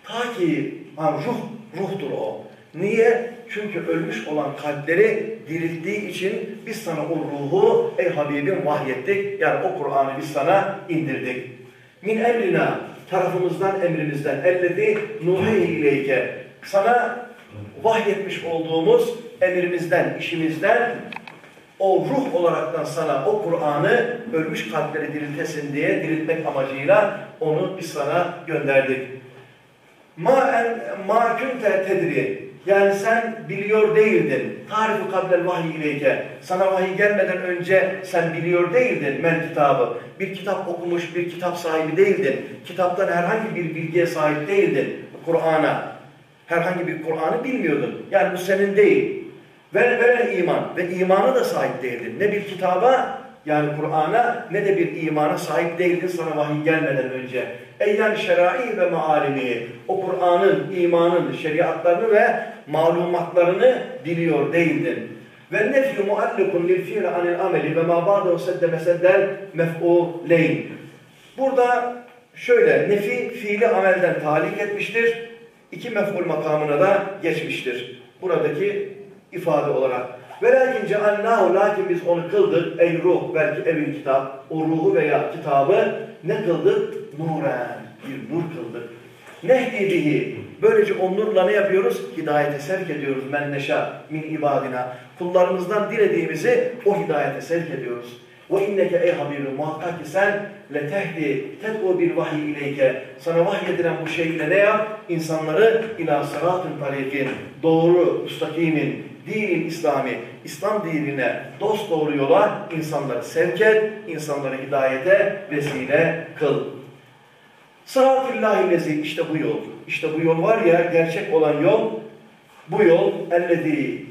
Ta ki ha, ruh, ruhtur o. Niye? Çünkü ölmüş olan kalpleri dirilttiği için biz sana o ruhu ey Habibim vahyettik. Yani o Kur'an'ı biz sana indirdik. Min emrina tarafımızdan emrimizden ellezi nuhi ileyke sana vahyetmiş olduğumuz emrimizden, işimizden o ruh olaraktan sana o Kur'an'ı ölmüş kalpleri diriltesin diye diriltmek amacıyla onu biz sana gönderdik. Ma en ma kunte tedri yani sen biliyor değildin. Tarifu kablel vahiy ileyke. Sana vahiy gelmeden önce sen biliyor değildin men kitabı. Bir kitap okumuş, bir kitap sahibi değildin. Kitaptan herhangi bir bilgiye sahip değildin. Kur'an'a. Herhangi bir Kur'an'ı bilmiyordun. Yani bu senin değil. Ve veren iman. Ve imana da sahip değildin. Ne bir kitaba yani Kur'an'a ne de bir imana sahip değildin sana vahiy gelmeden önce. Eyyan şerai ve maalimi. O Kur'an'ın, imanın, şeriatlarını ve malumatlarını biliyor değildin. Ve nefyu muallikun lil fiil anil ameli ve ma ba'dahu sedde meseddel mef'uleyn. Burada şöyle nefi fiili amelden talik etmiştir. İki mef'ul makamına da geçmiştir. Buradaki ifade olarak. Ve lakin cealnahu lakin biz onu kıldık. Ey ruh belki evin kitap. O ruhu veya kitabı ne kıldık? Nuren. Bir nur kıldık. Nehdi bihi. Böylece o nurla ne yapıyoruz? Hidayete sevk ediyoruz. Men neşa min ibadina. Kullarımızdan dilediğimizi o hidayete sevk ediyoruz. Ve inneke ey Habibim muhakkak ki sen letehdi tetku bir vahiy ileyke. Sana vahyedilen bu şeyle ne yap? İnsanları ila sıratın tarikin. Doğru, müstakimin, dinin İslami, İslam dinine dost doğru yola insanları sevk et, insanları hidayete vesile kıl. Sırat-ı lezi işte bu yol. İşte bu yol var ya gerçek olan yol. Bu yol ellezî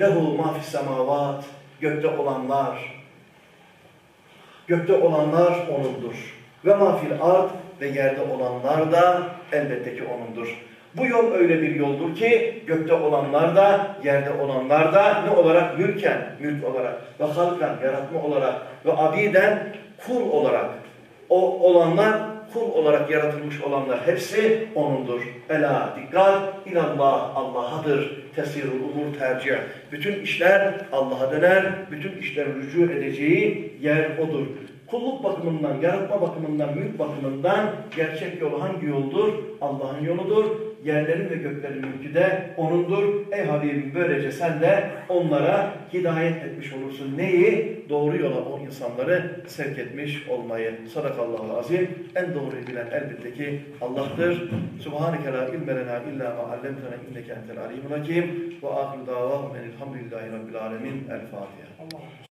lehu ma fis gökte olanlar gökte olanlar onundur. Ve ma fil ard ve yerde olanlar da elbette ki onundur. Bu yol öyle bir yoldur ki gökte olanlar da yerde olanlar da ne olarak mülken, mülk olarak ve halkan, yaratma olarak ve abiden kul olarak o olanlar kul olarak yaratılmış olanlar hepsi O'nundur. Ela dikkat ilallah Allah'adır. Tesirul umur tercih. Bütün işler Allah'a döner. Bütün işlerin rücu edeceği yer O'dur. Kulluk bakımından, yaratma bakımından, mülk bakımından gerçek yol hangi yoldur? Allah'ın yoludur. Yerlerin ve göklerin mülkü de O'nundur. Ey Habibim böylece sen de onlara hidayet etmiş olursun. Neyi? Doğru yola o insanları sevk etmiş olmayı. Sadakallahu azim. En doğruyu bilen elbette ki Allah'tır. Subhaneke la ilme lena illa ma allamtena inneke entel alimul hakim. Ve ahiru davahum enilhamdülillahi rabbil alemin. El Fatiha.